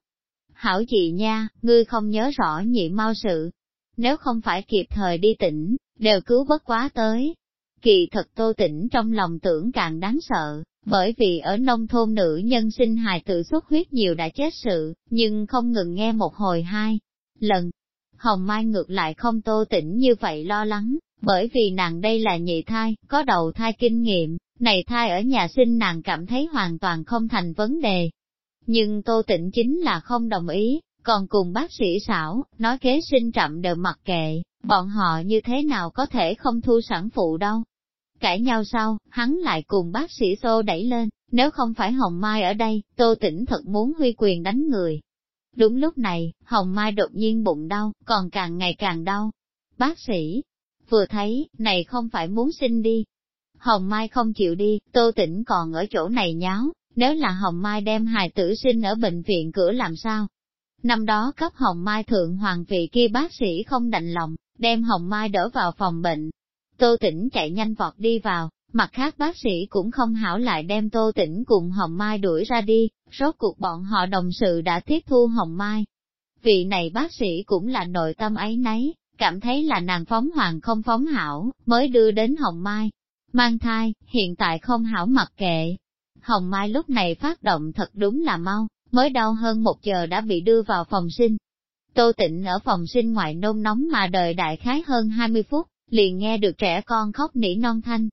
Hảo chị nha, ngươi không nhớ rõ nhị mau sự. Nếu không phải kịp thời đi tỉnh, đều cứu bất quá tới, Kỳ thật tô tỉnh trong lòng tưởng càng đáng sợ, bởi vì ở nông thôn nữ nhân sinh hài tự xuất huyết nhiều đã chết sự, nhưng không ngừng nghe một hồi hai lần. Hồng Mai ngược lại không tô tỉnh như vậy lo lắng, bởi vì nàng đây là nhị thai, có đầu thai kinh nghiệm, này thai ở nhà sinh nàng cảm thấy hoàn toàn không thành vấn đề. Nhưng tô tịnh chính là không đồng ý, còn cùng bác sĩ xảo, nói kế sinh chậm đều mặc kệ, bọn họ như thế nào có thể không thu sản phụ đâu. Cãi nhau sau, hắn lại cùng bác sĩ xô đẩy lên, nếu không phải Hồng Mai ở đây, Tô Tĩnh thật muốn huy quyền đánh người. Đúng lúc này, Hồng Mai đột nhiên bụng đau, còn càng ngày càng đau. Bác sĩ, vừa thấy, này không phải muốn sinh đi. Hồng Mai không chịu đi, Tô Tĩnh còn ở chỗ này nháo, nếu là Hồng Mai đem hài tử sinh ở bệnh viện cửa làm sao? Năm đó cấp Hồng Mai thượng hoàng vị kia bác sĩ không đành lòng, đem Hồng Mai đỡ vào phòng bệnh, Tô Tĩnh chạy nhanh vọt đi vào, mặt khác bác sĩ cũng không hảo lại đem Tô Tĩnh cùng Hồng Mai đuổi ra đi, rốt cuộc bọn họ đồng sự đã tiếp thu Hồng Mai. Vị này bác sĩ cũng là nội tâm ấy nấy, cảm thấy là nàng phóng hoàng không phóng hảo, mới đưa đến Hồng Mai. Mang thai, hiện tại không hảo mặc kệ. Hồng Mai lúc này phát động thật đúng là mau, mới đau hơn một giờ đã bị đưa vào phòng sinh. Tô Tịnh ở phòng sinh ngoài nôn nóng mà đợi đại khái hơn 20 phút, liền nghe được trẻ con khóc nỉ non thanh.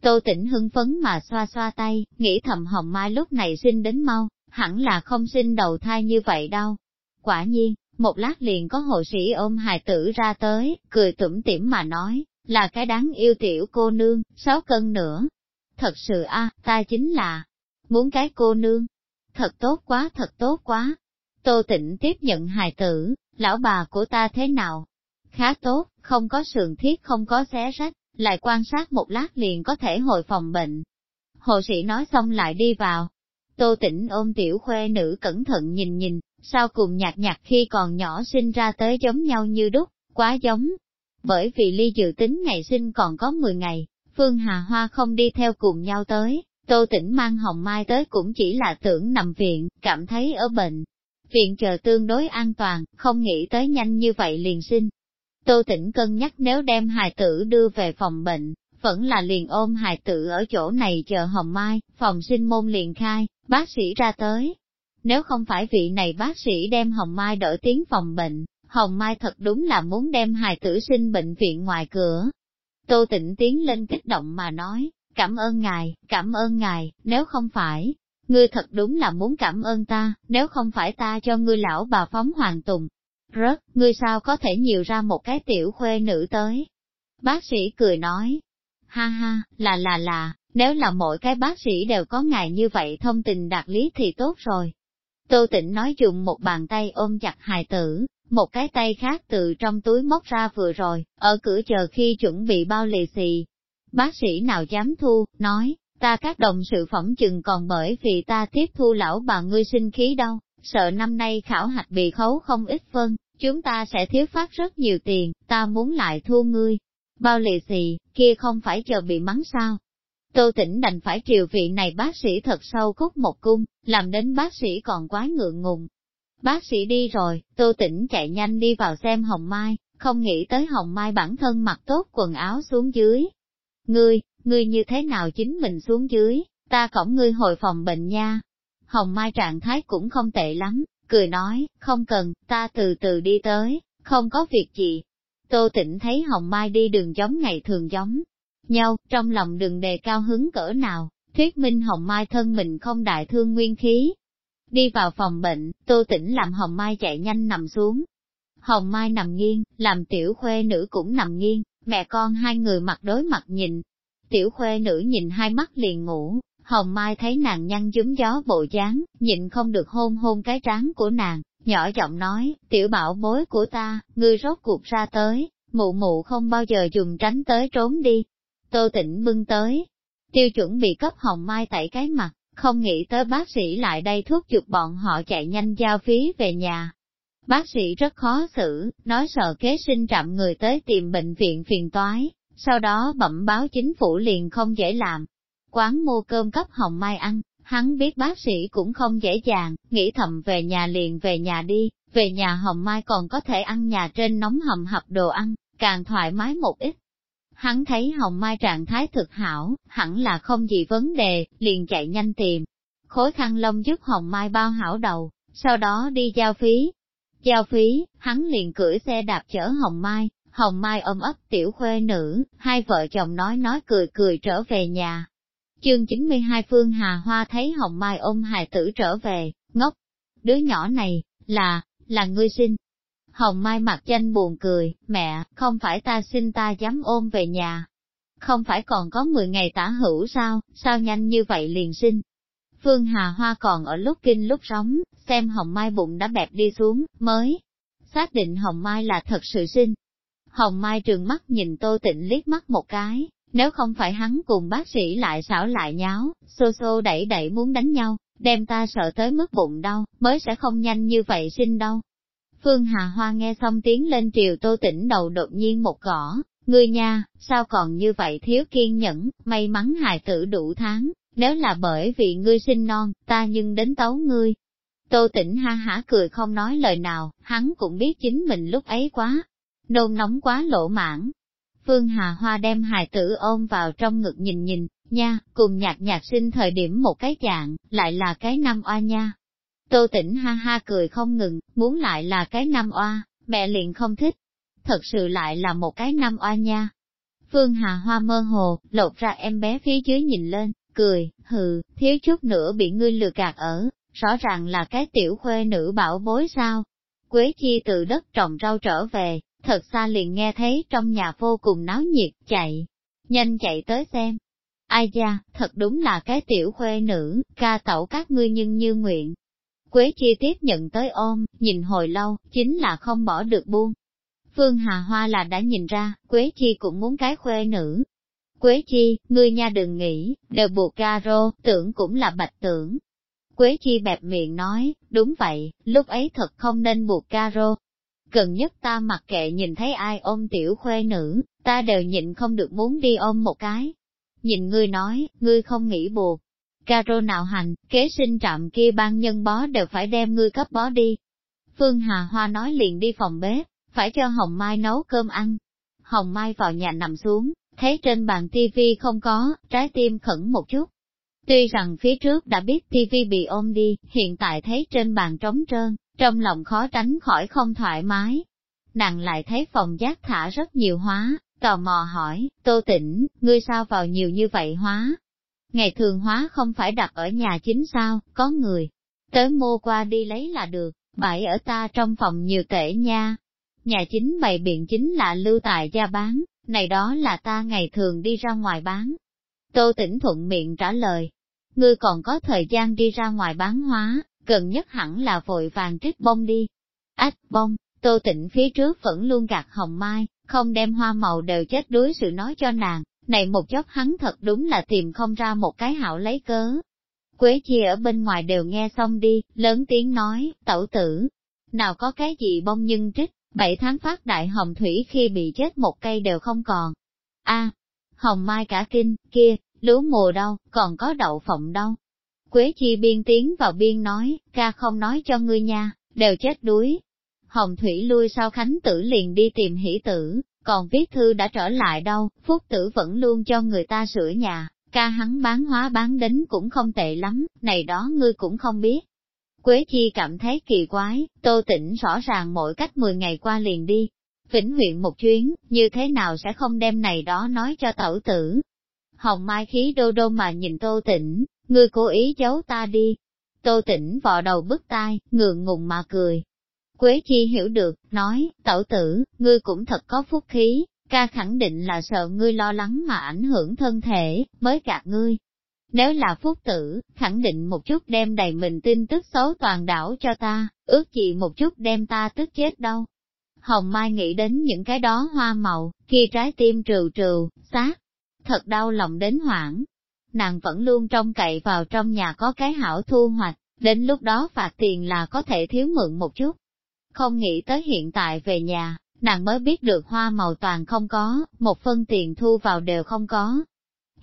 Tô Tịnh hưng phấn mà xoa xoa tay, nghĩ thầm hồng mai lúc này sinh đến mau, hẳn là không sinh đầu thai như vậy đâu. Quả nhiên, một lát liền có hộ sĩ ôm hài tử ra tới, cười tủm tỉm mà nói, là cái đáng yêu tiểu cô nương, sáu cân nữa. Thật sự a, ta chính là, muốn cái cô nương. Thật tốt quá, thật tốt quá. Tô tịnh tiếp nhận hài tử, lão bà của ta thế nào, khá tốt, không có sườn thiết không có xé rách, lại quan sát một lát liền có thể hồi phòng bệnh. Hồ sĩ nói xong lại đi vào. Tô tĩnh ôm tiểu khuê nữ cẩn thận nhìn nhìn, sau cùng nhạt nhạt khi còn nhỏ sinh ra tới giống nhau như đúc, quá giống. Bởi vì ly dự tính ngày sinh còn có 10 ngày, Phương Hà Hoa không đi theo cùng nhau tới, Tô Tĩnh mang Hồng Mai tới cũng chỉ là tưởng nằm viện, cảm thấy ở bệnh. Viện chờ tương đối an toàn, không nghĩ tới nhanh như vậy liền sinh. Tô Tĩnh cân nhắc nếu đem hài tử đưa về phòng bệnh, vẫn là liền ôm hài tử ở chỗ này chờ Hồng Mai, phòng sinh môn liền khai, bác sĩ ra tới. Nếu không phải vị này bác sĩ đem Hồng Mai đỡ tiếng phòng bệnh, Hồng Mai thật đúng là muốn đem hài tử sinh bệnh viện ngoài cửa. Tô Tĩnh tiến lên kích động mà nói, cảm ơn ngài, cảm ơn ngài, nếu không phải, ngươi thật đúng là muốn cảm ơn ta, nếu không phải ta cho ngươi lão bà phóng hoàng tùng, Rớt, ngươi sao có thể nhiều ra một cái tiểu khuê nữ tới? Bác sĩ cười nói, ha ha, là là là, nếu là mỗi cái bác sĩ đều có ngài như vậy thông tình đạt lý thì tốt rồi. Tô Tĩnh nói dùng một bàn tay ôm chặt hài tử, một cái tay khác từ trong túi móc ra vừa rồi, ở cửa chờ khi chuẩn bị bao lì xì. Bác sĩ nào dám thu, nói, ta các đồng sự phẩm chừng còn bởi vì ta tiếp thu lão bà ngươi sinh khí đâu sợ năm nay khảo hạch bị khấu không ít phân, chúng ta sẽ thiếu phát rất nhiều tiền, ta muốn lại thu ngươi. Bao lì xì, kia không phải chờ bị mắng sao? Tô tỉnh đành phải triều vị này bác sĩ thật sâu khúc một cung, làm đến bác sĩ còn quá ngượng ngùng. Bác sĩ đi rồi, Tô tỉnh chạy nhanh đi vào xem Hồng Mai, không nghĩ tới Hồng Mai bản thân mặc tốt quần áo xuống dưới. Ngươi, ngươi như thế nào chính mình xuống dưới, ta cổng ngươi hồi phòng bệnh nha. Hồng Mai trạng thái cũng không tệ lắm, cười nói, không cần, ta từ từ đi tới, không có việc gì. Tô Tịnh thấy Hồng Mai đi đường giống ngày thường giống nhau, trong lòng đừng đề cao hứng cỡ nào, thuyết minh Hồng Mai thân mình không đại thương nguyên khí. Đi vào phòng bệnh, Tô Tĩnh làm Hồng Mai chạy nhanh nằm xuống. Hồng Mai nằm nghiêng, làm tiểu khuê nữ cũng nằm nghiêng, mẹ con hai người mặt đối mặt nhìn. Tiểu khuê nữ nhìn hai mắt liền ngủ, Hồng Mai thấy nàng nhăn dúm gió bộ dáng, nhịn không được hôn hôn cái trán của nàng, nhỏ giọng nói, tiểu bảo bối của ta, ngươi rốt cuộc ra tới, mụ mụ không bao giờ dùng tránh tới trốn đi. Tô tỉnh bưng tới, tiêu chuẩn bị cấp Hồng Mai tẩy cái mặt, không nghĩ tới bác sĩ lại đây thuốc chụp bọn họ chạy nhanh giao phí về nhà. Bác sĩ rất khó xử, nói sợ kế sinh trạm người tới tìm bệnh viện phiền toái, sau đó bẩm báo chính phủ liền không dễ làm, quán mua cơm cấp hồng mai ăn, hắn biết bác sĩ cũng không dễ dàng, nghĩ thầm về nhà liền về nhà đi, về nhà hồng mai còn có thể ăn nhà trên nóng hầm hập đồ ăn, càng thoải mái một ít. Hắn thấy hồng mai trạng thái thực hảo, hẳn là không gì vấn đề, liền chạy nhanh tìm. Khối khăn lông giúp hồng mai bao hảo đầu, sau đó đi giao phí. Giao phí, hắn liền cưỡi xe đạp chở hồng mai, hồng mai ôm ấp tiểu khuê nữ, hai vợ chồng nói nói cười cười trở về nhà, Chương 92 Phương Hà Hoa thấy Hồng Mai ôm hài tử trở về, ngốc. Đứa nhỏ này, là, là ngươi sinh. Hồng Mai mặt danh buồn cười, mẹ, không phải ta sinh ta dám ôm về nhà. Không phải còn có 10 ngày tả hữu sao, sao nhanh như vậy liền sinh. Phương Hà Hoa còn ở lúc kinh lúc sống, xem Hồng Mai bụng đã bẹp đi xuống, mới xác định Hồng Mai là thật sự sinh. Hồng Mai trường mắt nhìn Tô Tịnh liếc mắt một cái, nếu không phải hắn cùng bác sĩ lại xảo lại nháo, xô xô đẩy đẩy muốn đánh nhau, đem ta sợ tới mức bụng đau, mới sẽ không nhanh như vậy sinh đâu. Phương Hà Hoa nghe xong tiếng lên triều tô Tĩnh đầu đột nhiên một gõ, ngươi nha, sao còn như vậy thiếu kiên nhẫn, may mắn hài tử đủ tháng, nếu là bởi vì ngươi sinh non, ta nhưng đến tấu ngươi. Tô tỉnh ha hả cười không nói lời nào, hắn cũng biết chính mình lúc ấy quá, nôn nóng quá lỗ mãn, Phương Hà Hoa đem hài tử ôm vào trong ngực nhìn nhìn, nha, cùng nhạc nhạc sinh thời điểm một cái dạng, lại là cái năm oa nha. Tô tỉnh ha ha cười không ngừng, muốn lại là cái năm oa, mẹ liền không thích. Thật sự lại là một cái năm oa nha. Phương Hà Hoa mơ hồ, lột ra em bé phía dưới nhìn lên, cười, hừ, thiếu chút nữa bị ngươi lừa gạt ở, rõ ràng là cái tiểu khuê nữ bảo bối sao. Quế chi từ đất trồng rau trở về, thật xa liền nghe thấy trong nhà vô cùng náo nhiệt, chạy, nhanh chạy tới xem. Ai da, thật đúng là cái tiểu khuê nữ, ca tẩu các ngươi nhưng như nguyện. Quế chi tiếp nhận tới ôm, nhìn hồi lâu, chính là không bỏ được buông. Phương Hà Hoa là đã nhìn ra, Quế chi cũng muốn cái khuê nữ. Quế chi, ngươi nha đừng nghĩ, đều buộc ca rô, tưởng cũng là bạch tưởng. Quế chi bẹp miệng nói, đúng vậy, lúc ấy thật không nên buộc ca rô, Gần nhất ta mặc kệ nhìn thấy ai ôm tiểu khuê nữ, ta đều nhịn không được muốn đi ôm một cái. Nhìn ngươi nói, ngươi không nghĩ buộc. Caro nào hành, kế sinh trạm kia ban nhân bó đều phải đem ngươi cấp bó đi. Phương Hà Hoa nói liền đi phòng bếp, phải cho Hồng Mai nấu cơm ăn. Hồng Mai vào nhà nằm xuống, thấy trên bàn tivi không có, trái tim khẩn một chút. Tuy rằng phía trước đã biết tivi bị ôm đi, hiện tại thấy trên bàn trống trơn, trong lòng khó tránh khỏi không thoải mái. Nàng lại thấy phòng giác thả rất nhiều hóa, tò mò hỏi, tô tĩnh, ngươi sao vào nhiều như vậy hóa? Ngày thường hóa không phải đặt ở nhà chính sao, có người, tới mua qua đi lấy là được, bãi ở ta trong phòng nhiều tệ nha. Nhà chính bày biện chính là lưu tài gia bán, này đó là ta ngày thường đi ra ngoài bán. Tô tĩnh thuận miệng trả lời, ngươi còn có thời gian đi ra ngoài bán hóa, gần nhất hẳn là vội vàng trích bông đi. Ách bông, tô tỉnh phía trước vẫn luôn gạt hồng mai, không đem hoa màu đều chết đuối sự nói cho nàng, này một chốc hắn thật đúng là tìm không ra một cái hảo lấy cớ. Quế chi ở bên ngoài đều nghe xong đi, lớn tiếng nói, tẩu tử, nào có cái gì bông nhưng trích, bảy tháng phát đại hồng thủy khi bị chết một cây đều không còn. a hồng mai cả kinh, kia, lúa mùa đâu, còn có đậu phộng đâu, Quế chi biên tiến vào biên nói, ca không nói cho ngươi nha, đều chết đuối. Hồng Thủy lui sau Khánh Tử liền đi tìm hỷ tử, còn viết thư đã trở lại đâu, Phúc Tử vẫn luôn cho người ta sửa nhà, ca hắn bán hóa bán đến cũng không tệ lắm, này đó ngươi cũng không biết. Quế Chi cảm thấy kỳ quái, Tô Tĩnh rõ ràng mỗi cách 10 ngày qua liền đi. Vĩnh huyện một chuyến, như thế nào sẽ không đem này đó nói cho tẩu tử. Hồng Mai khí đô đô mà nhìn Tô Tĩnh, ngươi cố ý giấu ta đi. Tô Tĩnh vò đầu bứt tai, ngượng ngùng mà cười. Quế Chi hiểu được, nói, tẩu tử, ngươi cũng thật có phúc khí, ca khẳng định là sợ ngươi lo lắng mà ảnh hưởng thân thể, mới gạt ngươi. Nếu là phúc tử, khẳng định một chút đem đầy mình tin tức xấu toàn đảo cho ta, ước gì một chút đem ta tức chết đâu. Hồng Mai nghĩ đến những cái đó hoa màu, khi trái tim trừ trừ, xác, thật đau lòng đến hoảng. Nàng vẫn luôn trông cậy vào trong nhà có cái hảo thu hoạch, đến lúc đó phạt tiền là có thể thiếu mượn một chút. Không nghĩ tới hiện tại về nhà, nàng mới biết được hoa màu toàn không có, một phân tiền thu vào đều không có,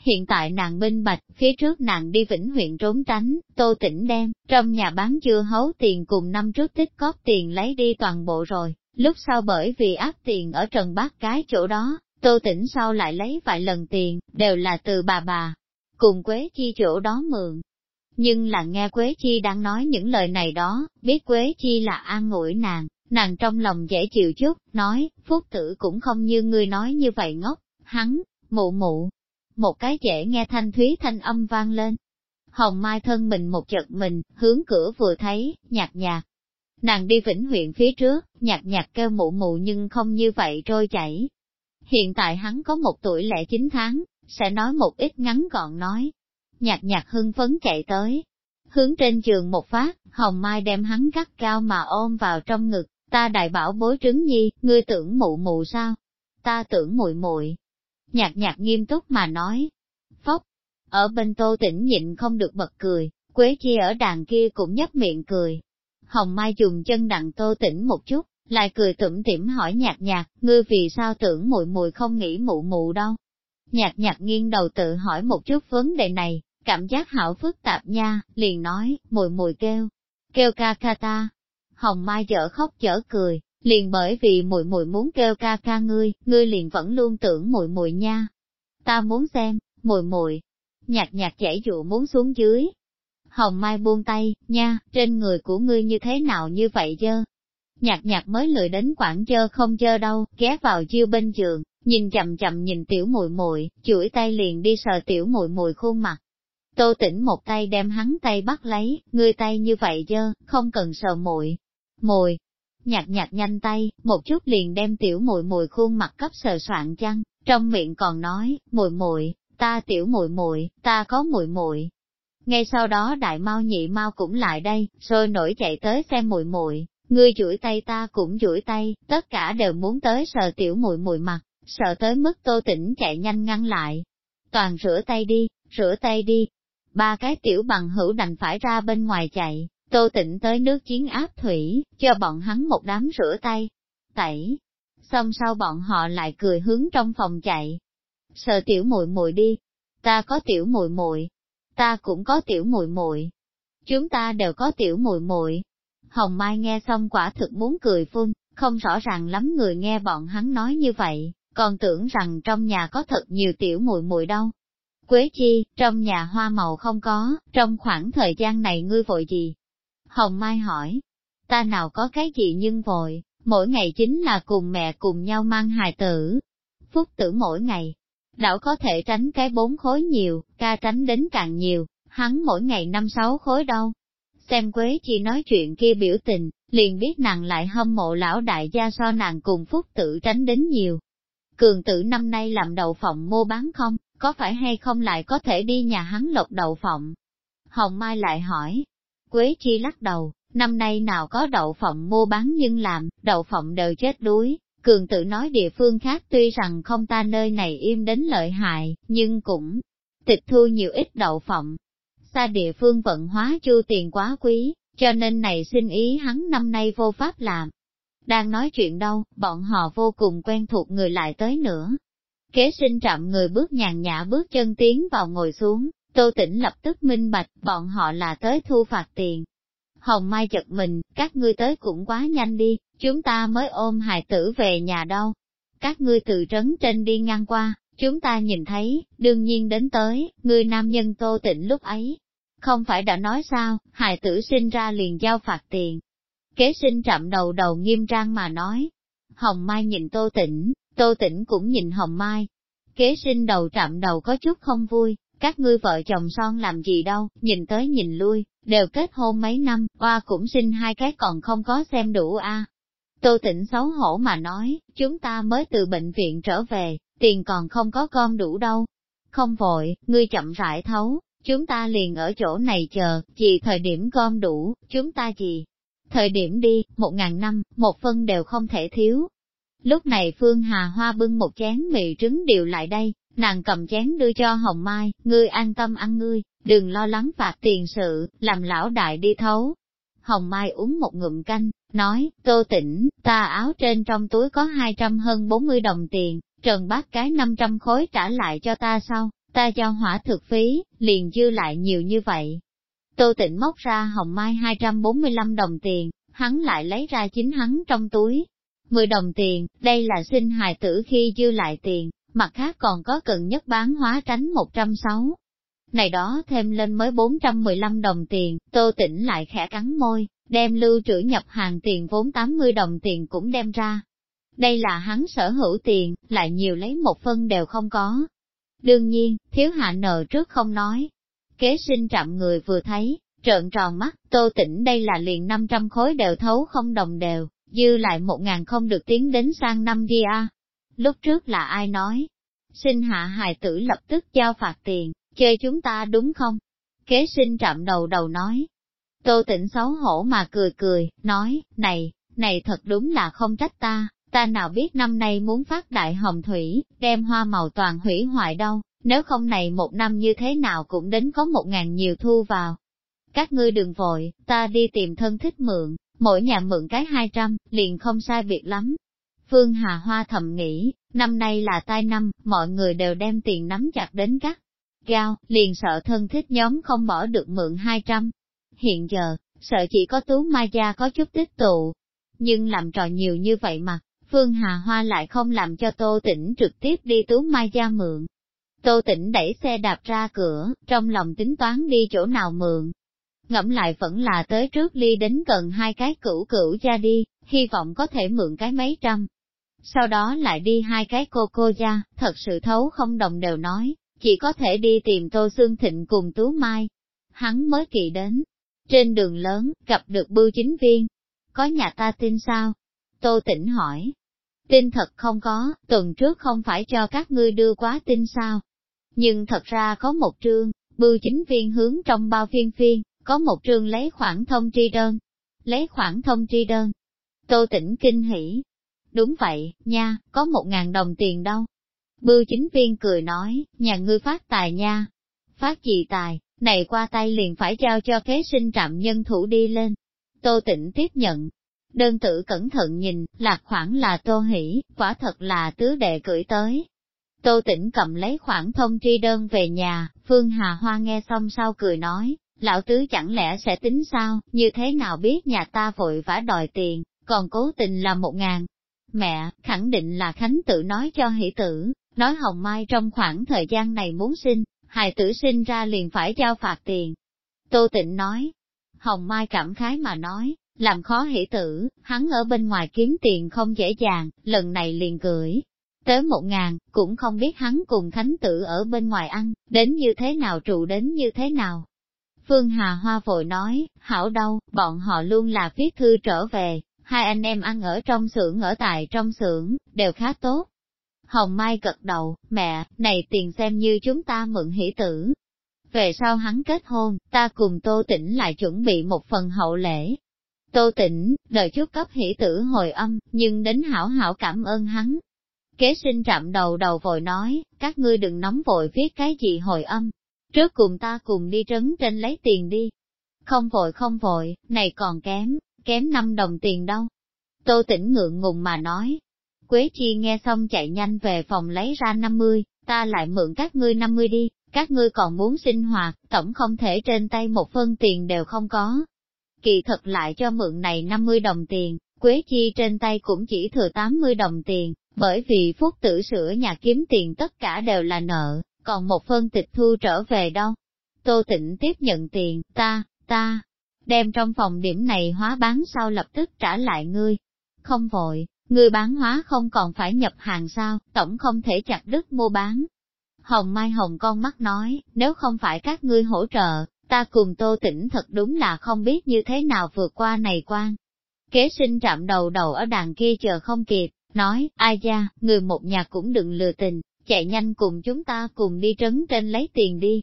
Hiện tại nàng minh bạch, phía trước nàng đi Vĩnh huyện trốn tránh, tô tỉnh đem, trong nhà bán chưa hấu tiền cùng năm trước tích cóp tiền lấy đi toàn bộ rồi, lúc sau bởi vì áp tiền ở trần bát cái chỗ đó, tô tỉnh sau lại lấy vài lần tiền, đều là từ bà bà, cùng Quế Chi chỗ đó mượn. Nhưng là nghe Quế Chi đang nói những lời này đó, biết Quế Chi là an ngủi nàng, nàng trong lòng dễ chịu chút, nói, phúc tử cũng không như ngươi nói như vậy ngốc, hắn, mụ mụ, một cái dễ nghe thanh thúy thanh âm vang lên. Hồng Mai thân mình một chật mình, hướng cửa vừa thấy, nhạt nhạt. Nàng đi vĩnh huyện phía trước, nhạt nhạt kêu mụ mụ nhưng không như vậy trôi chảy. Hiện tại hắn có một tuổi lẻ chín tháng, sẽ nói một ít ngắn gọn nói. Nhạt nhạt hưng phấn chạy tới. Hướng trên giường một phát, Hồng Mai đem hắn gắt cao mà ôm vào trong ngực, ta đại bảo bối trứng nhi, ngươi tưởng mụ mụ sao? Ta tưởng muội muội nhạt nhạt nghiêm túc mà nói. Phốc, ở bên tô tỉnh nhịn không được bật cười, Quế Chi ở đàn kia cũng nhấp miệng cười. Hồng Mai dùng chân đặng tô tỉnh một chút, lại cười tủm tỉm hỏi nhạt nhạt, ngươi vì sao tưởng mùi mùi không nghĩ mụ mụ đâu. Nhạt nhạt nghiêng đầu tự hỏi một chút vấn đề này, cảm giác hảo phức tạp nha, liền nói, mùi mùi kêu, kêu ca ca ta. Hồng Mai chở khóc chở cười, liền bởi vì muội muội muốn kêu ca ca ngươi, ngươi liền vẫn luôn tưởng muội muội nha. Ta muốn xem, muội muội, nhạt nhạt chảy dụ muốn xuống dưới. Hồng Mai buông tay, nha, trên người của ngươi như thế nào như vậy dơ. Nhạt nhạt mới lười đến quảng chơ không chơ đâu, ghé vào chiêu bên giường, nhìn chậm chậm nhìn tiểu muội muội, chuỗi tay liền đi sờ tiểu muội muội khuôn mặt. Tô tỉnh một tay đem hắn tay bắt lấy, ngươi tay như vậy dơ, không cần sờ muội. Mùi, nhạt nhạt nhanh tay, một chút liền đem tiểu muội muội khuôn mặt cấp sờ soạn chăng, trong miệng còn nói, muội muội, ta tiểu muội muội, ta có muội muội. Ngay sau đó đại mau nhị mau cũng lại đây, rồi nổi chạy tới xem muội muội, ngươi chuỗi tay ta cũng chuỗi tay, tất cả đều muốn tới sờ tiểu muội muội mặt, sợ tới mức tô tỉnh chạy nhanh ngăn lại. Toàn rửa tay đi, rửa tay đi. Ba cái tiểu bằng hữu đành phải ra bên ngoài chạy, Tô tịnh tới nước chiến áp thủy, cho bọn hắn một đám rửa tay, tẩy. Xong sau bọn họ lại cười hướng trong phòng chạy. Sợ tiểu muội muội đi, ta có tiểu muội muội, ta cũng có tiểu muội muội. Chúng ta đều có tiểu muội muội. Hồng Mai nghe xong quả thực muốn cười phun, không rõ ràng lắm người nghe bọn hắn nói như vậy, còn tưởng rằng trong nhà có thật nhiều tiểu muội muội đâu. Quế chi, trong nhà hoa màu không có, trong khoảng thời gian này ngươi vội gì, Hồng Mai hỏi, ta nào có cái gì nhưng vội, mỗi ngày chính là cùng mẹ cùng nhau mang hài tử. Phúc tử mỗi ngày, đảo có thể tránh cái bốn khối nhiều, ca tránh đến càng nhiều, hắn mỗi ngày năm sáu khối đâu. Xem Quế chi nói chuyện kia biểu tình, liền biết nàng lại hâm mộ lão đại gia so nàng cùng Phúc tử tránh đến nhiều. Cường tử năm nay làm đầu phòng mua bán không, có phải hay không lại có thể đi nhà hắn lột đầu phòng? Hồng Mai lại hỏi, Quế Chi lắc đầu, năm nay nào có đậu phộng mua bán nhưng làm, đậu phộng đều chết đuối. Cường tự nói địa phương khác tuy rằng không ta nơi này im đến lợi hại, nhưng cũng tịch thu nhiều ít đậu phộng. Xa địa phương vận hóa chu tiền quá quý, cho nên này xin ý hắn năm nay vô pháp làm. Đang nói chuyện đâu, bọn họ vô cùng quen thuộc người lại tới nữa. Kế sinh chậm người bước nhàn nhã bước chân tiến vào ngồi xuống, Tô Tĩnh lập tức minh bạch, bọn họ là tới thu phạt tiền. Hồng Mai chật mình, các ngươi tới cũng quá nhanh đi, chúng ta mới ôm hài tử về nhà đâu. Các ngươi từ trấn trên đi ngang qua, chúng ta nhìn thấy, đương nhiên đến tới, người nam nhân tô tịnh lúc ấy. Không phải đã nói sao, hài tử sinh ra liền giao phạt tiền. Kế sinh trạm đầu đầu nghiêm trang mà nói. Hồng Mai nhìn tô tĩnh, tô tĩnh cũng nhìn Hồng Mai. Kế sinh đầu trạm đầu có chút không vui, các ngươi vợ chồng son làm gì đâu, nhìn tới nhìn lui, đều kết hôn mấy năm, oa cũng sinh hai cái còn không có xem đủ a. Tô tỉnh xấu hổ mà nói, chúng ta mới từ bệnh viện trở về, tiền còn không có gom đủ đâu. Không vội, ngươi chậm rãi thấu, chúng ta liền ở chỗ này chờ, chỉ thời điểm gom đủ, chúng ta gì? Thời điểm đi, một ngàn năm, một phân đều không thể thiếu. Lúc này Phương Hà Hoa bưng một chén mì trứng điều lại đây, nàng cầm chén đưa cho Hồng Mai, ngươi an tâm ăn ngươi, đừng lo lắng phạt tiền sự, làm lão đại đi thấu. Hồng Mai uống một ngụm canh, nói, tô tỉnh, ta áo trên trong túi có 200 hơn 40 đồng tiền, trần bác cái 500 khối trả lại cho ta sau, ta cho hỏa thực phí, liền dư lại nhiều như vậy. Tô tỉnh móc ra Hồng Mai 245 đồng tiền, hắn lại lấy ra chính hắn trong túi. 10 đồng tiền, đây là sinh hài tử khi dư lại tiền, mặt khác còn có cần nhất bán hóa tránh 160 này đó thêm lên mới 415 đồng tiền, tô tỉnh lại khẽ cắn môi, đem lưu trữ nhập hàng tiền vốn 80 đồng tiền cũng đem ra. Đây là hắn sở hữu tiền, lại nhiều lấy một phân đều không có. Đương nhiên, thiếu hạ nợ trước không nói. Kế sinh trạm người vừa thấy, trợn tròn mắt, tô tỉnh đây là liền 500 khối đều thấu không đồng đều, dư lại một ngàn không được tiến đến sang năm đi a. Lúc trước là ai nói? xin hạ hài tử lập tức giao phạt tiền, chơi chúng ta đúng không? Kế sinh trạm đầu đầu nói. Tô tĩnh xấu hổ mà cười cười, nói, này, này thật đúng là không trách ta, ta nào biết năm nay muốn phát đại hồng thủy, đem hoa màu toàn hủy hoại đâu, nếu không này một năm như thế nào cũng đến có một ngàn nhiều thu vào. Các ngươi đừng vội, ta đi tìm thân thích mượn, mỗi nhà mượn cái hai trăm, liền không sai biệt lắm. Phương Hà Hoa thầm nghĩ, năm nay là tai năm, mọi người đều đem tiền nắm chặt đến cắt gao, liền sợ thân thích nhóm không bỏ được mượn 200. Hiện giờ, sợ chỉ có Tú Mai Gia có chút tích tụ. Nhưng làm trò nhiều như vậy mà, Phương Hà Hoa lại không làm cho Tô Tĩnh trực tiếp đi Tú Mai Gia mượn. Tô Tĩnh đẩy xe đạp ra cửa, trong lòng tính toán đi chỗ nào mượn. Ngẫm lại vẫn là tới trước ly đến gần hai cái cửu cửu ra đi, hy vọng có thể mượn cái mấy trăm. Sau đó lại đi hai cái cô cô gia, thật sự thấu không đồng đều nói, chỉ có thể đi tìm Tô xương Thịnh cùng Tú Mai. Hắn mới kỳ đến. Trên đường lớn, gặp được bưu chính viên. Có nhà ta tin sao? Tô Tĩnh hỏi. Tin thật không có, tuần trước không phải cho các ngươi đưa quá tin sao? Nhưng thật ra có một trương, bưu chính viên hướng trong bao phiên phiên, có một trương lấy khoản thông tri đơn. Lấy khoản thông tri đơn. Tô Tĩnh kinh hỉ. Đúng vậy, nha, có một ngàn đồng tiền đâu. Bưu chính viên cười nói, nhà ngươi phát tài nha. Phát gì tài, này qua tay liền phải trao cho kế sinh trạm nhân thủ đi lên. Tô tĩnh tiếp nhận. Đơn tử cẩn thận nhìn, lạc khoảng là tô hỷ, quả thật là tứ đệ cưỡi tới. Tô tĩnh cầm lấy khoản thông tri đơn về nhà, Phương Hà Hoa nghe xong sau cười nói, lão tứ chẳng lẽ sẽ tính sao, như thế nào biết nhà ta vội vã đòi tiền, còn cố tình là một ngàn. Mẹ, khẳng định là Khánh tự nói cho hỷ tử, Nói Hồng Mai trong khoảng thời gian này muốn sinh, hài tử sinh ra liền phải giao phạt tiền. Tô Tịnh nói, Hồng Mai cảm khái mà nói, làm khó hỷ tử, hắn ở bên ngoài kiếm tiền không dễ dàng, lần này liền gửi. Tới một ngàn, cũng không biết hắn cùng khánh tử ở bên ngoài ăn, đến như thế nào trụ đến như thế nào. Phương Hà Hoa vội nói, hảo đâu, bọn họ luôn là viết thư trở về, hai anh em ăn ở trong xưởng ở tại trong xưởng, đều khá tốt. Hồng Mai gật đầu, mẹ, này tiền xem như chúng ta mượn hỷ tử. Về sau hắn kết hôn, ta cùng Tô Tĩnh lại chuẩn bị một phần hậu lễ. Tô Tĩnh, đợi chút cấp hỷ tử hồi âm, nhưng đến hảo hảo cảm ơn hắn. Kế sinh chạm đầu đầu vội nói, các ngươi đừng nóng vội viết cái gì hồi âm. Trước cùng ta cùng đi trấn trên lấy tiền đi. Không vội không vội, này còn kém, kém 5 đồng tiền đâu. Tô Tĩnh ngượng ngùng mà nói, Quế Chi nghe xong chạy nhanh về phòng lấy ra 50, ta lại mượn các ngươi 50 đi, các ngươi còn muốn sinh hoạt, tổng không thể trên tay một phân tiền đều không có. kỳ thật lại cho mượn này 50 đồng tiền, Quế Chi trên tay cũng chỉ thừa 80 đồng tiền, bởi vì phúc tử sửa nhà kiếm tiền tất cả đều là nợ, còn một phân tịch thu trở về đâu. Tô Tịnh tiếp nhận tiền, ta, ta, đem trong phòng điểm này hóa bán sau lập tức trả lại ngươi. Không vội, ngươi bán hóa không còn phải nhập hàng sao, tổng không thể chặt đứt mua bán. Hồng Mai Hồng con mắt nói, nếu không phải các ngươi hỗ trợ, ta cùng Tô Tĩnh thật đúng là không biết như thế nào vượt qua này quan. Kế sinh trạm đầu đầu ở đàn kia chờ không kịp, nói, ai da, người một nhà cũng đừng lừa tình, chạy nhanh cùng chúng ta cùng đi trấn trên lấy tiền đi.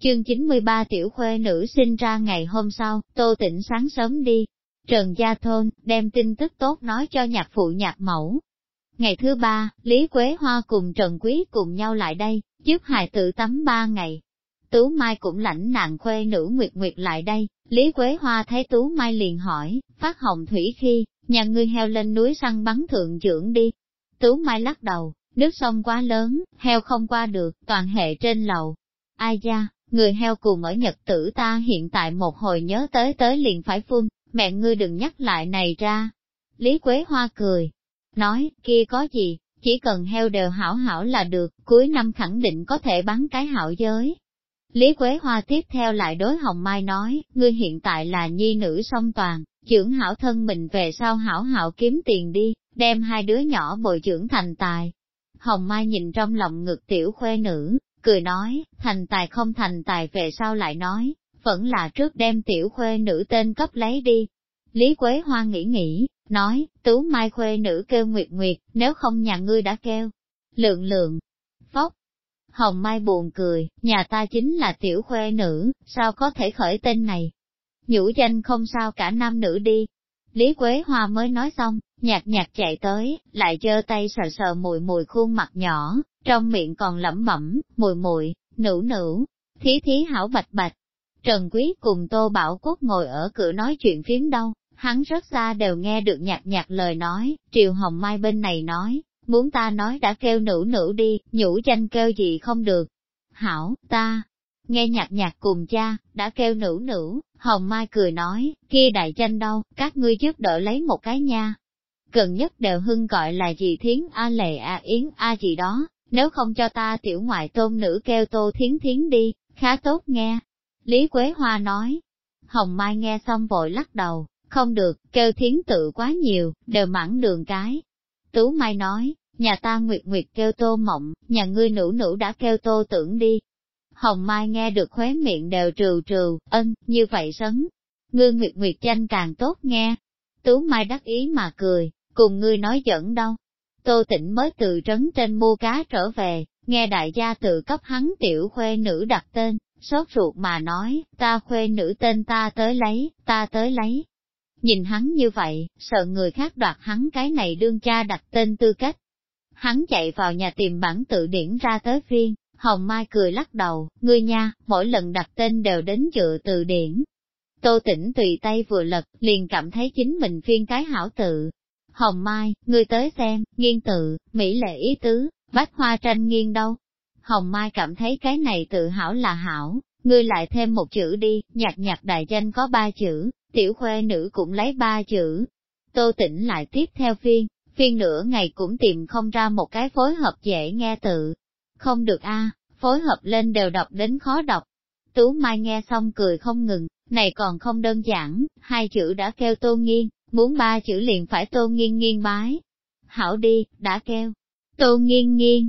Chương 93 tiểu khuê nữ sinh ra ngày hôm sau, Tô Tĩnh sáng sớm đi. Trần Gia Thôn, đem tin tức tốt nói cho nhạc phụ nhạc mẫu. Ngày thứ ba, Lý Quế Hoa cùng Trần Quý cùng nhau lại đây, giúp hài tự tắm ba ngày. Tú Mai cũng lãnh nàng khuê nữ Nguyệt Nguyệt lại đây, Lý Quế Hoa thấy Tú Mai liền hỏi, phát hồng thủy khi, nhà ngươi heo lên núi săn bắn thượng trưởng đi. Tú Mai lắc đầu, nước sông quá lớn, heo không qua được, toàn hệ trên lầu. Ai da, người heo cùng ở Nhật tử ta hiện tại một hồi nhớ tới tới liền phải phun, mẹ ngươi đừng nhắc lại này ra. Lý Quế Hoa cười, nói, kia có gì, chỉ cần heo đều hảo hảo là được, cuối năm khẳng định có thể bán cái hảo giới. Lý Quế Hoa tiếp theo lại đối Hồng Mai nói, ngươi hiện tại là nhi nữ song toàn, trưởng hảo thân mình về sau hảo hảo kiếm tiền đi, đem hai đứa nhỏ bồi dưỡng thành tài. Hồng Mai nhìn trong lòng ngực tiểu khuê nữ, cười nói, thành tài không thành tài về sau lại nói, vẫn là trước đem tiểu khuê nữ tên cấp lấy đi. Lý Quế Hoa nghĩ nghĩ, nói, tú mai khuê nữ kêu Nguyệt Nguyệt, nếu không nhà ngươi đã kêu. Lượng lượng, phóc. Hồng Mai buồn cười, nhà ta chính là tiểu khuê nữ, sao có thể khởi tên này? Nhũ danh không sao cả nam nữ đi. Lý Quế Hoa mới nói xong, nhạt nhạt chạy tới, lại giơ tay sờ sờ mùi mùi khuôn mặt nhỏ, trong miệng còn lẩm bẩm, mùi mùi, nữ nữ, thí thí hảo bạch bạch. Trần Quý cùng Tô Bảo Quốc ngồi ở cửa nói chuyện phiếm đâu, hắn rất xa đều nghe được nhạt nhạt lời nói, Triều Hồng Mai bên này nói, muốn ta nói đã kêu nữ nữ đi, nhũ danh kêu gì không được. Hảo, ta, nghe nhạt nhạt cùng cha, đã kêu nữ nữ, Hồng Mai cười nói, kia đại danh đâu, các ngươi giúp đỡ lấy một cái nha. Gần nhất đều hưng gọi là gì thiến A lệ A yến A gì đó, nếu không cho ta tiểu ngoại tôn nữ kêu tô thiến thiến đi, khá tốt nghe. Lý Quế Hoa nói, Hồng Mai nghe xong vội lắc đầu, không được, kêu thiến tự quá nhiều, đều mãn đường cái. Tú Mai nói, nhà ta Nguyệt Nguyệt kêu tô mộng, nhà ngươi nữ nữ đã kêu tô tưởng đi. Hồng Mai nghe được khóe miệng đều trừ trừ, ân, như vậy sấn. Ngư Nguyệt Nguyệt danh càng tốt nghe. Tú Mai đắc ý mà cười, cùng ngươi nói giỡn đâu. Tô Tĩnh mới từ trấn trên mua cá trở về, nghe đại gia tự cấp hắn tiểu khuê nữ đặt tên, sốt ruột mà nói, ta khuê nữ tên ta tới lấy, ta tới lấy. Nhìn hắn như vậy, sợ người khác đoạt hắn cái này đương cha đặt tên tư cách. Hắn chạy vào nhà tìm bản tự điển ra tới phiên, Hồng Mai cười lắc đầu, ngươi nha, mỗi lần đặt tên đều đến dựa từ điển. Tô tỉnh tùy tay vừa lật, liền cảm thấy chính mình phiên cái hảo tự. Hồng Mai, ngươi tới xem, nghiên tự, mỹ lệ ý tứ, bách hoa tranh nghiêng đâu. Hồng Mai cảm thấy cái này tự hảo là hảo, ngươi lại thêm một chữ đi, nhạc nhạc đại danh có ba chữ, tiểu khuê nữ cũng lấy ba chữ. Tô tỉnh lại tiếp theo phiên, phiên nửa ngày cũng tìm không ra một cái phối hợp dễ nghe tự. Không được a phối hợp lên đều đọc đến khó đọc. Tú Mai nghe xong cười không ngừng, này còn không đơn giản, hai chữ đã kêu tô nghiên, muốn ba chữ liền phải tô nghiên nghiên bái. Hảo đi, đã kêu. Tô nghiên nghiên.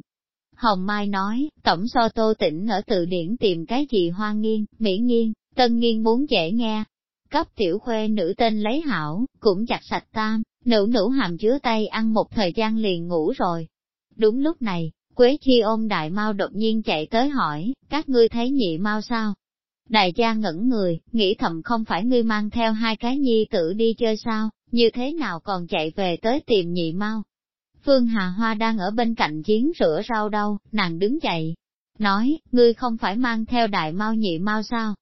Hồng Mai nói, tổng so tô tỉnh ở từ điển tìm cái gì hoa nghiên, mỹ nghiên, tân nghiên muốn dễ nghe, cấp tiểu khuê nữ tên lấy hảo, cũng chặt sạch tam, nữ nữ hàm chứa tay ăn một thời gian liền ngủ rồi. Đúng lúc này, Quế Chi ôm đại mau đột nhiên chạy tới hỏi, các ngươi thấy nhị mau sao? Đại gia ngẩn người, nghĩ thầm không phải ngươi mang theo hai cái nhi tử đi chơi sao, như thế nào còn chạy về tới tìm nhị mau? Phương Hà Hoa đang ở bên cạnh chiến rửa rau đâu, nàng đứng dậy, nói, ngươi không phải mang theo đại mau nhị mau sao?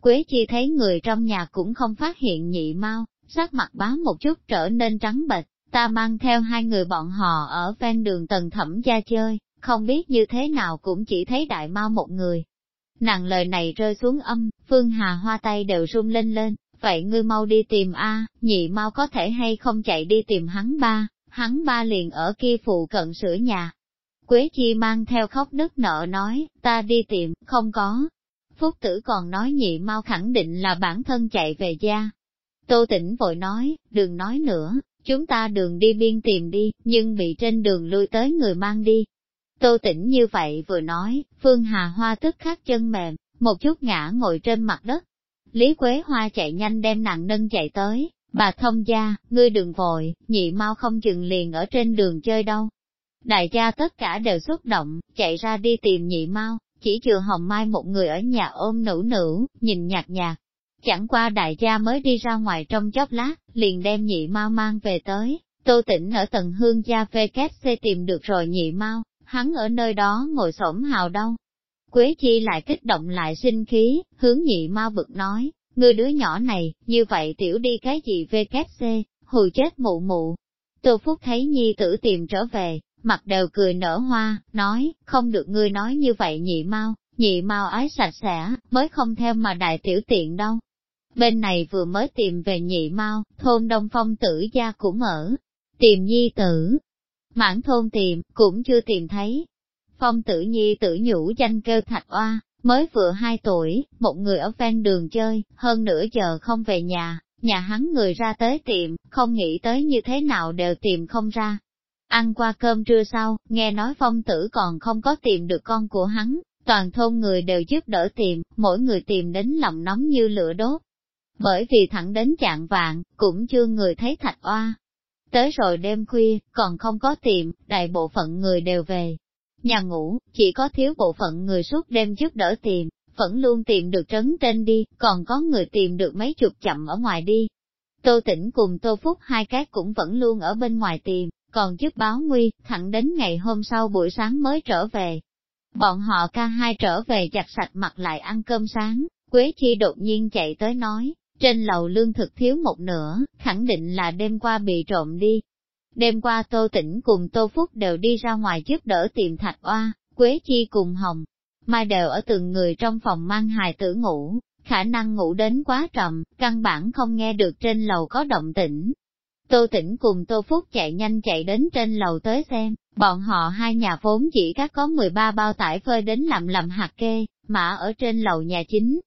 Quế chi thấy người trong nhà cũng không phát hiện nhị mau, sắc mặt bá một chút trở nên trắng bệch, ta mang theo hai người bọn họ ở ven đường tầng thẩm gia chơi, không biết như thế nào cũng chỉ thấy đại mau một người. Nàng lời này rơi xuống âm, Phương Hà hoa tay đều run lên lên, vậy ngươi mau đi tìm A, nhị mau có thể hay không chạy đi tìm hắn ba, hắn ba liền ở kia phụ cận sửa nhà. Quế Chi mang theo khóc nức nợ nói, ta đi tìm, không có. Phúc tử còn nói nhị mau khẳng định là bản thân chạy về gia. Tô tỉnh vội nói, đừng nói nữa, chúng ta đường đi biên tìm đi, nhưng bị trên đường lui tới người mang đi. Tô Tĩnh như vậy vừa nói, Phương Hà Hoa tức khắc chân mềm, một chút ngã ngồi trên mặt đất. Lý Quế Hoa chạy nhanh đem nặng nâng chạy tới, bà thông gia, ngươi đừng vội, nhị mau không chừng liền ở trên đường chơi đâu. Đại gia tất cả đều xúc động, chạy ra đi tìm nhị mau, chỉ chừa hồng mai một người ở nhà ôm nữ nữ, nhìn nhạt nhạt. Chẳng qua đại gia mới đi ra ngoài trong chốc lát, liền đem nhị mau mang về tới, tô tỉnh ở tầng hương gia VKC tìm được rồi nhị mau, hắn ở nơi đó ngồi xổm hào đâu, Quế Chi lại kích động lại sinh khí, hướng nhị ma bực nói, ngươi đứa nhỏ này, như vậy tiểu đi cái gì VKC, hù chết mụ mụ. Tô Phúc thấy nhi tử tìm trở về, mặt đều cười nở hoa, nói, không được ngươi nói như vậy nhị mau, nhị mau ái sạch sẽ, mới không theo mà đại tiểu tiện đâu. Bên này vừa mới tìm về nhị mau, thôn Đông Phong tử gia cũng ở, tìm nhi tử. Mãn thôn tìm, cũng chưa tìm thấy, Phong tử nhi tử nhũ danh kêu thạch oa, mới vừa hai tuổi, một người ở ven đường chơi, hơn nửa giờ không về nhà, nhà hắn người ra tới tìm, không nghĩ tới như thế nào đều tìm không ra. Ăn qua cơm trưa sau, nghe nói phong tử còn không có tìm được con của hắn, toàn thôn người đều giúp đỡ tìm, mỗi người tìm đến lòng nóng như lửa đốt. Bởi vì thẳng đến chạng vạn, cũng chưa người thấy thạch oa. Tới rồi đêm khuya, còn không có tìm, đại bộ phận người đều về, Nhà ngủ, chỉ có thiếu bộ phận người suốt đêm giúp đỡ tìm, vẫn luôn tìm được trấn trên đi, còn có người tìm được mấy chục chậm ở ngoài đi. Tô tĩnh cùng Tô Phúc hai cái cũng vẫn luôn ở bên ngoài tìm, còn giúp báo nguy, thẳng đến ngày hôm sau buổi sáng mới trở về. Bọn họ ca hai trở về giặt sạch mặt lại ăn cơm sáng, Quế Chi đột nhiên chạy tới nói, trên lầu lương thực thiếu một nửa, khẳng định là đêm qua bị trộm đi, Đêm qua Tô Tĩnh cùng Tô Phúc đều đi ra ngoài giúp đỡ tìm Thạch Oa, Quế Chi cùng Hồng. Mai đều ở từng người trong phòng mang hài tử ngủ, khả năng ngủ đến quá trầm, căn bản không nghe được trên lầu có động tĩnh. Tô Tĩnh cùng Tô Phúc chạy nhanh chạy đến trên lầu tới xem, bọn họ hai nhà vốn chỉ các có 13 bao tải phơi đến làm làm hạt kê, mà ở trên lầu nhà chính.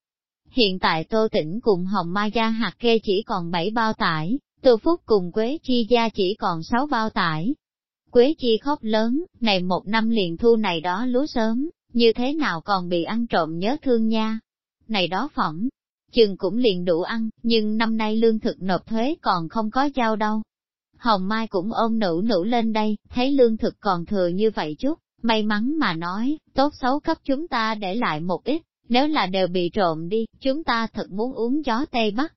Hiện tại Tô Tĩnh cùng Hồng Mai gia hạt kê chỉ còn 7 bao tải, Tô Phúc cùng Quế Chi gia chỉ còn 6 bao tải. Quế Chi khóc lớn, này một năm liền thu này đó lúa sớm, như thế nào còn bị ăn trộm nhớ thương nha. Này đó phỏng, chừng cũng liền đủ ăn, nhưng năm nay lương thực nộp thuế còn không có giao đâu. Hồng Mai cũng ôm nữ nữ lên đây, thấy lương thực còn thừa như vậy chút, may mắn mà nói, tốt xấu cấp chúng ta để lại một ít, nếu là đều bị trộm đi, chúng ta thật muốn uống gió Tây Bắc.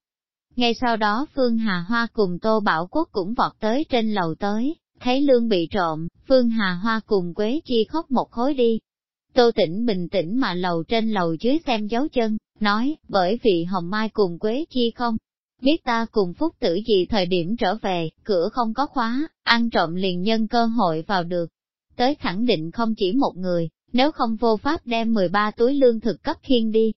Ngay sau đó Phương Hà Hoa cùng Tô Bảo Quốc cũng vọt tới trên lầu tới, thấy lương bị trộm, Phương Hà Hoa cùng Quế Chi khóc một khối đi. Tô tĩnh bình tĩnh mà lầu trên lầu dưới xem dấu chân, nói, bởi vì Hồng Mai cùng Quế Chi không, biết ta cùng Phúc tử gì thời điểm trở về, cửa không có khóa, ăn trộm liền nhân cơ hội vào được. Tới khẳng định không chỉ một người, nếu không vô pháp đem 13 túi lương thực cấp khiên đi,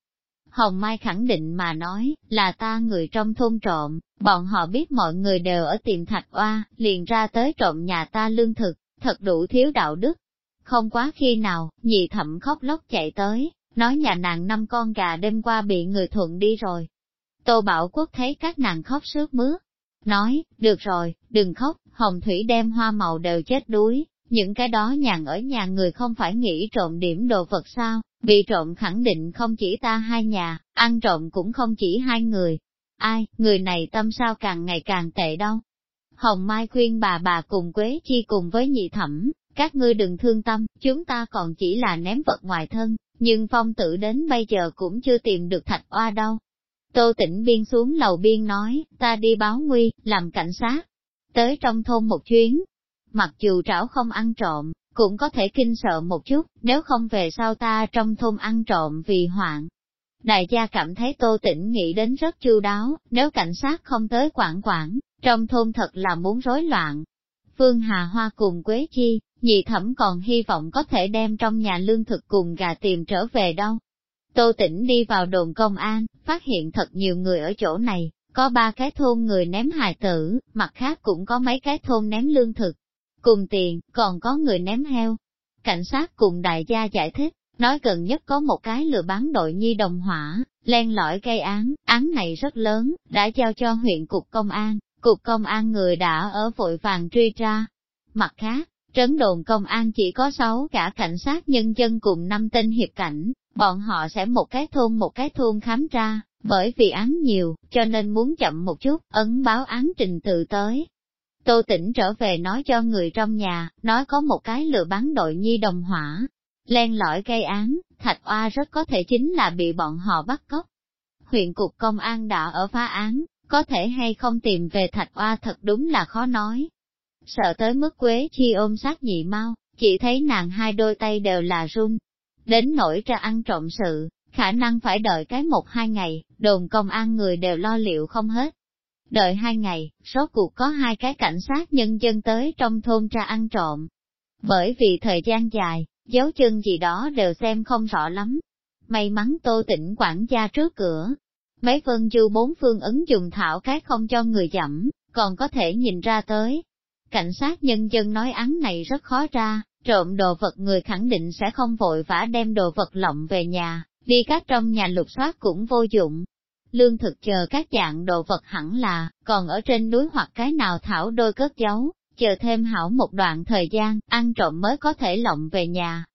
Hồng Mai khẳng định mà nói, là ta người trong thôn trộm, bọn họ biết mọi người đều ở tiệm thạch oa, liền ra tới trộm nhà ta lương thực, thật đủ thiếu đạo đức. Không quá khi nào, nhị thẩm khóc lóc chạy tới, nói nhà nàng năm con gà đêm qua bị người thuận đi rồi. Tô Bảo Quốc thấy các nàng khóc sướt mướt, nói, được rồi, đừng khóc, hồng thủy đem hoa màu đều chết đuối, những cái đó nhàn ở nhà người không phải nghĩ trộm điểm đồ vật sao, bị trộm khẳng định không chỉ ta hai nhà, ăn trộm cũng không chỉ hai người. Ai, người này tâm sao càng ngày càng tệ đâu. Hồng Mai khuyên bà bà cùng Quế Chi cùng với nhị thẩm, các ngươi đừng thương tâm, chúng ta còn chỉ là ném vật ngoài thân, nhưng phong tử đến bây giờ cũng chưa tìm được thạch oa đâu. Tô tỉnh biên xuống lầu biên nói, ta đi báo nguy, làm cảnh sát. Tới trong thôn một chuyến, mặc dù trảo không ăn trộm, cũng có thể kinh sợ một chút, nếu không về sau ta trong thôn ăn trộm vì hoạn. Đại gia cảm thấy tô tĩnh nghĩ đến rất chu đáo, nếu cảnh sát không tới quản quản, trong thôn thật là muốn rối loạn. Phương Hà Hoa cùng Quế Chi, nhị thẩm còn hy vọng có thể đem trong nhà lương thực cùng gà tìm trở về đâu. Tô tĩnh đi vào đồn công an, phát hiện thật nhiều người ở chỗ này, có ba cái thôn người ném hài tử, mặt khác cũng có mấy cái thôn ném lương thực, cùng tiền, còn có người ném heo. Cảnh sát cùng đại gia giải thích, nói gần nhất có một cái lừa bán đội nhi đồng hỏa, len lỏi gây án, án này rất lớn, đã giao cho huyện cục công an, cục công an người đã ở vội vàng truy tra. Mặt khác, trấn đồn công an chỉ có 6 cả cảnh sát nhân dân cùng năm tên hiệp cảnh, bọn họ sẽ một cái thôn một cái thôn khám tra, bởi vì án nhiều, cho nên muốn chậm một chút, ấn báo án trình tự tới. Tô tỉnh trở về nói cho người trong nhà, nói có một cái lừa bán đội nhi đồng hỏa, len lỏi gây án, thạch oa rất có thể chính là bị bọn họ bắt cóc. Huyện cục công an đã ở phá án, có thể hay không tìm về thạch oa thật đúng là khó nói. Sợ tới mức quế chi ôm sát nhị mau, chỉ thấy nàng hai đôi tay đều là run. Đến nỗi ra ăn trộm sự, khả năng phải đợi cái một hai ngày, đồn công an người đều lo liệu không hết. Đợi hai ngày, số cuộc có hai cái cảnh sát nhân dân tới trong thôn ra ăn trộm. Bởi vì thời gian dài, dấu chân gì đó đều xem không rõ lắm. May mắn tô tỉnh quản gia trước cửa. Mấy phân du bốn phương ứng dùng thảo cái không cho người dẫm, còn có thể nhìn ra tới. Cảnh sát nhân dân nói án này rất khó ra, trộm đồ vật người khẳng định sẽ không vội vã đem đồ vật lộng về nhà, đi các trong nhà lục soát cũng vô dụng. Lương thực chờ các dạng đồ vật hẳn là, còn ở trên núi hoặc cái nào thảo đôi cất giấu, chờ thêm hảo một đoạn thời gian, ăn trộm mới có thể lộng về nhà.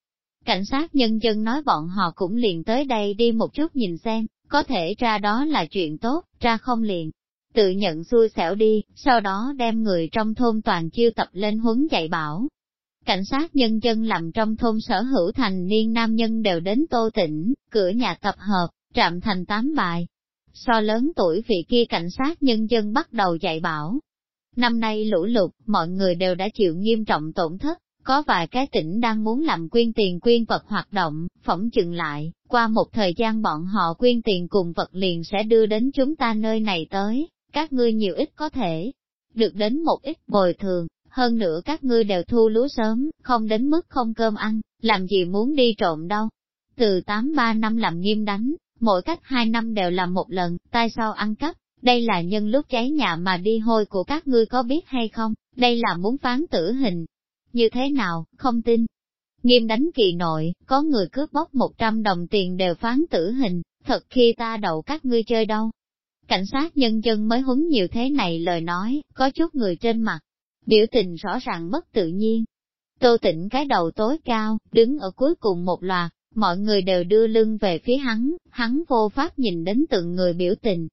Cảnh sát nhân dân nói bọn họ cũng liền tới đây đi một chút nhìn xem, có thể ra đó là chuyện tốt, ra không liền. Tự nhận xui xẻo đi, sau đó đem người trong thôn toàn chiêu tập lên huấn dạy bảo. Cảnh sát nhân dân làm trong thôn sở hữu thành niên nam nhân đều đến tô tỉnh, cửa nhà tập hợp, trạm thành tám bài. So lớn tuổi vị kia cảnh sát nhân dân bắt đầu dạy bảo, Năm nay lũ lụt, mọi người đều đã chịu nghiêm trọng tổn thất, có vài cái tỉnh đang muốn làm quyên tiền quyên vật hoạt động, phỏng chừng lại, qua một thời gian bọn họ quyên tiền cùng vật liền sẽ đưa đến chúng ta nơi này tới, các ngươi nhiều ít có thể, được đến một ít bồi thường, hơn nữa các ngươi đều thu lúa sớm, không đến mức không cơm ăn, làm gì muốn đi trộm đâu. Từ 8-3 năm làm nghiêm đánh, mỗi cách hai năm đều làm một lần, Tại sao ăn cắp, đây là nhân lúc cháy nhà mà đi hôi của các ngươi có biết hay không, đây là muốn phán tử hình. Như thế nào, không tin. Nghiêm đánh kỳ nội, có người cướp bóc 100 đồng tiền đều phán tử hình, thật khi ta đậu các ngươi chơi đâu. Cảnh sát nhân dân mới huấn nhiều thế này lời nói, có chút người trên mặt, biểu tình rõ ràng mất tự nhiên. Tô tịnh cái đầu tối cao, đứng ở cuối cùng một loạt, mọi người đều đưa lưng về phía hắn, hắn vô pháp nhìn đến từng người biểu tình,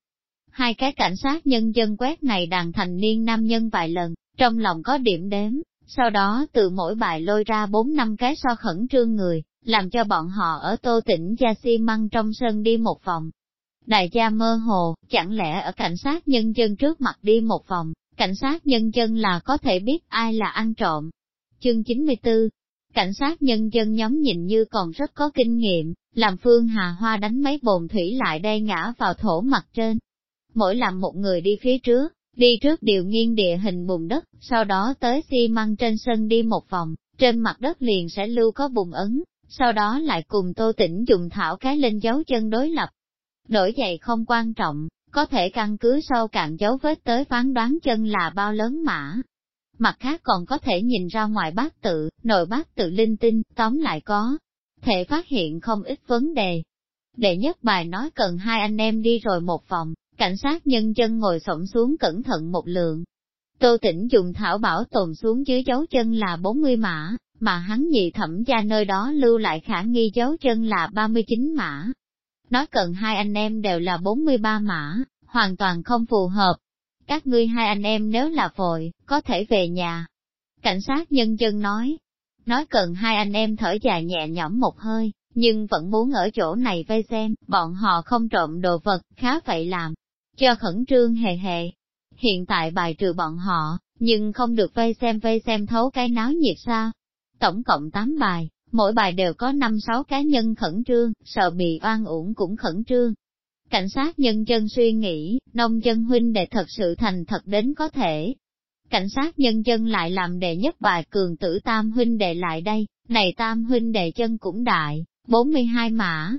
Hai cái cảnh sát nhân dân quét này đàn thành niên nam nhân vài lần, trong lòng có điểm đếm, sau đó từ mỗi bài lôi ra bốn năm cái so khẩn trương người, làm cho bọn họ ở tô tỉnh gia xi măng trong sân đi một vòng. Đại gia mơ hồ, chẳng lẽ ở cảnh sát nhân dân trước mặt đi một vòng, cảnh sát nhân dân là có thể biết ai là ăn trộm. Chương 94 Cảnh sát nhân dân nhóm nhìn như còn rất có kinh nghiệm, làm Phương Hà Hoa đánh mấy bồn thủy lại đây ngã vào thổ mặt trên, mỗi làm một người đi phía trước, đi trước điều nghiêng địa hình bùn đất, sau đó tới xi măng trên sân đi một vòng, trên mặt đất liền sẽ lưu có bùn ấn, sau đó lại cùng tô tỉnh dùng thảo cái lên dấu chân đối lập. Đổi giày không quan trọng, có thể căn cứ sau cạn dấu vết tới phán đoán chân là bao lớn mã. Mặt khác còn có thể nhìn ra ngoài bát tự, nội bát tự linh tinh, tóm lại có, thể phát hiện không ít vấn đề. Đệ nhất bài nói cần hai anh em đi rồi một vòng, Cảnh sát nhân dân ngồi xổm xuống cẩn thận một lượng. Tô tỉnh dùng thảo bảo tồn xuống dưới dấu chân là 40 mã, mà hắn nhị thẩm gia nơi đó lưu lại khả nghi dấu chân là 39 mã. Nói cần hai anh em đều là 43 mã, hoàn toàn không phù hợp. Các ngươi hai anh em nếu là vội, có thể về nhà. Cảnh sát nhân dân nói, nói cần hai anh em thở dài nhẹ nhõm một hơi, nhưng vẫn muốn ở chỗ này vây xem, bọn họ không trộm đồ vật, khá vậy làm cho khẩn trương hề hề. Hiện tại bài trừ bọn họ, nhưng không được vây xem vây xem thấu cái náo nhiệt sao. Tổng cộng 8 bài, mỗi bài đều có 5-6 cá nhân khẩn trương, sợ bị oan uổng cũng khẩn trương. Cảnh sát nhân dân suy nghĩ, nông dân huynh đệ thật sự thành thật đến có thể. Cảnh sát nhân dân lại làm đệ nhất bài cường tử tam huynh đệ lại đây, này tam huynh đệ chân cũng đại, 42 mã.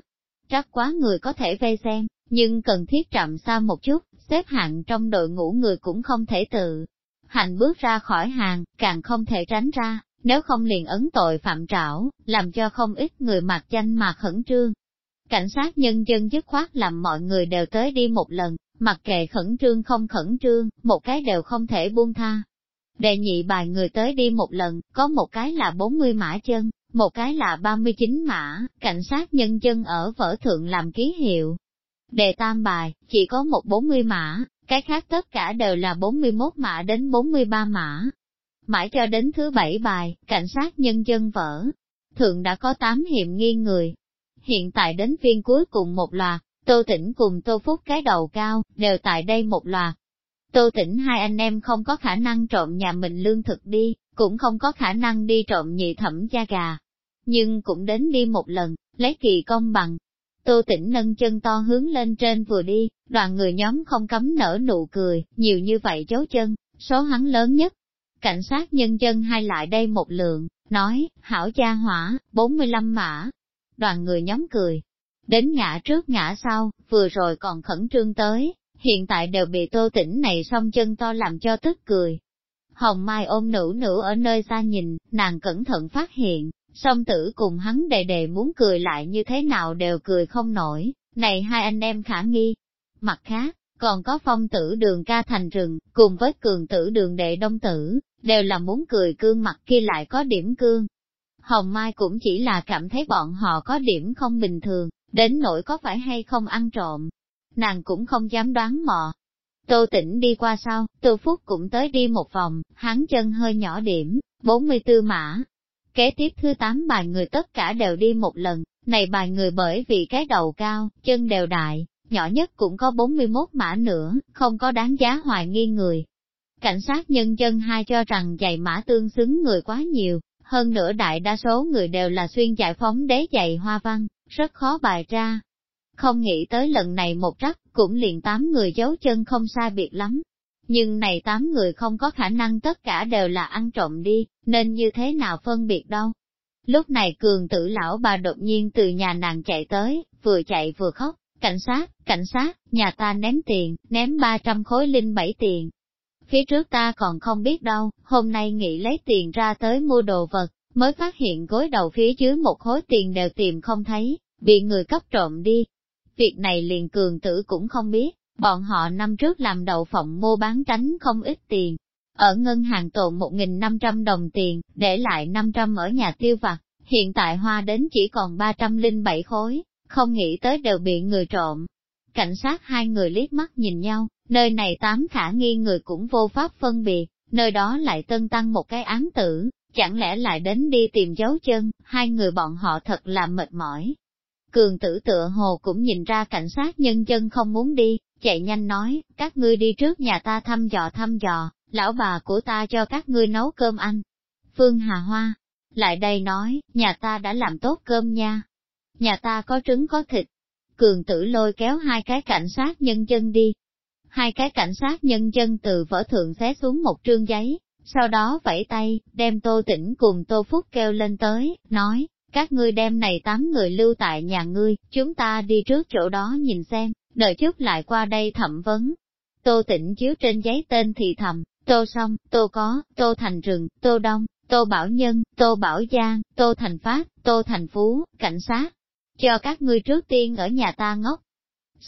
Chắc quá người có thể vây xem, nhưng cần thiết chậm xa một chút, xếp hạng trong đội ngũ người cũng không thể tự. Hành bước ra khỏi hàng, càng không thể tránh ra, nếu không liền ấn tội phạm trảo, làm cho không ít người mặc danh mà khẩn trương. Cảnh sát nhân dân dứt khoát làm mọi người đều tới đi một lần, mặc kệ khẩn trương không khẩn trương, một cái đều không thể buông tha. Đề nhị bài người tới đi một lần, có một cái là 40 mã chân, một cái là 39 mã, cảnh sát nhân dân ở vở thượng làm ký hiệu. Đề tam bài, chỉ có một 40 mã, cái khác tất cả đều là 41 mã đến 43 mã. Mãi cho đến thứ bảy bài, cảnh sát nhân dân vỡ. Thượng đã có 8 hiểm nghi người. Hiện tại đến phiên cuối cùng một loạt, Tô Tĩnh cùng Tô Phúc cái đầu cao, đều tại đây một loạt. Tô Tĩnh hai anh em không có khả năng trộm nhà mình lương thực đi, cũng không có khả năng đi trộm nhị thẩm da gà. Nhưng cũng đến đi một lần, lấy kỳ công bằng. Tô Tĩnh nâng chân to hướng lên trên vừa đi, đoàn người nhóm không cấm nở nụ cười, nhiều như vậy dấu chân, số hắn lớn nhất. Cảnh sát nhân dân hai lại đây một lượng, nói, hảo gia hỏa, 45 mã. Đoàn người nhóm cười, Đến ngã trước ngã sau, vừa rồi còn khẩn trương tới, hiện tại đều bị tô tỉnh này song chân to làm cho tức cười. Hồng Mai ôm nữ nữ ở nơi xa nhìn, nàng cẩn thận phát hiện, song tử cùng hắn đề đề muốn cười lại như thế nào đều cười không nổi, này hai anh em khả nghi. Mặt khác, còn có phong tử đường ca thành rừng, cùng với cường tử đường đệ đông tử, đều là muốn cười cương mặt kia lại có điểm cương. Hồng Mai cũng chỉ là cảm thấy bọn họ có điểm không bình thường, đến nỗi có phải hay không ăn trộm. Nàng cũng không dám đoán mò. Tô tỉnh đi qua sau, Tô Phúc cũng tới đi một vòng, hắn chân hơi nhỏ điểm, 44 mã. Kế tiếp thứ 8 bài người tất cả đều đi một lần, này bài người bởi vì cái đầu cao, chân đều đại, nhỏ nhất cũng có 41 mã nữa, không có đáng giá hoài nghi người. Cảnh sát nhân dân hai cho rằng giày mã tương xứng người quá nhiều, hơn nữa đại đa số người đều là xuyên giải phóng đế dày hoa văn, rất khó bài ra. Không nghĩ tới lần này một rắc, cũng liền tám người giấu chân không sai biệt lắm. Nhưng này tám người không có khả năng tất cả đều là ăn trộm đi, nên như thế nào phân biệt đâu. Lúc này cường tử lão bà đột nhiên từ nhà nàng chạy tới, vừa chạy vừa khóc, cảnh sát, cảnh sát, nhà ta ném tiền, ném 300 khối linh bảy tiền. Phía trước ta còn không biết đâu, hôm nay nghĩ lấy tiền ra tới mua đồ vật, mới phát hiện gối đầu phía dưới một khối tiền đều tìm không thấy, bị người cấp trộm đi. Việc này liền cường tử cũng không biết, bọn họ năm trước làm đậu phộng mua bán tránh không ít tiền. Ở ngân hàng tồn 1.500 đồng tiền, để lại 500 ở nhà tiêu vặt, hiện tại hoa đến chỉ còn 307 khối, không nghĩ tới đều bị người trộm. Cảnh sát hai người liếc mắt nhìn nhau, nơi này tám khả nghi người cũng vô pháp phân biệt, nơi đó lại tân tăng một cái án tử, chẳng lẽ lại đến đi tìm dấu chân, hai người bọn họ thật là mệt mỏi. Cường tử tựa hồ cũng nhìn ra cảnh sát nhân dân không muốn đi, chạy nhanh nói, các ngươi đi trước nhà ta thăm dò thăm dò, lão bà của ta cho các ngươi nấu cơm ăn. Phương Hà Hoa, lại đây nói, nhà ta đã làm tốt cơm nha. Nhà ta có trứng có thịt. Cường tử lôi kéo hai cái cảnh sát nhân dân đi. Hai cái cảnh sát nhân dân từ vỡ thượng xé xuống một trương giấy, sau đó vẫy tay, đem Tô Tĩnh cùng Tô Phúc kêu lên tới, nói, các ngươi đem này tám người lưu tại nhà ngươi, chúng ta đi trước chỗ đó nhìn xem, đợi chút lại qua đây thẩm vấn. Tô Tĩnh chiếu trên giấy tên thì thầm, Tô Song, Tô Có, Tô Thành Rừng, Tô Đông, Tô Bảo Nhân, Tô Bảo Giang, Tô Thành Phát, Tô Thành Phú, cảnh sát. Cho các ngươi trước tiên ở nhà ta ngốc.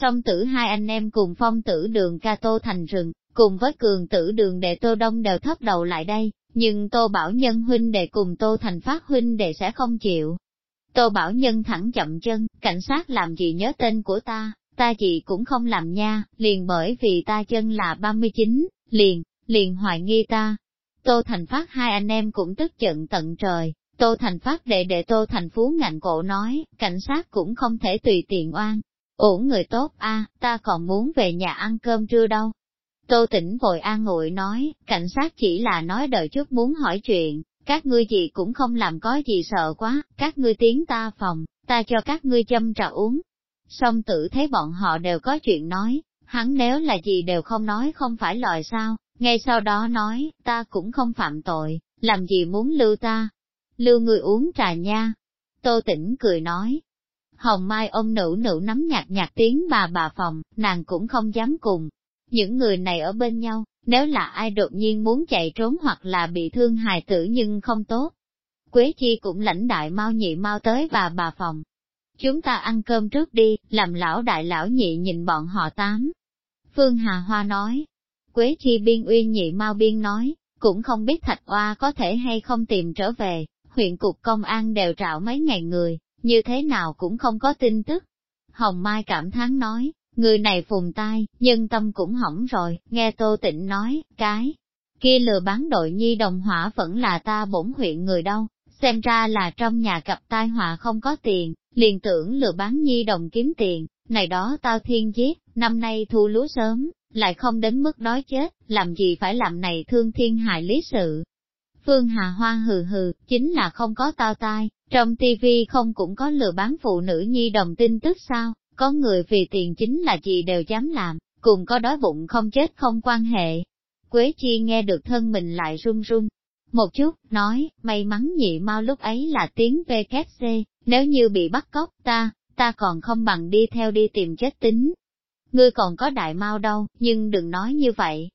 Song tử hai anh em cùng phong tử đường ca Tô Thành Rừng, cùng với cường tử đường đệ Tô Đông đều thấp đầu lại đây, nhưng Tô Bảo Nhân huynh đệ cùng Tô Thành Phát huynh đệ sẽ không chịu. Tô Bảo Nhân thẳng chậm chân, cảnh sát làm gì nhớ tên của ta, ta gì cũng không làm nha, liền bởi vì ta chân là 39, liền, liền hoài nghi ta. Tô Thành Phát hai anh em cũng tức giận tận trời, Tô Thành Phát đệ đệ Tô Thành Phú ngạnh cổ nói, cảnh sát cũng không thể tùy tiện oan. Ổn người tốt a, ta còn muốn về nhà ăn cơm trưa đâu, Tô tỉnh vội an ngụy nói, cảnh sát chỉ là nói đợi chút muốn hỏi chuyện, các ngươi gì cũng không làm có gì sợ quá, các ngươi tiến ta phòng, ta cho các ngươi châm trà uống. Song tử thấy bọn họ đều có chuyện nói, hắn nếu là gì đều không nói không phải lòi sao, ngay sau đó nói, ta cũng không phạm tội, làm gì muốn lưu ta. Lưu người uống trà nha. Tô tỉnh cười nói. Hồng Mai ôm nữ nữ nắm nhạt nhạt tiếng bà bà phòng, nàng cũng không dám cùng, những người này ở bên nhau, nếu là ai đột nhiên muốn chạy trốn hoặc là bị thương hài tử nhưng không tốt. Quế Chi cũng lãnh đại mau nhị mau tới bà bà phòng. Chúng ta ăn cơm trước đi, làm lão đại lão nhị nhìn bọn họ tám. Phương Hà Hoa nói. Quế Chi biên uyên nhị mau biên nói, cũng không biết Thạch Oa có thể hay không tìm trở về, huyện cục công an đều trạo mấy ngày người, như thế nào cũng không có tin tức. Hồng Mai cảm thán nói, người này phùng tai, nhân tâm cũng hỏng rồi, nghe Tô Tịnh nói, cái kia lừa bán đội nhi đồng hỏa vẫn là ta bổn huyện người đâu, xem ra là trong nhà gặp tai họa không có tiền, liền tưởng lừa bán nhi đồng kiếm tiền, này đó tao thiên giết, năm nay thu lúa sớm, lại không đến mức đói chết, làm gì phải làm này thương thiên hại lý sự. Phương Hà Hoa hừ hừ, chính là không có tao tai, trong tivi không cũng có lừa bán phụ nữ nhi đồng tin tức sao, có người vì tiền chính là gì đều dám làm, cùng có đói bụng không chết không quan hệ. Quế Chi nghe được thân mình lại run run, một chút, nói, may mắn nhị mau lúc ấy là tiếng VKC, nếu như bị bắt cóc ta, ta còn không bằng đi theo đi tìm chết tính. Ngươi còn có đại mau đâu, nhưng đừng nói như vậy.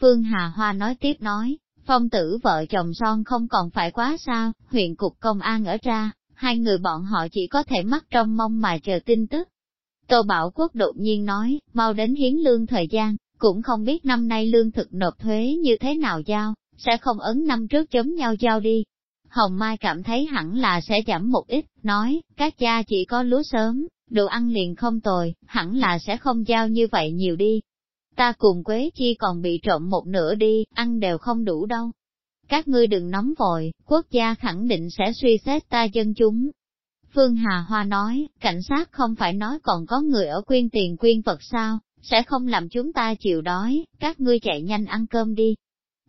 Phương Hà Hoa nói tiếp nói, phong tử vợ chồng son không còn phải quá sao, huyện cục công an ở ra, hai người bọn họ chỉ có thể mắt trong mong mà chờ tin tức. Tô Bảo Quốc đột nhiên nói, mau đến hiến lương thời gian, cũng không biết năm nay lương thực nộp thuế như thế nào giao, sẽ không ấn năm trước chấm nhau giao đi. Hồng Mai cảm thấy hẳn là sẽ giảm một ít, nói, các cha chỉ có lúa sớm, đồ ăn liền không tồi, hẳn là sẽ không giao như vậy nhiều đi. Ta cùng Quế Chi còn bị trộm một nửa đi, ăn đều không đủ đâu. Các ngươi đừng nóng vội, quốc gia khẳng định sẽ suy xét ta dân chúng. Phương Hà Hoa nói, cảnh sát không phải nói còn có người ở quyên tiền quyên vật sao, sẽ không làm chúng ta chịu đói, các ngươi chạy nhanh ăn cơm đi.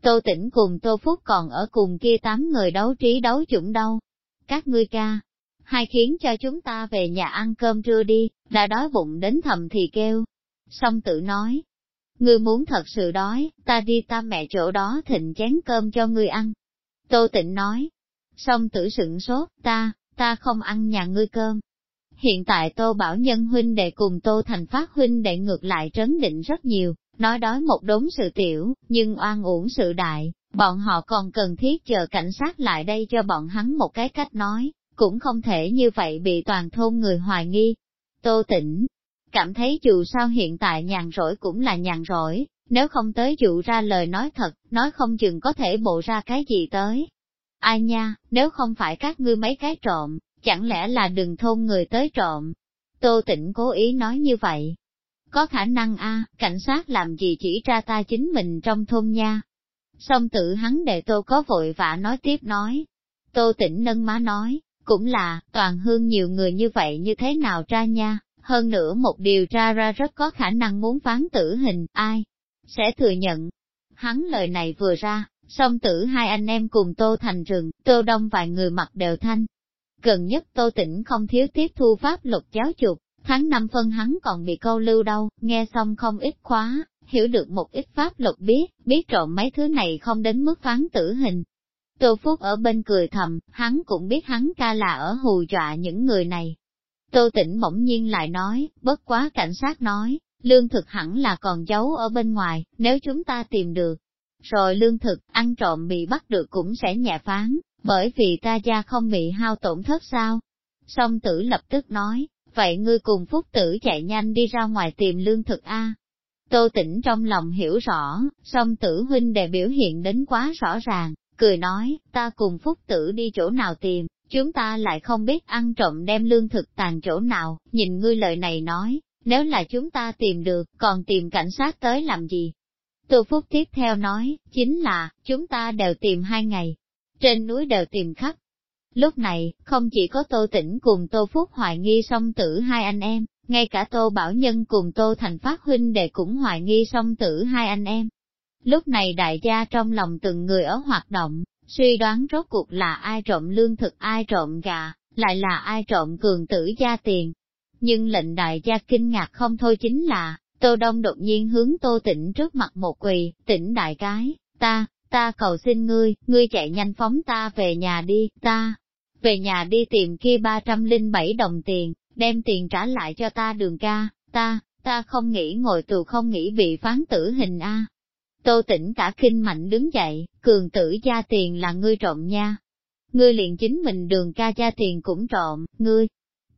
Tô Tĩnh cùng Tô Phúc còn ở cùng kia tám người đấu trí đấu chủng đâu. Các ngươi ca, hai khiến cho chúng ta về nhà ăn cơm trưa đi, đã đói bụng đến thầm thì kêu. song tự nói, ngươi muốn thật sự đói, ta đi ta mẹ chỗ đó thịnh chén cơm cho ngươi ăn. Tô Tịnh nói, xong tử sửng sốt, ta, ta không ăn nhà ngươi cơm. Hiện tại Tô Bảo Nhân huynh đệ cùng Tô Thành Phát huynh đệ ngược lại trấn định rất nhiều, nói đói một đống sự tiểu, nhưng oan uổng sự đại, bọn họ còn cần thiết chờ cảnh sát lại đây cho bọn hắn một cái cách nói, cũng không thể như vậy bị toàn thôn người hoài nghi. Tô Tĩnh, cảm thấy dù sao hiện tại nhàn rỗi cũng là nhàn rỗi, nếu không tới dụ ra lời nói thật, nói không chừng có thể bộ ra cái gì tới. Ai nha, nếu không phải các ngươi mấy cái trộm, chẳng lẽ là đừng thôn người tới trộm. Tô tĩnh cố ý nói như vậy, có khả năng a cảnh sát làm gì chỉ ra ta chính mình trong thôn nha. Xong tự hắn để tô có vội vã nói tiếp nói. Tô tĩnh nâng má nói, cũng là, toàn hương nhiều người như vậy như thế nào ra nha, hơn nữa một điều tra ra rất có khả năng muốn phán tử hình, ai sẽ thừa nhận. Hắn lời này vừa ra, song tử hai anh em cùng tô thành rừng, tô đông vài người mặt đều thanh. Gần nhất tô tỉnh không thiếu tiếp thu pháp luật giáo dục, Tháng năm phân hắn còn bị câu lưu đâu, nghe xong không ít khóa, hiểu được một ít pháp luật biết, biết trộm mấy thứ này không đến mức phán tử hình. Tô Phúc ở bên cười thầm, hắn cũng biết hắn ca là ở hù dọa những người này. Tô Tĩnh bỗng nhiên lại nói, bất quá cảnh sát nói, lương thực hẳn là còn giấu ở bên ngoài, nếu chúng ta tìm được. Rồi lương thực, ăn trộm bị bắt được cũng sẽ nhẹ phán, bởi vì ta gia không bị hao tổn thất sao. Song tử lập tức nói, vậy ngươi cùng phúc tử chạy nhanh đi ra ngoài tìm lương thực A. Tô Tĩnh trong lòng hiểu rõ, song tử huynh đệ biểu hiện đến quá rõ ràng, cười nói, ta cùng phúc tử đi chỗ nào tìm, chúng ta lại không biết ăn trộm đem lương thực tàn chỗ nào, nhìn ngươi lời này nói, nếu là chúng ta tìm được, còn tìm cảnh sát tới làm gì? Tô Phúc tiếp theo nói, chính là, chúng ta đều tìm hai ngày, trên núi đều tìm khắp, Lúc này, không chỉ có Tô Tĩnh cùng Tô Phúc hoài nghi song tử hai anh em, ngay cả Tô Bảo Nhân cùng Tô Thành Phát huynh đệ cũng hoài nghi song tử hai anh em. Lúc này đại gia trong lòng từng người ở hoạt động, suy đoán rốt cuộc là ai trộm lương thực ai trộm gà, lại là ai trộm cường tử gia tiền. Nhưng lệnh đại gia kinh ngạc không thôi chính là, Tô Đông đột nhiên hướng Tô Tĩnh trước mặt một quỳ, tỉnh đại cái, ta, ta cầu xin ngươi, ngươi chạy nhanh phóng ta về nhà đi, ta, về nhà đi tìm kia 307 đồng tiền, đem tiền trả lại cho ta đường ca, ta, ta không nghĩ ngồi tù không nghĩ bị phán tử hình a. Tô tỉnh cả kinh mạnh đứng dậy, cường tử gia tiền là ngươi trộm nha. Ngươi liền chính mình đường ca gia tiền cũng trộm, ngươi.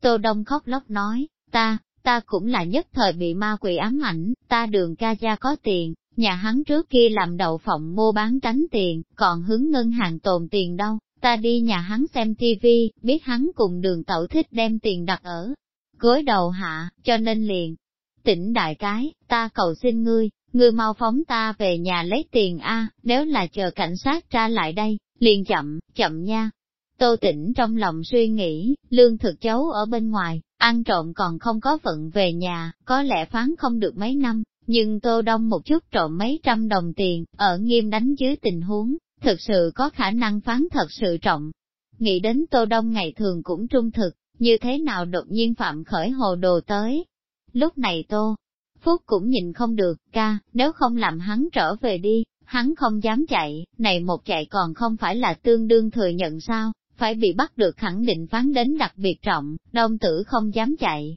Tô Đông khóc lóc nói, ta, ta cũng là nhất thời bị ma quỷ ám ảnh, ta đường ca gia có tiền, nhà hắn trước kia làm đậu phộng mua bán tránh tiền, còn hướng ngân hàng tồn tiền đâu, ta đi nhà hắn xem tivi, biết hắn cùng đường tẩu thích đem tiền đặt ở gối đầu hạ, cho nên liền. Tỉnh đại cái, ta cầu xin ngươi, ngươi mau phóng ta về nhà lấy tiền a nếu là chờ cảnh sát ra lại đây, liền chậm, chậm nha. Tô tỉnh trong lòng suy nghĩ, lương thực chấu ở bên ngoài, ăn trộm còn không có phận về nhà, có lẽ phán không được mấy năm, nhưng Tô Đông một chút trộm mấy trăm đồng tiền, ở nghiêm đánh dưới tình huống, thực sự có khả năng phán thật sự trọng. Nghĩ đến Tô Đông ngày thường cũng trung thực, như thế nào đột nhiên phạm khởi hồ đồ tới. Lúc này Tô Phúc cũng nhìn không được, ca, nếu không làm hắn trở về đi, hắn không dám chạy, này một chạy còn không phải là tương đương thừa nhận sao, phải bị bắt được khẳng định phán đến đặc biệt trọng, đông tử không dám chạy.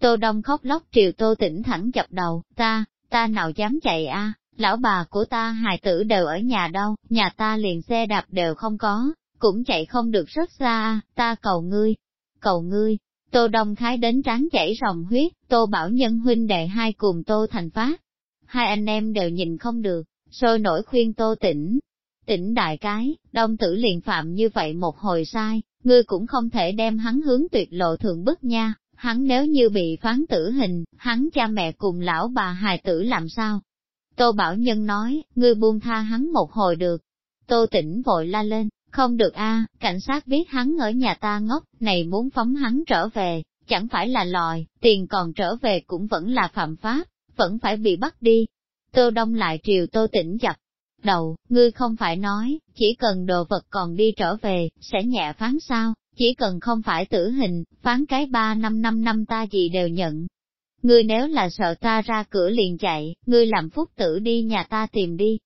Tô Đông khóc lóc triều Tô tỉnh thẳng chập đầu, ta, ta nào dám chạy a? lão bà của ta hài tử đều ở nhà đâu, nhà ta liền xe đạp đều không có, cũng chạy không được rất xa, ta cầu ngươi, cầu ngươi. Tô Đông Khái đến trán chảy ròng huyết, Tô Bảo Nhân huynh đệ hai cùng Tô Thành Phát. Hai anh em đều nhìn không được, sôi nổi khuyên Tô tỉnh. Tỉnh đại cái, đông tử liền phạm như vậy một hồi sai, ngươi cũng không thể đem hắn hướng tuyệt lộ thượng bức nha, hắn nếu như bị phán tử hình, hắn cha mẹ cùng lão bà hài tử làm sao? Tô Bảo Nhân nói, ngươi buông tha hắn một hồi được. Tô tỉnh vội la lên, không được a, cảnh sát biết hắn ở nhà ta ngốc, này muốn phóng hắn trở về, chẳng phải là lòi, tiền còn trở về cũng vẫn là phạm pháp, vẫn phải bị bắt đi. Tô Đông lại triều Tô Tĩnh dập đầu, ngươi không phải nói, chỉ cần đồ vật còn đi trở về, sẽ nhẹ phán sao, chỉ cần không phải tử hình, phán cái ba năm năm năm ta gì đều nhận. Ngươi nếu là sợ ta ra cửa liền chạy, ngươi làm phúc tử đi nhà ta tìm đi.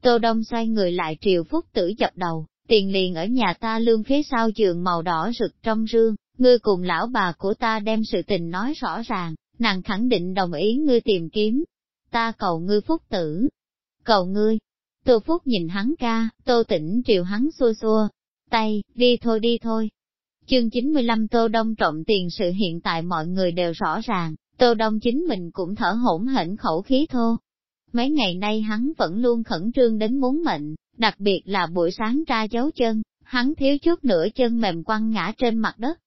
Tô Đông xoay người lại triều phúc tử dập đầu, tiền liền ở nhà ta lương phía sau giường màu đỏ rực trong rương, ngươi cùng lão bà của ta đem sự tình nói rõ ràng, nàng khẳng định đồng ý ngươi tìm kiếm. Ta cầu ngươi phúc tử. Cầu ngươi. Tô Phúc nhìn hắn ca, tô tỉnh triều hắn xua xua. Tay, đi thôi đi thôi. Chương 95 Tô Đông trộm tiền sự hiện tại mọi người đều rõ ràng, Tô Đông chính mình cũng thở hổn hển khẩu khí thô. Mấy ngày nay hắn vẫn luôn khẩn trương đến muốn mệnh, đặc biệt là buổi sáng ra dấu chân, hắn thiếu chút nửa chân mềm quăng ngã trên mặt đất.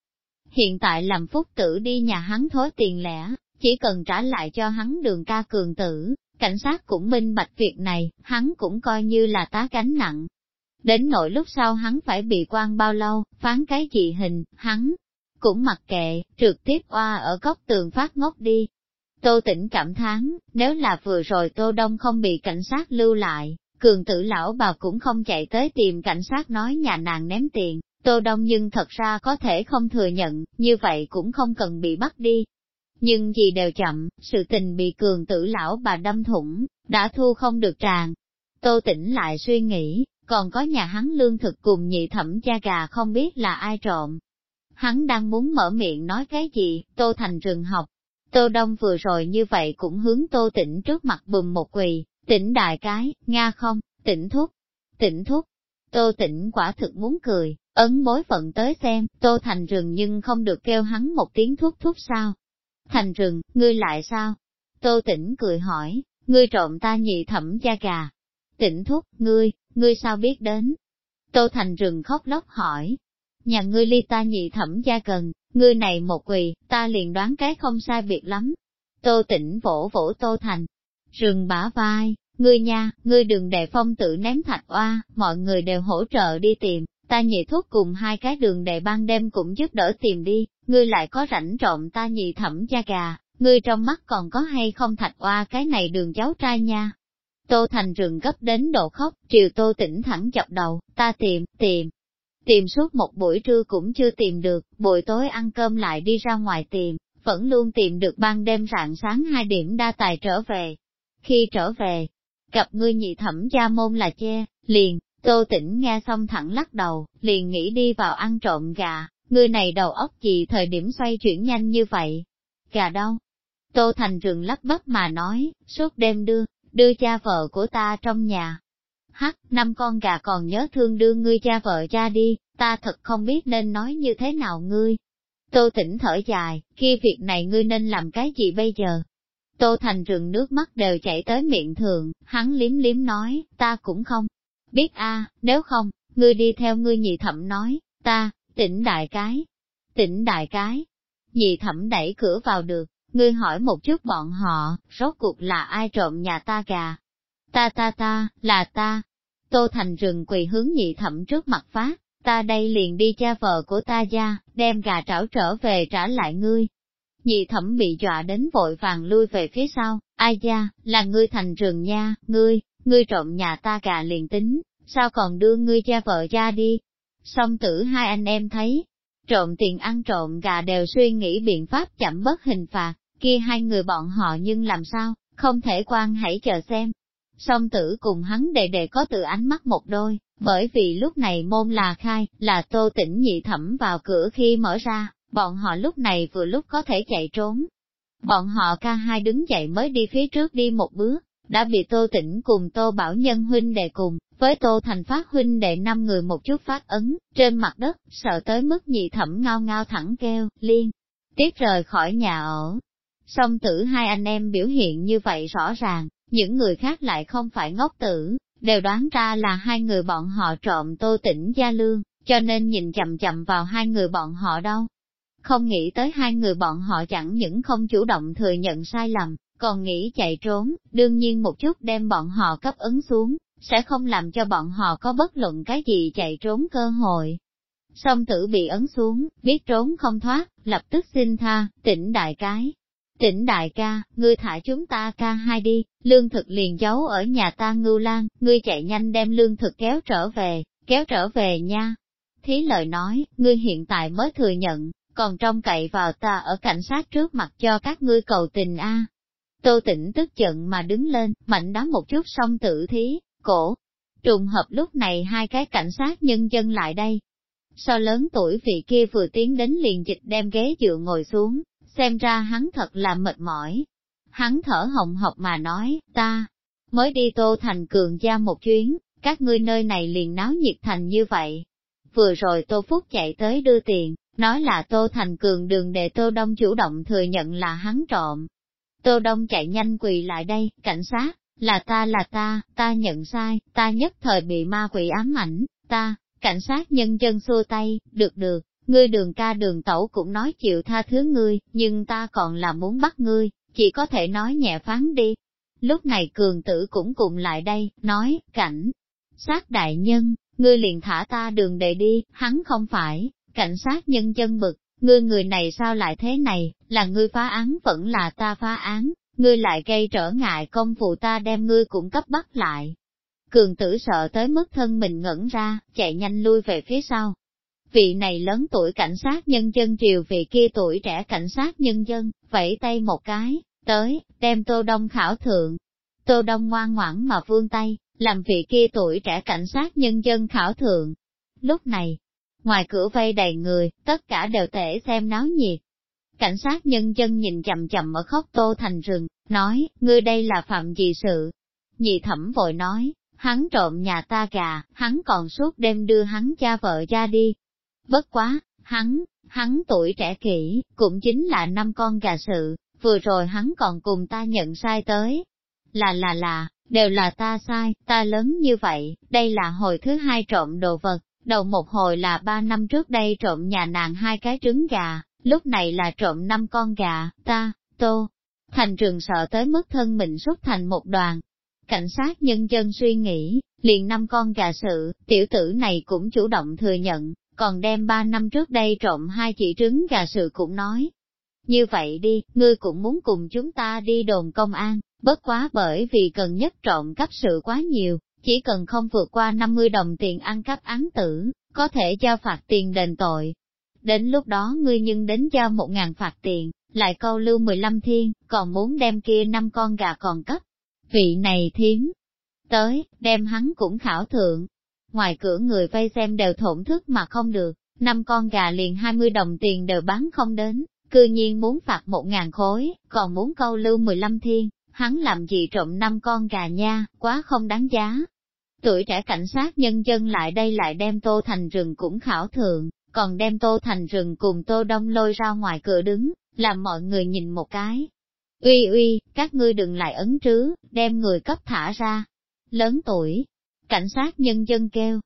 Hiện tại làm phúc tử đi nhà hắn thối tiền lẻ, chỉ cần trả lại cho hắn đường ca cường tử, cảnh sát cũng minh bạch việc này, hắn cũng coi như là tá gánh nặng. Đến nỗi lúc sau hắn phải bị quan bao lâu, phán cái gì hình, hắn cũng mặc kệ, trực tiếp oa ở góc tường phát ngốc đi. Tô tỉnh cảm thán, nếu là vừa rồi Tô Đông không bị cảnh sát lưu lại, cường tử lão bà cũng không chạy tới tìm cảnh sát nói nhà nàng ném tiền, Tô Đông nhưng thật ra có thể không thừa nhận, như vậy cũng không cần bị bắt đi. Nhưng gì đều chậm, sự tình bị cường tử lão bà đâm thủng, đã thu không được tràn. Tô tỉnh lại suy nghĩ, còn có nhà hắn lương thực cùng nhị thẩm cha gà không biết là ai trộm. Hắn đang muốn mở miệng nói cái gì, Tô Thành trường học. Tô Đông vừa rồi như vậy cũng hướng Tô Tĩnh trước mặt bùm một quỳ, Tỉnh đại cái, Nga không, tỉnh thúc, tỉnh thúc. Tô tỉnh quả thực muốn cười, ấn bối phận tới xem, tô thành rừng nhưng không được kêu hắn một tiếng thúc thúc sao. Thành rừng, ngươi lại sao? Tô tỉnh cười hỏi, ngươi trộm ta nhị thẩm da gà. Tỉnh thúc, ngươi, ngươi sao biết đến? Tô thành rừng khóc lóc hỏi. Nhà ngươi ly ta nhị thẩm gia cần, ngươi này một quỳ, ta liền đoán cái không sai biệt lắm. Tô tỉnh vỗ vỗ tô thành, rừng bả vai, ngươi nha, ngươi đừng để phong tự ném thạch oa, mọi người đều hỗ trợ đi tìm, ta nhị thuốc cùng hai cái đường đệ ban đêm cũng giúp đỡ tìm đi, ngươi lại có rảnh trộm ta nhị thẩm cha gà, ngươi trong mắt còn có hay không thạch oa cái này đường cháu trai nha. Tô Thành rừng gấp đến độ khóc, triều tô tỉnh thẳng chọc đầu, ta tìm, tìm. Tìm suốt một buổi trưa cũng chưa tìm được, buổi tối ăn cơm lại đi ra ngoài tìm, vẫn luôn tìm được ban đêm rạng sáng hai điểm đa tài trở về, khi trở về, gặp ngươi nhị thẩm gia môn là che, liền, tô tỉnh nghe xong thẳng lắc đầu, liền nghĩ đi vào ăn trộm gà, ngươi này đầu óc gì thời điểm xoay chuyển nhanh như vậy. Gà đâu? Tô Thành Rừng lắp bắp mà nói, suốt đêm đưa, đưa cha vợ của ta trong nhà. Hắc, năm con gà còn nhớ thương đưa ngươi cha vợ cha đi, ta thật không biết nên nói như thế nào ngươi. Tô tỉnh thở dài, kia việc này ngươi nên làm cái gì bây giờ? Tô Thành Rừng nước mắt đều chảy tới miệng thường, hắn liếm liếm nói, ta cũng không. Biết a, nếu không, ngươi đi theo ngươi nhị thẩm nói, ta, tỉnh đại cái. Tỉnh đại cái. Nhị thẩm đẩy cửa vào được, ngươi hỏi một chút bọn họ, rốt cuộc là ai trộm nhà ta gà. Ta ta ta, là ta. Tô Thành Rừng quỳ hướng nhị thẩm trước mặt phát, ta đây liền đi cha vợ của ta ra, đem gà trảo trở về trả lại ngươi. Nhị thẩm bị dọa đến vội vàng lui về phía sau, ai da, là ngươi thành rừng nha, ngươi, ngươi trộm nhà ta gà liền tính, sao còn đưa ngươi cha vợ ra đi. Song tử hai anh em thấy, trộm tiền ăn trộm gà đều suy nghĩ biện pháp chậm bất hình phạt, kia hai người bọn họ nhưng làm sao, không thể quan hãy chờ xem. Song tử cùng hắn đệ đệ có tự ánh mắt một đôi, bởi vì lúc này môn là khai, là tô tỉnh nhị thẩm vào cửa khi mở ra, bọn họ lúc này vừa lúc có thể chạy trốn. Bọn họ ca hai đứng dậy mới đi phía trước đi một bước, đã bị tô tĩnh cùng tô bảo nhân huynh đệ cùng, với tô thành phát huynh đệ năm người một chút phát ấn, trên mặt đất, sợ tới mức nhị thẩm ngao ngao thẳng kêu, liên, tiếp rời khỏi nhà ở. Song tử hai anh em biểu hiện như vậy rõ ràng, những người khác lại không phải ngốc tử, đều đoán ra là hai người bọn họ trộm tô tĩnh gia lương, cho nên nhìn chậm chậm vào hai người bọn họ đâu. Không nghĩ tới hai người bọn họ chẳng những không chủ động thừa nhận sai lầm, còn nghĩ chạy trốn, đương nhiên một chút đem bọn họ cấp ứng xuống, sẽ không làm cho bọn họ có bất luận cái gì chạy trốn cơ hội. Song tử bị ấn xuống, biết trốn không thoát, lập tức xin tha, tỉnh đại cái. Tỉnh đại ca, ngươi thả chúng ta ca hai đi, lương thực liền giấu ở nhà ta ngưu lan, ngươi chạy nhanh đem lương thực kéo trở về, kéo trở về nha. Thí lời nói, ngươi hiện tại mới thừa nhận, còn trông cậy vào ta ở cảnh sát trước mặt cho các ngươi cầu tình a. Tô tỉnh tức giận mà đứng lên, mạnh đá một chút xong tự thí, cổ. Trùng hợp lúc này hai cái cảnh sát nhân dân lại đây. So lớn tuổi vị kia vừa tiến đến liền dịch đem ghế dựa ngồi xuống, xem ra hắn thật là mệt mỏi. Hắn thở hồng hộc mà nói, ta, mới đi tô thành cường gia một chuyến, các ngươi nơi này liền náo nhiệt thành như vậy. Vừa rồi tô phúc chạy tới đưa tiền, nói là tô thành cường đường để tô đông chủ động thừa nhận là hắn trộm. Tô đông chạy nhanh quỳ lại đây, cảnh sát, là ta là ta, ta nhận sai, ta nhất thời bị ma quỷ ám ảnh, ta, cảnh sát nhân dân xua tay, được được, ngươi đường ca đường tẩu cũng nói chịu tha thứ ngươi, nhưng ta còn là muốn bắt ngươi, chỉ có thể nói nhẹ phán đi. Lúc này cường tử cũng cùng lại đây, nói, cảnh, sát đại nhân, ngươi liền thả ta đường đệ đi, hắn không phải, cảnh sát nhân dân bực, ngươi người này sao lại thế này, là ngươi phá án vẫn là ta phá án, ngươi lại gây trở ngại công phụ ta đem ngươi cũng cấp bắt lại. Cường tử sợ tới mức thân mình ngẩn ra, chạy nhanh lui về phía sau. Vị này lớn tuổi cảnh sát nhân dân triều vị kia tuổi trẻ cảnh sát nhân dân, vẫy tay một cái, tới, đem tô đông khảo thượng. Tô đông ngoan ngoãn mà vương tay, làm vị kia tuổi trẻ cảnh sát nhân dân khảo thượng. Lúc này, ngoài cửa vây đầy người, tất cả đều thể xem náo nhiệt, Cảnh sát nhân dân nhìn chậm chậm ở khóc tô thành rừng, nói, ngươi đây là phạm gì sự? Nhị thẩm vội nói, hắn trộm nhà ta gà, hắn còn suốt đêm đưa hắn cha vợ ra đi. Bất quá, hắn, hắn tuổi trẻ kỹ, cũng chính là năm con gà sự, vừa rồi hắn còn cùng ta nhận sai tới. Là là là, đều là ta sai, ta lớn như vậy, đây là hồi thứ hai trộm đồ vật, đầu một hồi là ba năm trước đây trộm nhà nàng hai cái trứng gà, lúc này là trộm năm con gà, ta, tô. Thành trường sợ tới mức thân mình xuất thành một đoàn. Cảnh sát nhân dân suy nghĩ, liền năm con gà sự, tiểu tử này cũng chủ động thừa nhận, còn đem ba năm trước đây trộm hai chỉ trứng gà sự cũng nói. Như vậy đi, ngươi cũng muốn cùng chúng ta đi đồn công an, bất quá bởi vì cần nhất trộm cắp sự quá nhiều, chỉ cần không vượt qua 50 đồng tiền ăn cắp án tử, có thể giao phạt tiền đền tội, đến lúc đó ngươi nhưng đến giao một ngàn phạt tiền, lại câu lưu 15 thiên, còn muốn đem kia năm con gà còn cấp. Vị này thiếm, tới, đem hắn cũng khảo thượng. Ngoài cửa người vây xem đều thổn thức mà không được, năm con gà liền 20 đồng tiền đều bán không đến, cư nhiên muốn phạt một ngàn khối, còn muốn câu lưu 15 thiên, hắn làm gì trộm năm con gà nha, quá không đáng giá. Tuổi trẻ cảnh sát nhân dân lại đây lại đem Tô Thành Rừng cũng khảo thượng, còn đem Tô Thành Rừng cùng Tô Đông lôi ra ngoài cửa đứng, làm mọi người nhìn một cái. Uy uy, các ngươi đừng lại ấn trứ, đem người cấp thả ra. Lớn tuổi, cảnh sát nhân dân kêu.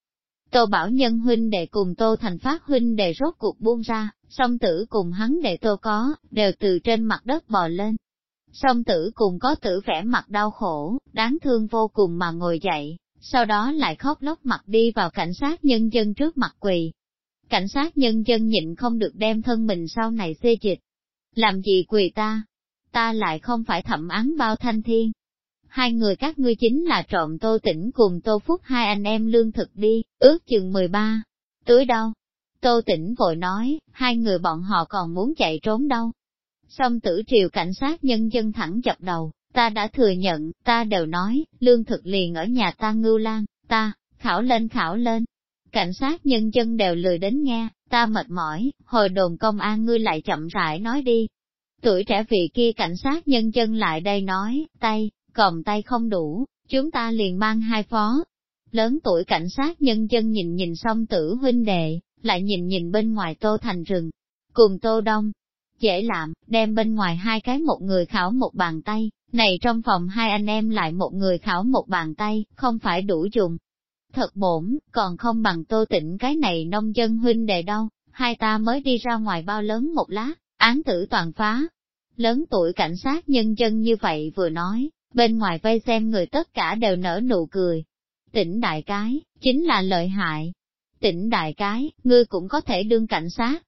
Tô Bảo Nhân huynh đệ cùng Tô Thành Phát huynh đệ rốt cuộc buông ra, song tử cùng hắn đệ Tô có, đều từ trên mặt đất bò lên. Song tử cùng có tử vẻ mặt đau khổ, đáng thương vô cùng mà ngồi dậy, sau đó lại khóc lóc mặt đi vào cảnh sát nhân dân trước mặt quỳ. Cảnh sát nhân dân nhịn không được đem thân mình sau này xê dịch. Làm gì quỳ ta? Ta lại không phải thẩm án bao thanh thiên. Hai người các ngươi chính là trộm tô tỉnh cùng tô phúc hai anh em lương thực đi, ước chừng 13. tới đâu? Tô tỉnh vội nói, hai người bọn họ còn muốn chạy trốn đâu. Xong tử triều cảnh sát nhân dân thẳng chập đầu, ta đã thừa nhận, ta đều nói, lương thực liền ở nhà ta ngưu lan, ta, khảo lên khảo lên. Cảnh sát nhân dân đều lười đến nghe, ta mệt mỏi, hồi đồn công an ngươi lại chậm rãi nói đi. Tuổi trẻ vị kia cảnh sát nhân dân lại đây nói, tay, còng tay không đủ, chúng ta liền mang hai phó. Lớn tuổi cảnh sát nhân dân nhìn nhìn xong tử huynh đệ, lại nhìn nhìn bên ngoài tô thành rừng, cùng tô đông. Dễ làm, đem bên ngoài hai cái một người khảo một bàn tay, này trong phòng hai anh em lại một người khảo một bàn tay, không phải đủ dùng. Thật bổn, còn không bằng tô tịnh cái này nông dân huynh đệ đâu, hai ta mới đi ra ngoài bao lớn một lát, án tử toàn phá. Lớn tuổi cảnh sát nhân dân như vậy vừa nói, bên ngoài vây xem người tất cả đều nở nụ cười. Tỉnh đại cái, chính là lợi hại. Tỉnh đại cái, ngươi cũng có thể đương cảnh sát.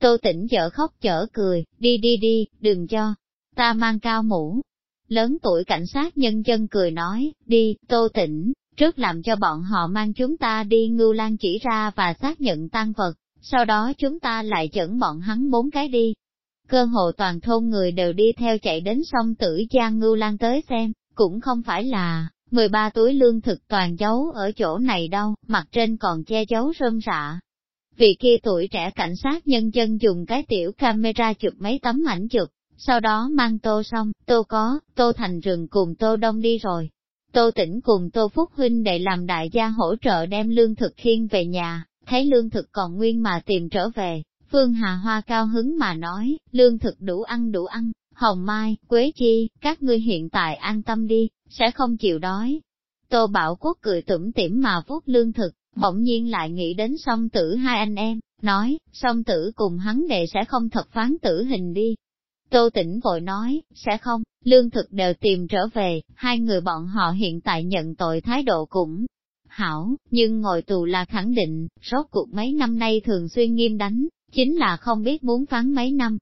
Tô tỉnh chở khóc chở cười, đi đi đi, đừng cho, ta mang cao mũ, Lớn tuổi cảnh sát nhân dân cười nói, đi, tô tỉnh, trước làm cho bọn họ mang chúng ta đi ngưu lan chỉ ra và xác nhận tan vật, sau đó chúng ta lại dẫn bọn hắn bốn cái đi. Cơ hồ toàn thôn người đều đi theo chạy đến sông tử Giang ngưu lan tới xem, cũng không phải là, 13 túi lương thực toàn giấu ở chỗ này đâu, mặt trên còn che giấu rơm rạ. Vị kia tuổi trẻ cảnh sát nhân dân dùng cái tiểu camera chụp mấy tấm ảnh chụp, sau đó mang tô xong, tô có, tô thành rừng cùng tô đông đi rồi. Tô tỉnh cùng tô phúc huynh để làm đại gia hỗ trợ đem lương thực khiên về nhà, thấy lương thực còn nguyên mà tìm trở về. Phương Hà Hoa cao hứng mà nói, lương thực đủ ăn đủ ăn, Hồng Mai, Quế Chi, các ngươi hiện tại an tâm đi, sẽ không chịu đói. Tô Bảo Quốc cười tủm tỉm mà vuốt lương thực, bỗng nhiên lại nghĩ đến song tử hai anh em, nói, song tử cùng hắn đệ sẽ không thật phán tử hình đi, Tô tỉnh vội nói, sẽ không, lương thực đều tìm trở về, hai người bọn họ hiện tại nhận tội thái độ cũng hảo, nhưng ngồi tù là khẳng định, rốt cuộc mấy năm nay thường xuyên nghiêm đánh, chính là không biết muốn phán mấy năm.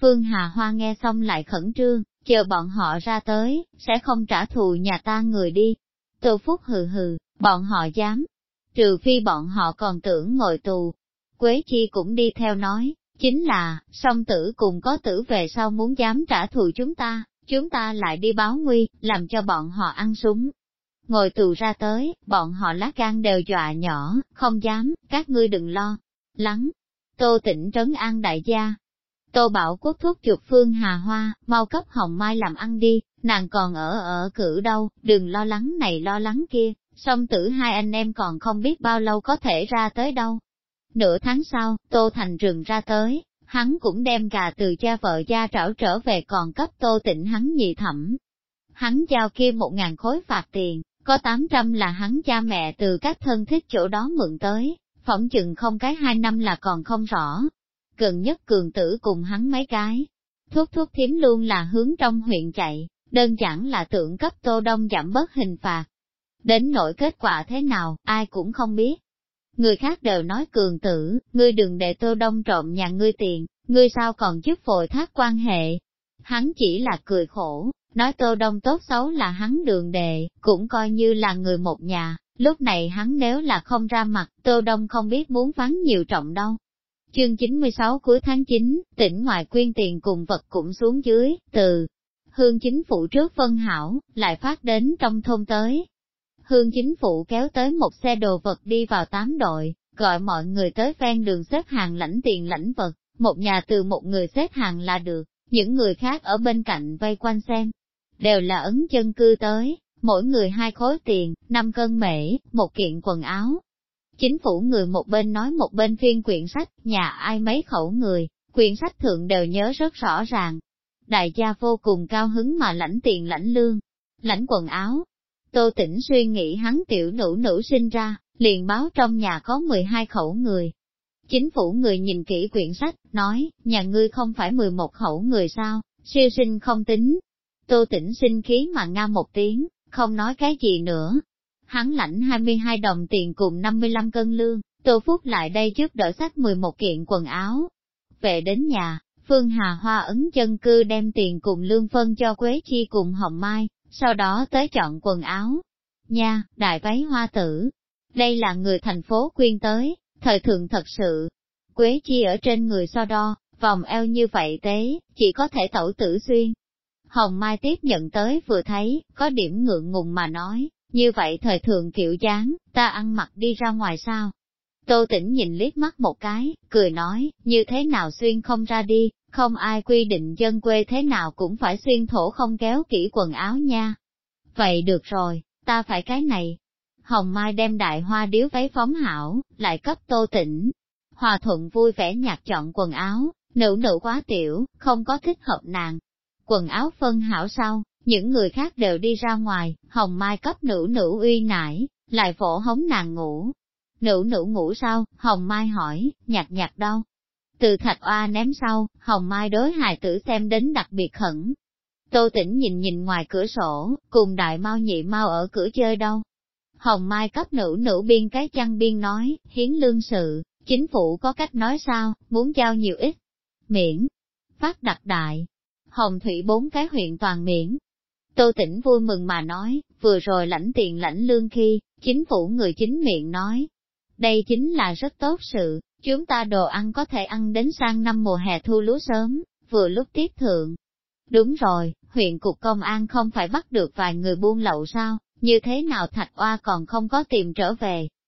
Phương Hà Hoa nghe xong lại khẩn trương, chờ bọn họ ra tới, sẽ không trả thù nhà ta người đi. Tô Phúc hừ hừ, bọn họ dám, trừ phi bọn họ còn tưởng ngồi tù. Quế Chi cũng đi theo nói, Chính là, song tử cùng có tử về sau muốn dám trả thù chúng ta, chúng ta lại đi báo nguy, làm cho bọn họ ăn súng. Ngồi tù ra tới, bọn họ lá gan đều dọa nhỏ, không dám, các ngươi đừng lo. Lắng, tô tỉnh trấn an đại gia. Tô bảo quốc thuốc chuột phương hà hoa, mau cấp hồng mai làm ăn đi, nàng còn ở ở cử đâu, đừng lo lắng này lo lắng kia, song tử hai anh em còn không biết bao lâu có thể ra tới đâu. Nửa tháng sau, Tô Thành rừng ra tới, hắn cũng đem gà từ cha vợ gia trảo trở về còn cấp Tô Tịnh hắn nhị thẩm. Hắn giao kia một ngàn khối phạt tiền, có tám trăm là hắn cha mẹ từ các thân thích chỗ đó mượn tới, phỏng chừng không cái hai năm là còn không rõ. Gần nhất cường tử cùng hắn mấy cái, thuốc thuốc thiếm luôn là hướng trong huyện chạy, đơn giản là tưởng cấp Tô Đông giảm bớt hình phạt. Đến nỗi kết quả thế nào, ai cũng không biết. Người khác đều nói cường tử, ngươi đừng để tô đông trộm nhà ngươi tiền, ngươi sao còn giúp vội thác quan hệ. Hắn chỉ là cười khổ, nói tô đông tốt xấu là hắn đường đệ, cũng coi như là người một nhà, lúc này hắn nếu là không ra mặt, tô đông không biết muốn phán nhiều trọng đâu. Chương 96 cuối tháng 9, tỉnh ngoại quyên tiền cùng vật cũng xuống dưới, từ hương chính phủ trước phân hảo, lại phát đến trong thôn tới, hương chính phủ kéo tới một xe đồ vật đi vào tám đội, gọi mọi người tới ven đường xếp hàng lãnh tiền lãnh vật, một nhà từ một người xếp hàng là được, những người khác ở bên cạnh vây quanh xem. Đều là ấn chân cư tới, mỗi người hai khối tiền, năm cân mễ, một kiện quần áo. Chính phủ người một bên nói một bên phiên quyển sách, nhà ai mấy khẩu người, quyển sách thượng đều nhớ rất rõ ràng. Đại gia vô cùng cao hứng mà lãnh tiền lãnh lương, lãnh quần áo. Tô tỉnh suy nghĩ hắn tiểu nữ nữ sinh ra, liền báo trong nhà có 12 khẩu người. Chính phủ người nhìn kỹ quyển sách, nói, nhà ngươi không phải 11 khẩu người sao, siêu sinh không tính. Tô tỉnh sinh khí mà nga một tiếng, không nói cái gì nữa. Hắn lãnh 22 đồng tiền cùng 55 cân lương, Tô Phúc lại đây trước đỡ sách 11 kiện quần áo. Về đến nhà, Phương Hà Hoa ấn chân cư đem tiền cùng lương phân cho Quế Chi cùng Hồng Mai, sau đó tới chọn quần áo. Nha, đại váy hoa tử. Đây là người thành phố quyên tới, thời thượng thật sự. Quế Chi ở trên người so đo, vòng eo như vậy tế, chỉ có thể tẩu tử xuyên, Hồng Mai tiếp nhận tới vừa thấy, có điểm ngượng ngùng mà nói, như vậy thời thượng kiểu dáng, ta ăn mặc đi ra ngoài sao? Tô Tĩnh nhìn liếc mắt một cái, cười nói, như thế nào xuyên không ra đi, không ai quy định dân quê thế nào cũng phải xuyên thổ không kéo kỹ quần áo nha. Vậy được rồi, ta phải cái này. Hồng Mai đem đại hoa điếu váy phóng hảo, lại cấp tô Tĩnh. Hòa thuận vui vẻ nhạt chọn quần áo, nữ nữ quá tiểu, không có thích hợp nàng, quần áo phân hảo sau, những người khác đều đi ra ngoài, hồng mai cấp nữ nữ uy nải, lại phổ hống nàng ngủ. Nữ nữ ngủ sau, hồng mai hỏi, nhạt nhạt đâu? Từ thạch oa ném sau, hồng mai đối hài tử xem đến đặc biệt khẩn. Tô tỉnh nhìn nhìn ngoài cửa sổ, cùng đại mau nhị mau ở cửa chơi đâu. Hồng mai cấp nữ nữ biên cái chăn biên nói, hiến lương sự, chính phủ có cách nói sao, muốn giao nhiều ít. Miễn, phát đặc đại, Hồng Thủy bốn cái huyện toàn miễn. Tô tỉnh vui mừng mà nói, vừa rồi lãnh tiền lãnh lương khi, chính phủ người chính miệng nói. Đây chính là rất tốt sự, chúng ta đồ ăn có thể ăn đến sang năm mùa hè thu lúa sớm, vừa lúc tiếp thượng. Đúng rồi, huyện cục công an không phải bắt được vài người buôn lậu sao, như thế nào thạch oa còn không có tìm trở về.